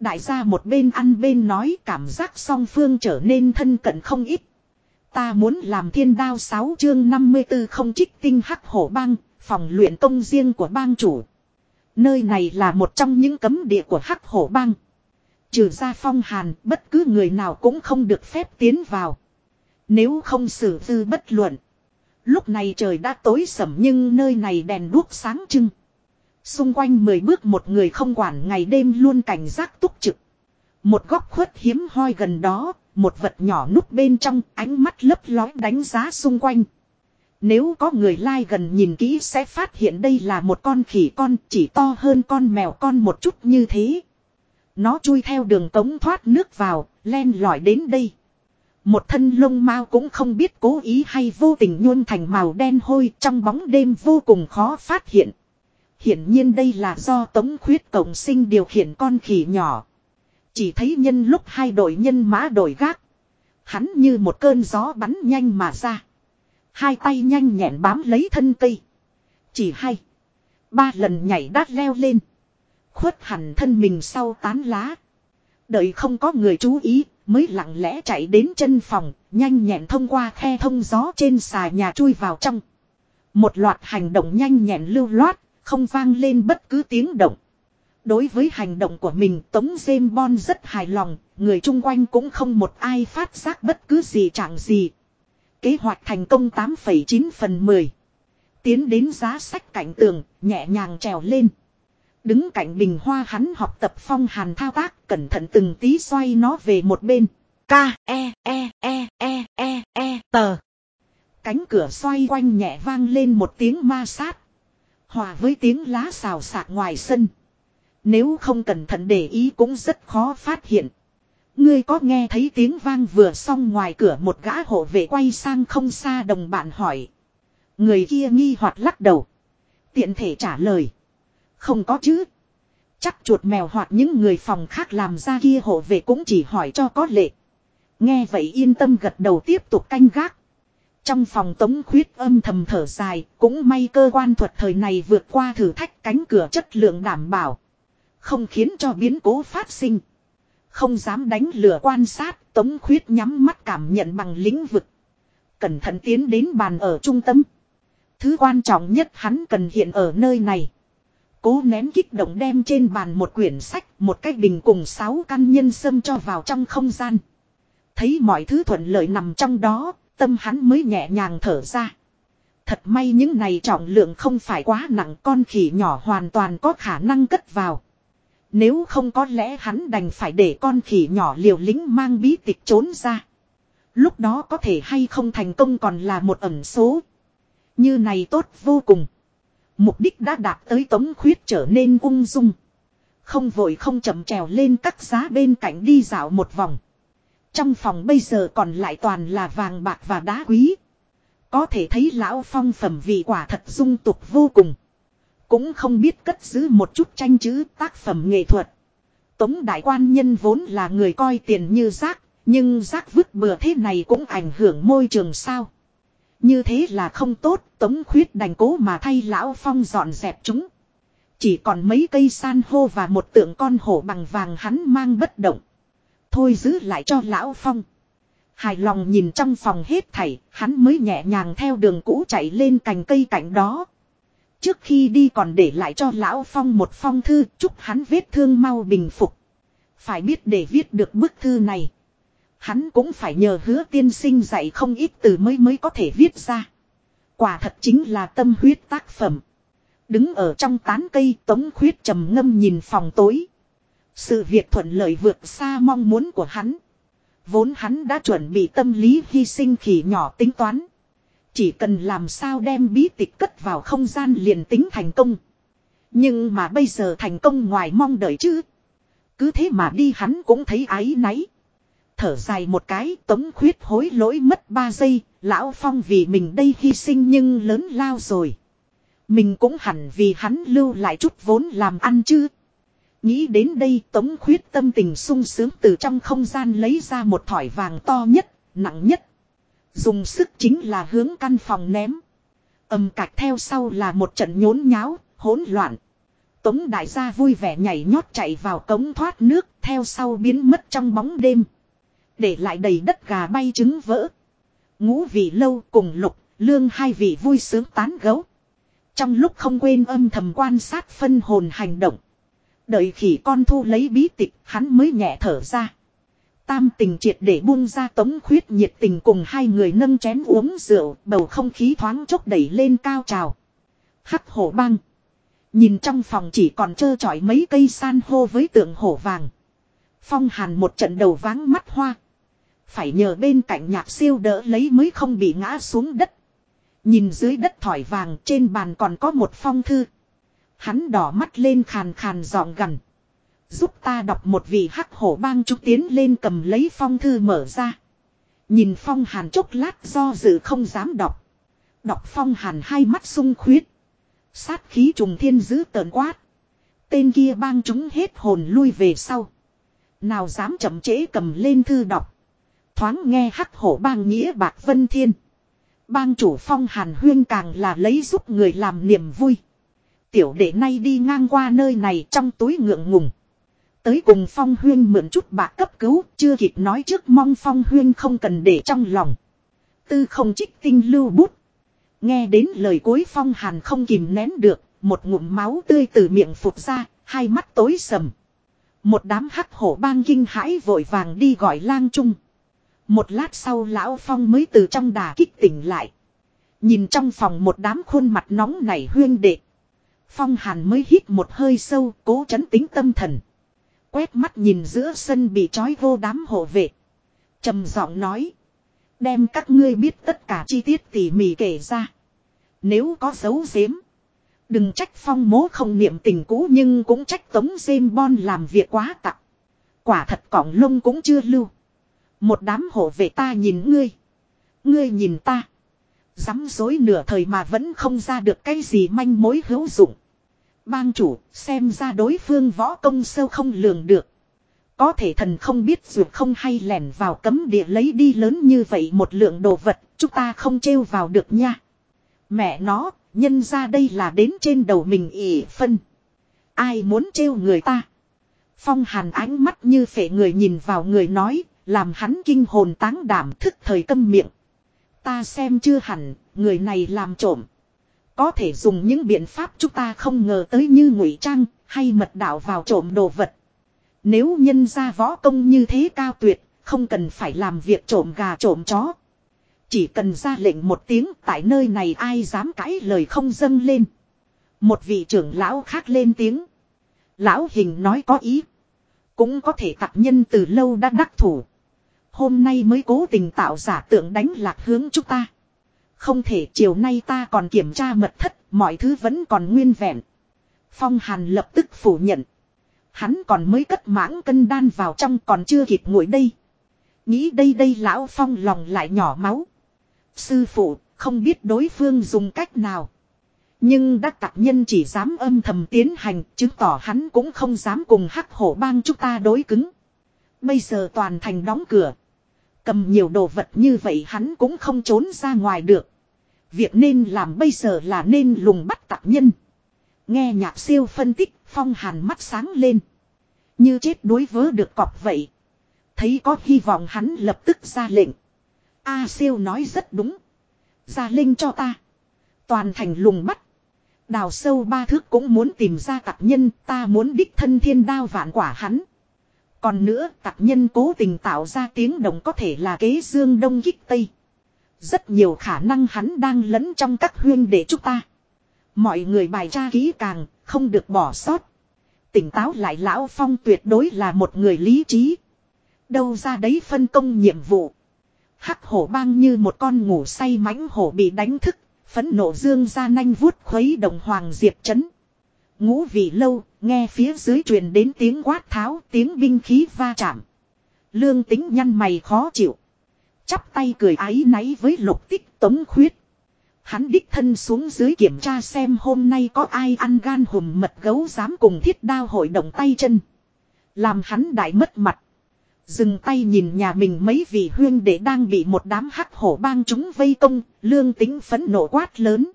Đại gia một bên ăn bên nói cảm giác song phương trở nên thân cận không ít. Ta muốn làm thiên đao 6 chương 54 không trích tinh hắc hổ bang, phòng luyện công riêng của bang chủ. Nơi này là một trong những cấm địa của hắc hổ bang. Trừ ra phong hàn, bất cứ người nào cũng không được phép tiến vào. Nếu không xử tư bất luận. Lúc này trời đã tối sầm nhưng nơi này đèn đuốc sáng trưng. Xung quanh mười bước một người không quản ngày đêm luôn cảnh giác túc trực. Một góc khuất hiếm hoi gần đó, một vật nhỏ núp bên trong ánh mắt lấp lói đánh giá xung quanh. Nếu có người lai gần nhìn kỹ sẽ phát hiện đây là một con khỉ con chỉ to hơn con mèo con một chút như thế. Nó chui theo đường cống thoát nước vào, len lỏi đến đây. Một thân lông mao cũng không biết cố ý hay vô tình nhuôn thành màu đen hôi trong bóng đêm vô cùng khó phát hiện. Hiển nhiên đây là do tống khuyết cộng sinh điều khiển con khỉ nhỏ. Chỉ thấy nhân lúc hai đội nhân mã đổi gác. Hắn như một cơn gió bắn nhanh mà ra. Hai tay nhanh nhẹn bám lấy thân cây. Chỉ hay. Ba lần nhảy đát leo lên. Khuất hẳn thân mình sau tán lá. Đợi không có người chú ý, mới lặng lẽ chạy đến chân phòng, nhanh nhẹn thông qua khe thông gió trên xà nhà chui vào trong. Một loạt hành động nhanh nhẹn lưu loát, không vang lên bất cứ tiếng động. Đối với hành động của mình Tống James Bond rất hài lòng, người chung quanh cũng không một ai phát giác bất cứ gì chẳng gì. Kế hoạch thành công 8,9 phần 10. Tiến đến giá sách cảnh tường, nhẹ nhàng trèo lên. Đứng cạnh bình hoa hắn học tập phong hàn thao tác, cẩn thận từng tí xoay nó về một bên. K, E, E, E, E, E, E, tờ. Cánh cửa xoay quanh nhẹ vang lên một tiếng ma sát. Hòa với tiếng lá xào xạc ngoài sân. Nếu không cẩn thận để ý cũng rất khó phát hiện. Ngươi có nghe thấy tiếng vang vừa xong ngoài cửa một gã hộ vệ quay sang không xa đồng bạn hỏi. Người kia nghi hoặc lắc đầu. Tiện thể trả lời. Không có chứ. Chắc chuột mèo hoặc những người phòng khác làm ra kia hộ vệ cũng chỉ hỏi cho có lệ. Nghe vậy yên tâm gật đầu tiếp tục canh gác. Trong phòng tống khuyết âm thầm thở dài, cũng may cơ quan thuật thời này vượt qua thử thách cánh cửa chất lượng đảm bảo. Không khiến cho biến cố phát sinh. Không dám đánh lửa quan sát, tống khuyết nhắm mắt cảm nhận bằng lĩnh vực. Cẩn thận tiến đến bàn ở trung tâm. Thứ quan trọng nhất hắn cần hiện ở nơi này. Cố nén kích động đem trên bàn một quyển sách, một cái bình cùng sáu căn nhân sâm cho vào trong không gian. Thấy mọi thứ thuận lợi nằm trong đó, tâm hắn mới nhẹ nhàng thở ra. Thật may những này trọng lượng không phải quá nặng con khỉ nhỏ hoàn toàn có khả năng cất vào. Nếu không có lẽ hắn đành phải để con khỉ nhỏ liều lính mang bí tịch trốn ra. Lúc đó có thể hay không thành công còn là một ẩn số. Như này tốt vô cùng. Mục đích đã đạt tới tống khuyết trở nên ung dung. Không vội không chậm trèo lên các giá bên cạnh đi dạo một vòng. Trong phòng bây giờ còn lại toàn là vàng bạc và đá quý. Có thể thấy lão phong phẩm vị quả thật dung tục vô cùng. Cũng không biết cất giữ một chút tranh chữ tác phẩm nghệ thuật. Tống đại quan nhân vốn là người coi tiền như rác, nhưng rác vứt bừa thế này cũng ảnh hưởng môi trường sao. Như thế là không tốt, tống khuyết đành cố mà thay lão phong dọn dẹp chúng. Chỉ còn mấy cây san hô và một tượng con hổ bằng vàng hắn mang bất động. Thôi giữ lại cho lão phong. Hài lòng nhìn trong phòng hết thảy, hắn mới nhẹ nhàng theo đường cũ chạy lên cành cây cạnh đó. Trước khi đi còn để lại cho lão phong một phong thư, chúc hắn vết thương mau bình phục. Phải biết để viết được bức thư này. Hắn cũng phải nhờ hứa tiên sinh dạy không ít từ mới mới có thể viết ra. Quả thật chính là tâm huyết tác phẩm. Đứng ở trong tán cây, tống khuyết trầm ngâm nhìn phòng tối. Sự việc thuận lợi vượt xa mong muốn của hắn. Vốn hắn đã chuẩn bị tâm lý hy sinh khỉ nhỏ tính toán. Chỉ cần làm sao đem bí tịch cất vào không gian liền tính thành công. Nhưng mà bây giờ thành công ngoài mong đợi chứ. Cứ thế mà đi hắn cũng thấy áy náy. Thở dài một cái tống khuyết hối lỗi mất ba giây. Lão Phong vì mình đây hy sinh nhưng lớn lao rồi. Mình cũng hẳn vì hắn lưu lại chút vốn làm ăn chứ. Nghĩ đến đây tống khuyết tâm tình sung sướng từ trong không gian lấy ra một thỏi vàng to nhất, nặng nhất. Dùng sức chính là hướng căn phòng ném. Âm cạch theo sau là một trận nhốn nháo, hỗn loạn. Tống đại gia vui vẻ nhảy nhót chạy vào cống thoát nước, theo sau biến mất trong bóng đêm. Để lại đầy đất gà bay trứng vỡ. Ngũ vị lâu cùng lục, lương hai vị vui sướng tán gấu. Trong lúc không quên âm thầm quan sát phân hồn hành động. Đợi khỉ con thu lấy bí tịch, hắn mới nhẹ thở ra. Tam tình triệt để buông ra tống khuyết nhiệt tình cùng hai người nâng chén uống rượu, bầu không khí thoáng chốc đẩy lên cao trào. Hắc hổ băng. Nhìn trong phòng chỉ còn trơ trọi mấy cây san hô với tượng hổ vàng. Phong hàn một trận đầu váng mắt hoa. Phải nhờ bên cạnh nhạc siêu đỡ lấy mới không bị ngã xuống đất. Nhìn dưới đất thỏi vàng trên bàn còn có một phong thư. Hắn đỏ mắt lên khàn khàn giọng gần. Giúp ta đọc một vị hắc hổ bang trúc tiến lên cầm lấy phong thư mở ra. Nhìn phong hàn chốc lát do dự không dám đọc. Đọc phong hàn hai mắt sung khuyết. Sát khí trùng thiên giữ tờn quát. Tên kia bang chúng hết hồn lui về sau. Nào dám chậm trễ cầm lên thư đọc. Thoáng nghe hắc hổ bang nghĩa bạc vân thiên. Bang chủ phong hàn huyên càng là lấy giúp người làm niềm vui. Tiểu đệ nay đi ngang qua nơi này trong túi ngượng ngùng. Tới cùng phong huyên mượn chút bạc cấp cứu, chưa kịp nói trước mong phong huyên không cần để trong lòng. Tư không trích tinh lưu bút. Nghe đến lời cuối phong hàn không kìm nén được, một ngụm máu tươi từ miệng phụt ra, hai mắt tối sầm. Một đám hắc hổ bang kinh hãi vội vàng đi gọi lang trung. Một lát sau lão phong mới từ trong đà kích tỉnh lại. Nhìn trong phòng một đám khuôn mặt nóng nảy huyên đệ. Phong hàn mới hít một hơi sâu cố chấn tính tâm thần. Quét mắt nhìn giữa sân bị trói vô đám hộ vệ. trầm giọng nói. Đem các ngươi biết tất cả chi tiết tỉ mỉ kể ra. Nếu có dấu giếm. Đừng trách phong mố không niệm tình cũ nhưng cũng trách tống dêm bon làm việc quá tặng. Quả thật cỏng lông cũng chưa lưu. Một đám hộ vệ ta nhìn ngươi. Ngươi nhìn ta. Dám dối nửa thời mà vẫn không ra được cái gì manh mối hữu dụng. Bang chủ xem ra đối phương võ công sâu không lường được. Có thể thần không biết dù không hay lẻn vào cấm địa lấy đi lớn như vậy một lượng đồ vật, chúng ta không trêu vào được nha. Mẹ nó, nhân ra đây là đến trên đầu mình ỉ phân. Ai muốn trêu người ta? Phong hàn ánh mắt như phệ người nhìn vào người nói, làm hắn kinh hồn táng đảm thức thời câm miệng. Ta xem chưa hẳn, người này làm trộm. Có thể dùng những biện pháp chúng ta không ngờ tới như ngụy trang, hay mật đạo vào trộm đồ vật. Nếu nhân ra võ công như thế cao tuyệt, không cần phải làm việc trộm gà trộm chó. Chỉ cần ra lệnh một tiếng tại nơi này ai dám cãi lời không dâng lên. Một vị trưởng lão khác lên tiếng. Lão hình nói có ý. Cũng có thể tạc nhân từ lâu đã đắc thủ. Hôm nay mới cố tình tạo giả tượng đánh lạc hướng chúng ta. Không thể chiều nay ta còn kiểm tra mật thất, mọi thứ vẫn còn nguyên vẹn. Phong Hàn lập tức phủ nhận. Hắn còn mới cất mãng cân đan vào trong còn chưa kịp ngồi đây. Nghĩ đây đây lão Phong lòng lại nhỏ máu. Sư phụ, không biết đối phương dùng cách nào. Nhưng đắc tạc nhân chỉ dám âm thầm tiến hành, chứng tỏ hắn cũng không dám cùng hắc hổ bang chúng ta đối cứng. Bây giờ toàn thành đóng cửa. Cầm nhiều đồ vật như vậy hắn cũng không trốn ra ngoài được. Việc nên làm bây giờ là nên lùng bắt tạc nhân. Nghe nhạc siêu phân tích, phong hàn mắt sáng lên. Như chết đuối vớ được cọp vậy. Thấy có hy vọng hắn lập tức ra lệnh. A siêu nói rất đúng. Ra lệnh cho ta. Toàn thành lùng bắt. Đào sâu ba thước cũng muốn tìm ra tạc nhân ta muốn đích thân thiên đao vạn quả hắn. Còn nữa tạc nhân cố tình tạo ra tiếng động có thể là kế dương đông kích tây. Rất nhiều khả năng hắn đang lẫn trong các huyên để chúng ta. Mọi người bài tra kỹ càng, không được bỏ sót. Tỉnh táo lại lão phong tuyệt đối là một người lý trí. Đâu ra đấy phân công nhiệm vụ. Hắc hổ bang như một con ngủ say mãnh hổ bị đánh thức, phấn nộ dương ra nanh vuốt khuấy đồng hoàng diệp chấn. Ngũ vị lâu, nghe phía dưới truyền đến tiếng quát tháo, tiếng binh khí va chạm. Lương tính nhăn mày khó chịu. Chắp tay cười ái náy với lục tích tống khuyết. Hắn đích thân xuống dưới kiểm tra xem hôm nay có ai ăn gan hùm mật gấu dám cùng thiết đao hội động tay chân. Làm hắn đại mất mặt. Dừng tay nhìn nhà mình mấy vị huyên để đang bị một đám hắc hổ bang chúng vây công, lương tính phấn nộ quát lớn.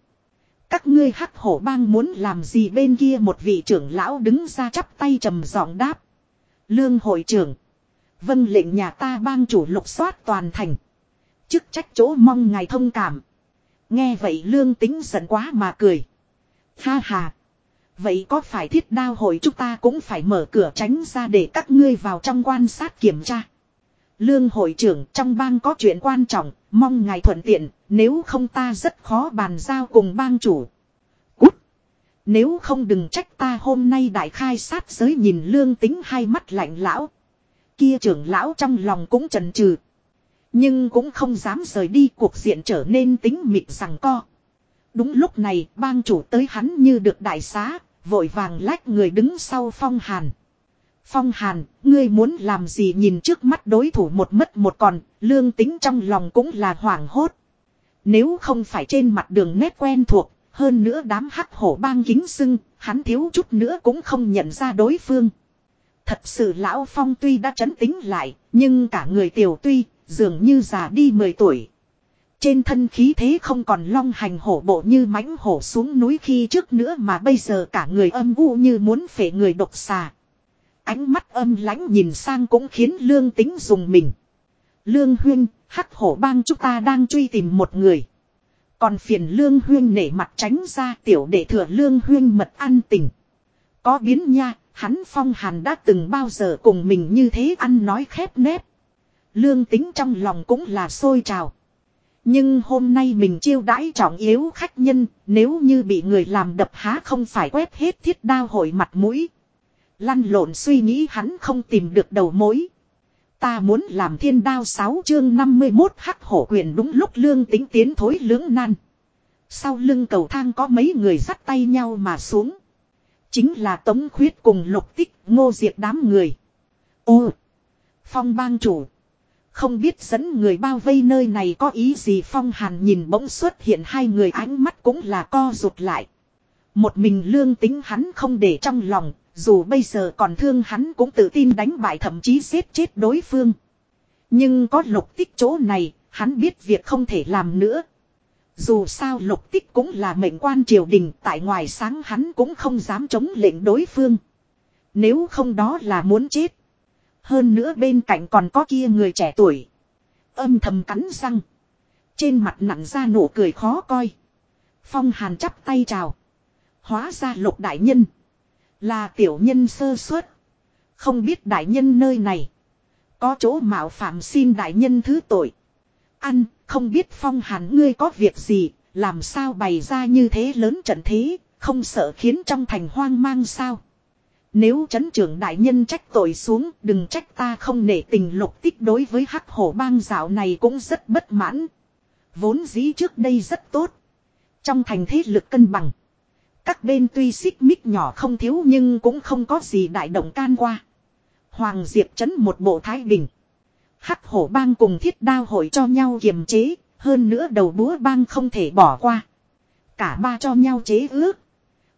Các ngươi hắc hổ bang muốn làm gì bên kia một vị trưởng lão đứng ra chắp tay trầm giọng đáp. Lương hội trưởng. Vâng lệnh nhà ta bang chủ lục soát toàn thành. Chức trách chỗ mong ngài thông cảm. Nghe vậy lương tính giận quá mà cười. Ha ha. Vậy có phải thiết đao hội chúng ta cũng phải mở cửa tránh ra để các ngươi vào trong quan sát kiểm tra. Lương hội trưởng trong bang có chuyện quan trọng, mong ngài thuận tiện, nếu không ta rất khó bàn giao cùng bang chủ. Cút! Nếu không đừng trách ta hôm nay đại khai sát giới nhìn lương tính hai mắt lạnh lão. Kia trưởng lão trong lòng cũng trần trừ. Nhưng cũng không dám rời đi cuộc diện trở nên tính mịt rằng co. Đúng lúc này bang chủ tới hắn như được đại xá, vội vàng lách người đứng sau phong hàn. Phong hàn, ngươi muốn làm gì nhìn trước mắt đối thủ một mất một còn, lương tính trong lòng cũng là hoảng hốt. Nếu không phải trên mặt đường nét quen thuộc, hơn nữa đám hắc hổ bang kính sưng, hắn thiếu chút nữa cũng không nhận ra đối phương. Thật sự lão phong tuy đã chấn tính lại, nhưng cả người tiểu tuy, dường như già đi 10 tuổi. Trên thân khí thế không còn long hành hổ bộ như mãnh hổ xuống núi khi trước nữa mà bây giờ cả người âm u như muốn phệ người độc xà. Ánh mắt âm lãnh nhìn sang cũng khiến lương tính dùng mình. Lương huyên, hắc hổ bang chúng ta đang truy tìm một người. Còn phiền lương huyên nể mặt tránh ra tiểu đệ thừa lương huyên mật ăn tình. Có biến nha, hắn phong hàn đã từng bao giờ cùng mình như thế ăn nói khép nép. Lương tính trong lòng cũng là sôi trào. Nhưng hôm nay mình chiêu đãi trọng yếu khách nhân, nếu như bị người làm đập há không phải quét hết thiết đao hội mặt mũi. Lăn lộn suy nghĩ hắn không tìm được đầu mối. Ta muốn làm thiên đao 6 chương 51 hắc hổ quyền đúng lúc lương tính tiến thối lưỡng nan. Sau lưng cầu thang có mấy người dắt tay nhau mà xuống. Chính là Tống Khuyết cùng lục tích ngô diệt đám người. Ô! Phong bang chủ. Không biết dẫn người bao vây nơi này có ý gì Phong Hàn nhìn bỗng xuất hiện hai người ánh mắt cũng là co rụt lại. Một mình lương tính hắn không để trong lòng, dù bây giờ còn thương hắn cũng tự tin đánh bại thậm chí giết chết đối phương. Nhưng có lục tích chỗ này, hắn biết việc không thể làm nữa. Dù sao lục tích cũng là mệnh quan triều đình, tại ngoài sáng hắn cũng không dám chống lệnh đối phương. Nếu không đó là muốn chết. Hơn nữa bên cạnh còn có kia người trẻ tuổi. Âm thầm cắn răng. Trên mặt nặng ra nụ cười khó coi. Phong hàn chắp tay chào. Hóa ra lục đại nhân. Là tiểu nhân sơ suất. Không biết đại nhân nơi này. Có chỗ mạo phạm xin đại nhân thứ tội. Ăn, không biết phong hàn ngươi có việc gì, làm sao bày ra như thế lớn trận thế, không sợ khiến trong thành hoang mang sao. Nếu chấn trưởng đại nhân trách tội xuống, đừng trách ta không nể tình lục tích đối với hắc hổ bang dạo này cũng rất bất mãn. Vốn dĩ trước đây rất tốt. Trong thành thế lực cân bằng. Các bên tuy xích mích nhỏ không thiếu nhưng cũng không có gì đại động can qua. Hoàng Diệp chấn một bộ thái bình. Hắc hổ bang cùng thiết đao hội cho nhau kiềm chế, hơn nữa đầu búa bang không thể bỏ qua. Cả ba cho nhau chế ước.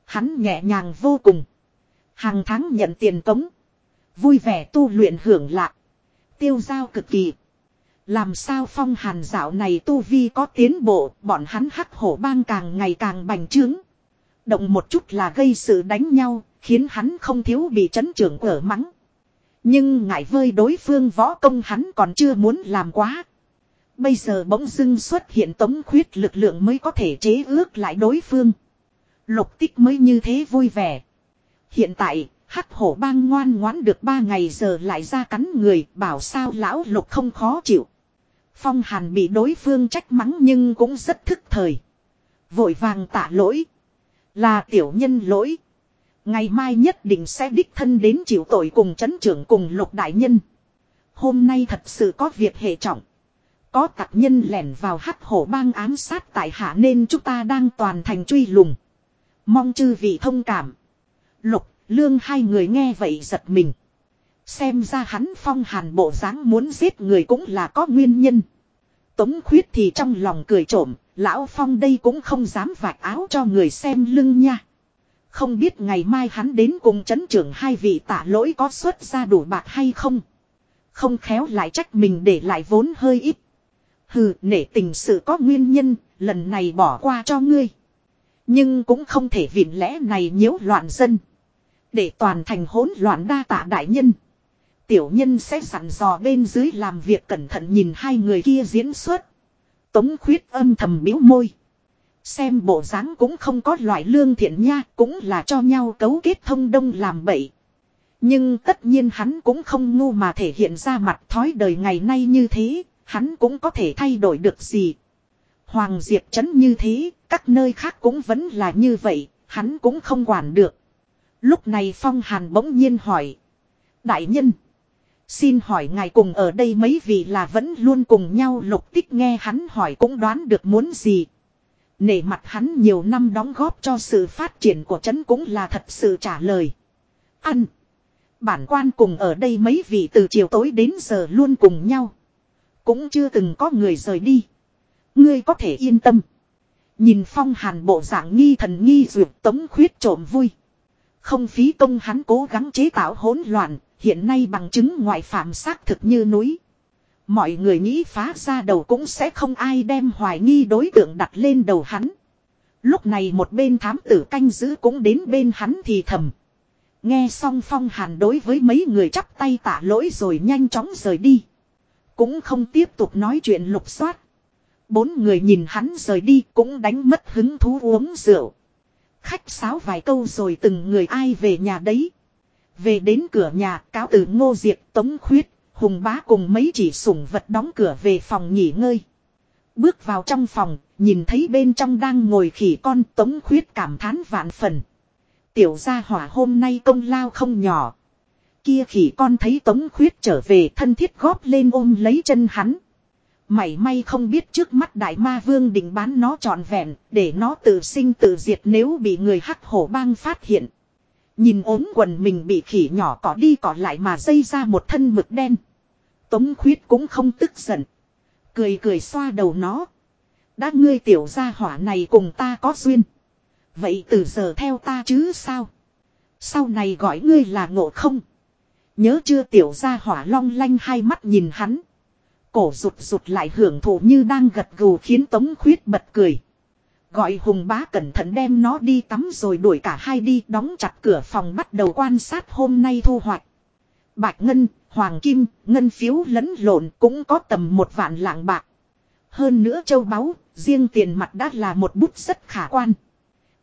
Hắn nhẹ nhàng vô cùng. Hàng tháng nhận tiền cống. Vui vẻ tu luyện hưởng lạc. Tiêu giao cực kỳ. Làm sao phong hàn dạo này tu vi có tiến bộ, bọn hắn hắc hổ bang càng ngày càng bành trướng. Động một chút là gây sự đánh nhau, khiến hắn không thiếu bị chấn trưởng ở mắng. Nhưng ngại vơi đối phương võ công hắn còn chưa muốn làm quá. Bây giờ bỗng dưng xuất hiện tống khuyết lực lượng mới có thể chế ước lại đối phương. Lục tích mới như thế vui vẻ. Hiện tại, hắc hổ bang ngoan ngoãn được ba ngày giờ lại ra cắn người bảo sao lão lục không khó chịu. Phong hàn bị đối phương trách mắng nhưng cũng rất thức thời. Vội vàng tạ lỗi. Là tiểu nhân lỗi. Ngày mai nhất định sẽ đích thân đến chịu tội cùng chấn trưởng cùng lục đại nhân. Hôm nay thật sự có việc hệ trọng. Có tặc nhân lẻn vào hắc hổ bang ám sát tại hạ nên chúng ta đang toàn thành truy lùng. Mong chư vị thông cảm. Lục, lương hai người nghe vậy giật mình. Xem ra hắn phong hàn bộ dáng muốn giết người cũng là có nguyên nhân. Tống khuyết thì trong lòng cười trộm, lão phong đây cũng không dám vạch áo cho người xem lưng nha. Không biết ngày mai hắn đến cùng chấn trưởng hai vị tạ lỗi có xuất ra đủ bạc hay không. Không khéo lại trách mình để lại vốn hơi ít. Hừ, nể tình sự có nguyên nhân, lần này bỏ qua cho ngươi. Nhưng cũng không thể vì lẽ này nhiễu loạn dân. Để toàn thành hỗn loạn đa tạ đại nhân. Tiểu nhân sẽ sẵn dò bên dưới làm việc cẩn thận nhìn hai người kia diễn xuất. Tống khuyết âm thầm biếu môi. Xem bộ dáng cũng không có loại lương thiện nha, cũng là cho nhau cấu kết thông đông làm bậy. Nhưng tất nhiên hắn cũng không ngu mà thể hiện ra mặt thói đời ngày nay như thế, hắn cũng có thể thay đổi được gì. Hoàng Diệp Trấn như thế, các nơi khác cũng vẫn là như vậy, hắn cũng không quản được. Lúc này Phong Hàn bỗng nhiên hỏi. Đại nhân, xin hỏi ngài cùng ở đây mấy vị là vẫn luôn cùng nhau lục tích nghe hắn hỏi cũng đoán được muốn gì. Nể mặt hắn nhiều năm đóng góp cho sự phát triển của trấn cũng là thật sự trả lời. Ăn. Bản quan cùng ở đây mấy vị từ chiều tối đến giờ luôn cùng nhau. Cũng chưa từng có người rời đi. Ngươi có thể yên tâm. Nhìn phong hàn bộ dạng nghi thần nghi duyệt tống khuyết trộm vui. Không phí công hắn cố gắng chế tạo hỗn loạn, hiện nay bằng chứng ngoại phạm xác thực như núi. Mọi người nghĩ phá ra đầu cũng sẽ không ai đem hoài nghi đối tượng đặt lên đầu hắn. Lúc này một bên thám tử canh giữ cũng đến bên hắn thì thầm. Nghe xong phong hàn đối với mấy người chắp tay tạ lỗi rồi nhanh chóng rời đi. Cũng không tiếp tục nói chuyện lục soát. Bốn người nhìn hắn rời đi cũng đánh mất hứng thú uống rượu. Khách sáo vài câu rồi từng người ai về nhà đấy. Về đến cửa nhà cáo từ ngô diệt tống khuyết, hùng bá cùng mấy chỉ sủng vật đóng cửa về phòng nghỉ ngơi. Bước vào trong phòng, nhìn thấy bên trong đang ngồi khỉ con tống khuyết cảm thán vạn phần. Tiểu gia hỏa hôm nay công lao không nhỏ. Kia khỉ con thấy tống khuyết trở về thân thiết góp lên ôm lấy chân hắn. Mảy may không biết trước mắt đại ma vương định bán nó trọn vẹn, để nó tự sinh tự diệt nếu bị người hắc hổ bang phát hiện. Nhìn ốm quần mình bị khỉ nhỏ cỏ đi cỏ lại mà dây ra một thân mực đen. Tống khuyết cũng không tức giận. Cười cười xoa đầu nó. Đã ngươi tiểu gia hỏa này cùng ta có duyên. Vậy từ giờ theo ta chứ sao? Sau này gọi ngươi là ngộ không? Nhớ chưa tiểu gia hỏa long lanh hai mắt nhìn hắn. Cổ rụt rụt lại hưởng thụ như đang gật gù khiến Tống Khuyết bật cười. Gọi Hùng bá cẩn thận đem nó đi tắm rồi đuổi cả hai đi đóng chặt cửa phòng bắt đầu quan sát hôm nay thu hoạch. Bạch Ngân, Hoàng Kim, Ngân phiếu lẫn lộn cũng có tầm một vạn lạng bạc. Hơn nữa châu báu, riêng tiền mặt đã là một bút rất khả quan.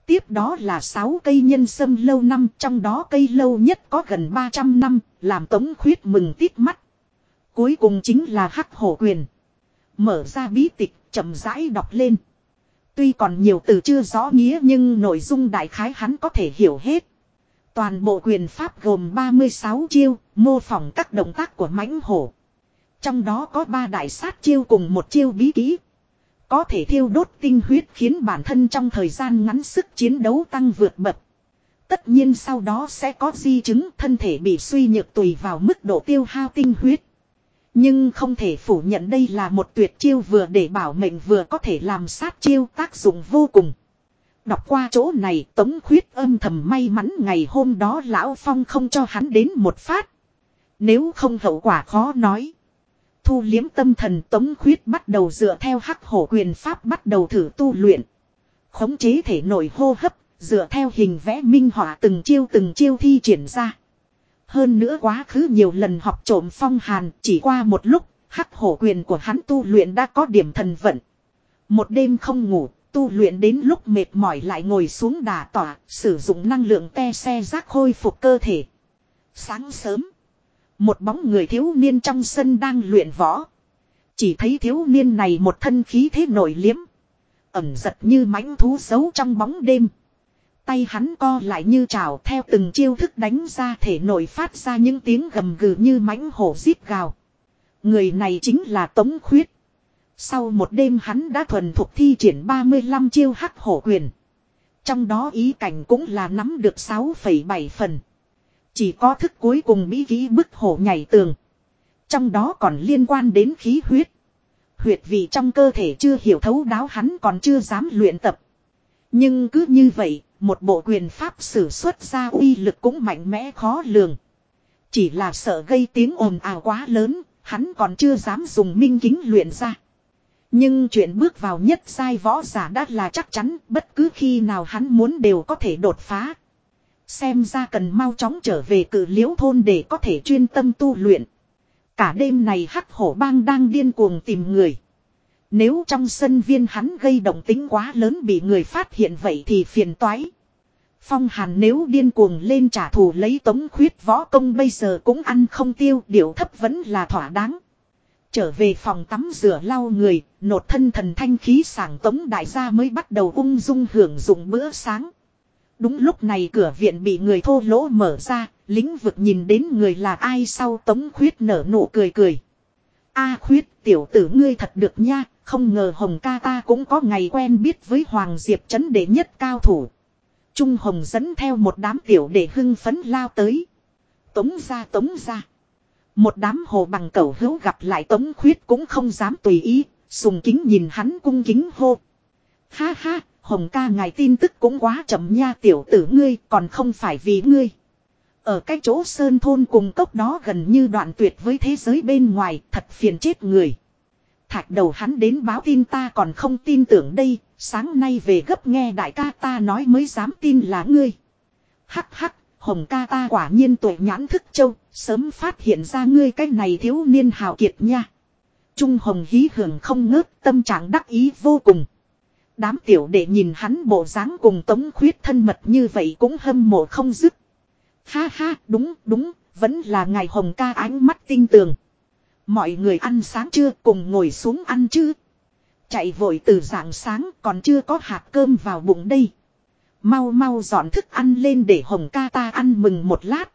Tiếp đó là 6 cây nhân sâm lâu năm, trong đó cây lâu nhất có gần 300 năm, làm tống khuyết mừng tít mắt. Cuối cùng chính là hắc hổ quyền. Mở ra bí tịch, chậm rãi đọc lên. Tuy còn nhiều từ chưa rõ nghĩa nhưng nội dung đại khái hắn có thể hiểu hết. Toàn bộ quyền pháp gồm 36 chiêu, mô phỏng các động tác của mãnh hổ. Trong đó có ba đại sát chiêu cùng một chiêu bí kỹ. Có thể thiêu đốt tinh huyết khiến bản thân trong thời gian ngắn sức chiến đấu tăng vượt bậc. Tất nhiên sau đó sẽ có di chứng thân thể bị suy nhược tùy vào mức độ tiêu hao tinh huyết. Nhưng không thể phủ nhận đây là một tuyệt chiêu vừa để bảo mệnh vừa có thể làm sát chiêu tác dụng vô cùng. Đọc qua chỗ này Tống Khuyết âm thầm may mắn ngày hôm đó Lão Phong không cho hắn đến một phát. Nếu không hậu quả khó nói. Thu liếm tâm thần Tống Khuyết bắt đầu dựa theo hắc hổ quyền pháp bắt đầu thử tu luyện. Khống chế thể nội hô hấp, dựa theo hình vẽ minh họa từng chiêu từng chiêu thi triển ra. Hơn nữa quá khứ nhiều lần học trộm phong hàn chỉ qua một lúc, hắc hổ quyền của hắn tu luyện đã có điểm thần vận. Một đêm không ngủ, tu luyện đến lúc mệt mỏi lại ngồi xuống đà tỏa, sử dụng năng lượng te xe rác khôi phục cơ thể. Sáng sớm, một bóng người thiếu niên trong sân đang luyện võ. Chỉ thấy thiếu niên này một thân khí thế nổi liếm. Ẩm giật như mãnh thú xấu trong bóng đêm. Tay hắn co lại như trào theo từng chiêu thức đánh ra thể nổi phát ra những tiếng gầm gừ như mãnh hổ giết gào. Người này chính là Tống Khuyết. Sau một đêm hắn đã thuần thục thi triển 35 chiêu hắc hổ quyền. Trong đó ý cảnh cũng là nắm được 6,7 phần. Chỉ có thức cuối cùng bí ký bức hổ nhảy tường. Trong đó còn liên quan đến khí huyết. Huyệt vị trong cơ thể chưa hiểu thấu đáo hắn còn chưa dám luyện tập. Nhưng cứ như vậy, một bộ quyền pháp sử xuất ra uy lực cũng mạnh mẽ khó lường. Chỉ là sợ gây tiếng ồn ào quá lớn, hắn còn chưa dám dùng minh kính luyện ra. Nhưng chuyện bước vào nhất sai võ giả đã là chắc chắn bất cứ khi nào hắn muốn đều có thể đột phá. Xem ra cần mau chóng trở về cử liễu thôn để có thể chuyên tâm tu luyện. Cả đêm này hắc hổ bang đang điên cuồng tìm người. Nếu trong sân viên hắn gây động tính quá lớn bị người phát hiện vậy thì phiền toái. Phong hàn nếu điên cuồng lên trả thù lấy tống khuyết võ công bây giờ cũng ăn không tiêu điệu thấp vẫn là thỏa đáng. Trở về phòng tắm rửa lau người, nột thân thần thanh khí sảng tống đại gia mới bắt đầu ung dung hưởng dụng bữa sáng. Đúng lúc này cửa viện bị người thô lỗ mở ra, lĩnh vực nhìn đến người là ai sau tống khuyết nở nụ cười cười. A khuyết tiểu tử ngươi thật được nha, không ngờ hồng ca ta cũng có ngày quen biết với Hoàng Diệp chấn đệ nhất cao thủ. Trung hồng dẫn theo một đám tiểu đệ hưng phấn lao tới. Tống ra tống ra. Một đám hồ bằng cẩu hữu gặp lại tống khuyết cũng không dám tùy ý, sùng kính nhìn hắn cung kính hô. Ha ha, hồng ca ngài tin tức cũng quá chậm nha tiểu tử ngươi còn không phải vì ngươi. Ở cái chỗ sơn thôn cùng cốc đó gần như đoạn tuyệt với thế giới bên ngoài, thật phiền chết người. Thạch đầu hắn đến báo tin ta còn không tin tưởng đây, sáng nay về gấp nghe đại ca ta nói mới dám tin là ngươi. Hắc hắc, hồng ca ta quả nhiên tuổi nhãn thức châu, sớm phát hiện ra ngươi cái này thiếu niên hào kiệt nha. Trung hồng hí hưởng không ngớt, tâm trạng đắc ý vô cùng. Đám tiểu đệ nhìn hắn bộ dáng cùng tống khuyết thân mật như vậy cũng hâm mộ không dứt. Ha ha, đúng, đúng, vẫn là ngài hồng ca ánh mắt tinh tường. Mọi người ăn sáng chưa cùng ngồi xuống ăn chứ. Chạy vội từ dạng sáng còn chưa có hạt cơm vào bụng đây. Mau mau dọn thức ăn lên để hồng ca ta ăn mừng một lát.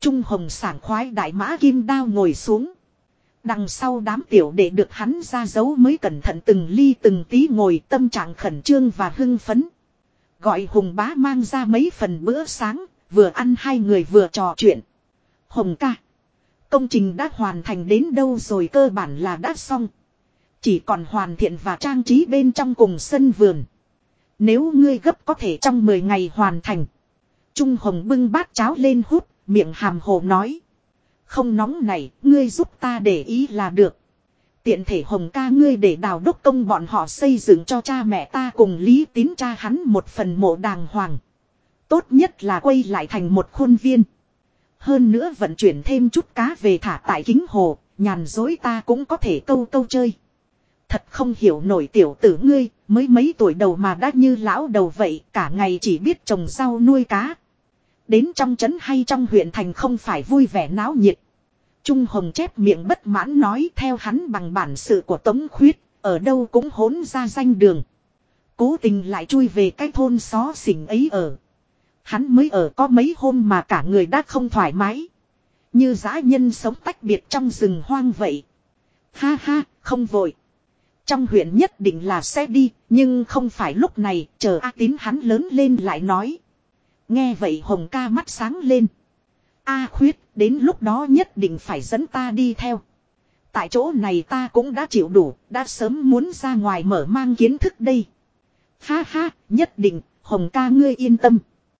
Trung hồng sảng khoái đại mã kim đao ngồi xuống. Đằng sau đám tiểu đệ được hắn ra dấu mới cẩn thận từng ly từng tí ngồi tâm trạng khẩn trương và hưng phấn. Gọi hùng bá mang ra mấy phần bữa sáng, vừa ăn hai người vừa trò chuyện. Hồng ca. Công trình đã hoàn thành đến đâu rồi cơ bản là đã xong. Chỉ còn hoàn thiện và trang trí bên trong cùng sân vườn. Nếu ngươi gấp có thể trong 10 ngày hoàn thành. Trung Hồng bưng bát cháo lên hút, miệng hàm hồ nói. Không nóng này, ngươi giúp ta để ý là được. Tiện thể Hồng ca ngươi để đào đốc công bọn họ xây dựng cho cha mẹ ta cùng lý tín cha hắn một phần mộ đàng hoàng. Tốt nhất là quay lại thành một khuôn viên. Hơn nữa vận chuyển thêm chút cá về thả tại kính hồ, nhàn dối ta cũng có thể câu câu chơi. Thật không hiểu nổi tiểu tử ngươi, mới mấy tuổi đầu mà đã như lão đầu vậy, cả ngày chỉ biết trồng rau nuôi cá. Đến trong trấn hay trong huyện thành không phải vui vẻ náo nhiệt. Trung Hồng chép miệng bất mãn nói theo hắn bằng bản sự của Tống Khuyết, ở đâu cũng hốn ra danh đường. Cố tình lại chui về cái thôn xó xỉnh ấy ở. Hắn mới ở có mấy hôm mà cả người đã không thoải mái. Như dã nhân sống tách biệt trong rừng hoang vậy. Ha ha, không vội. Trong huyện nhất định là sẽ đi, nhưng không phải lúc này, chờ A tín hắn lớn lên lại nói. Nghe vậy hồng ca mắt sáng lên. A khuyết, đến lúc đó nhất định phải dẫn ta đi theo. Tại chỗ này ta cũng đã chịu đủ, đã sớm muốn ra ngoài mở mang kiến thức đây. Ha ha, nhất định, hồng ca ngươi yên tâm.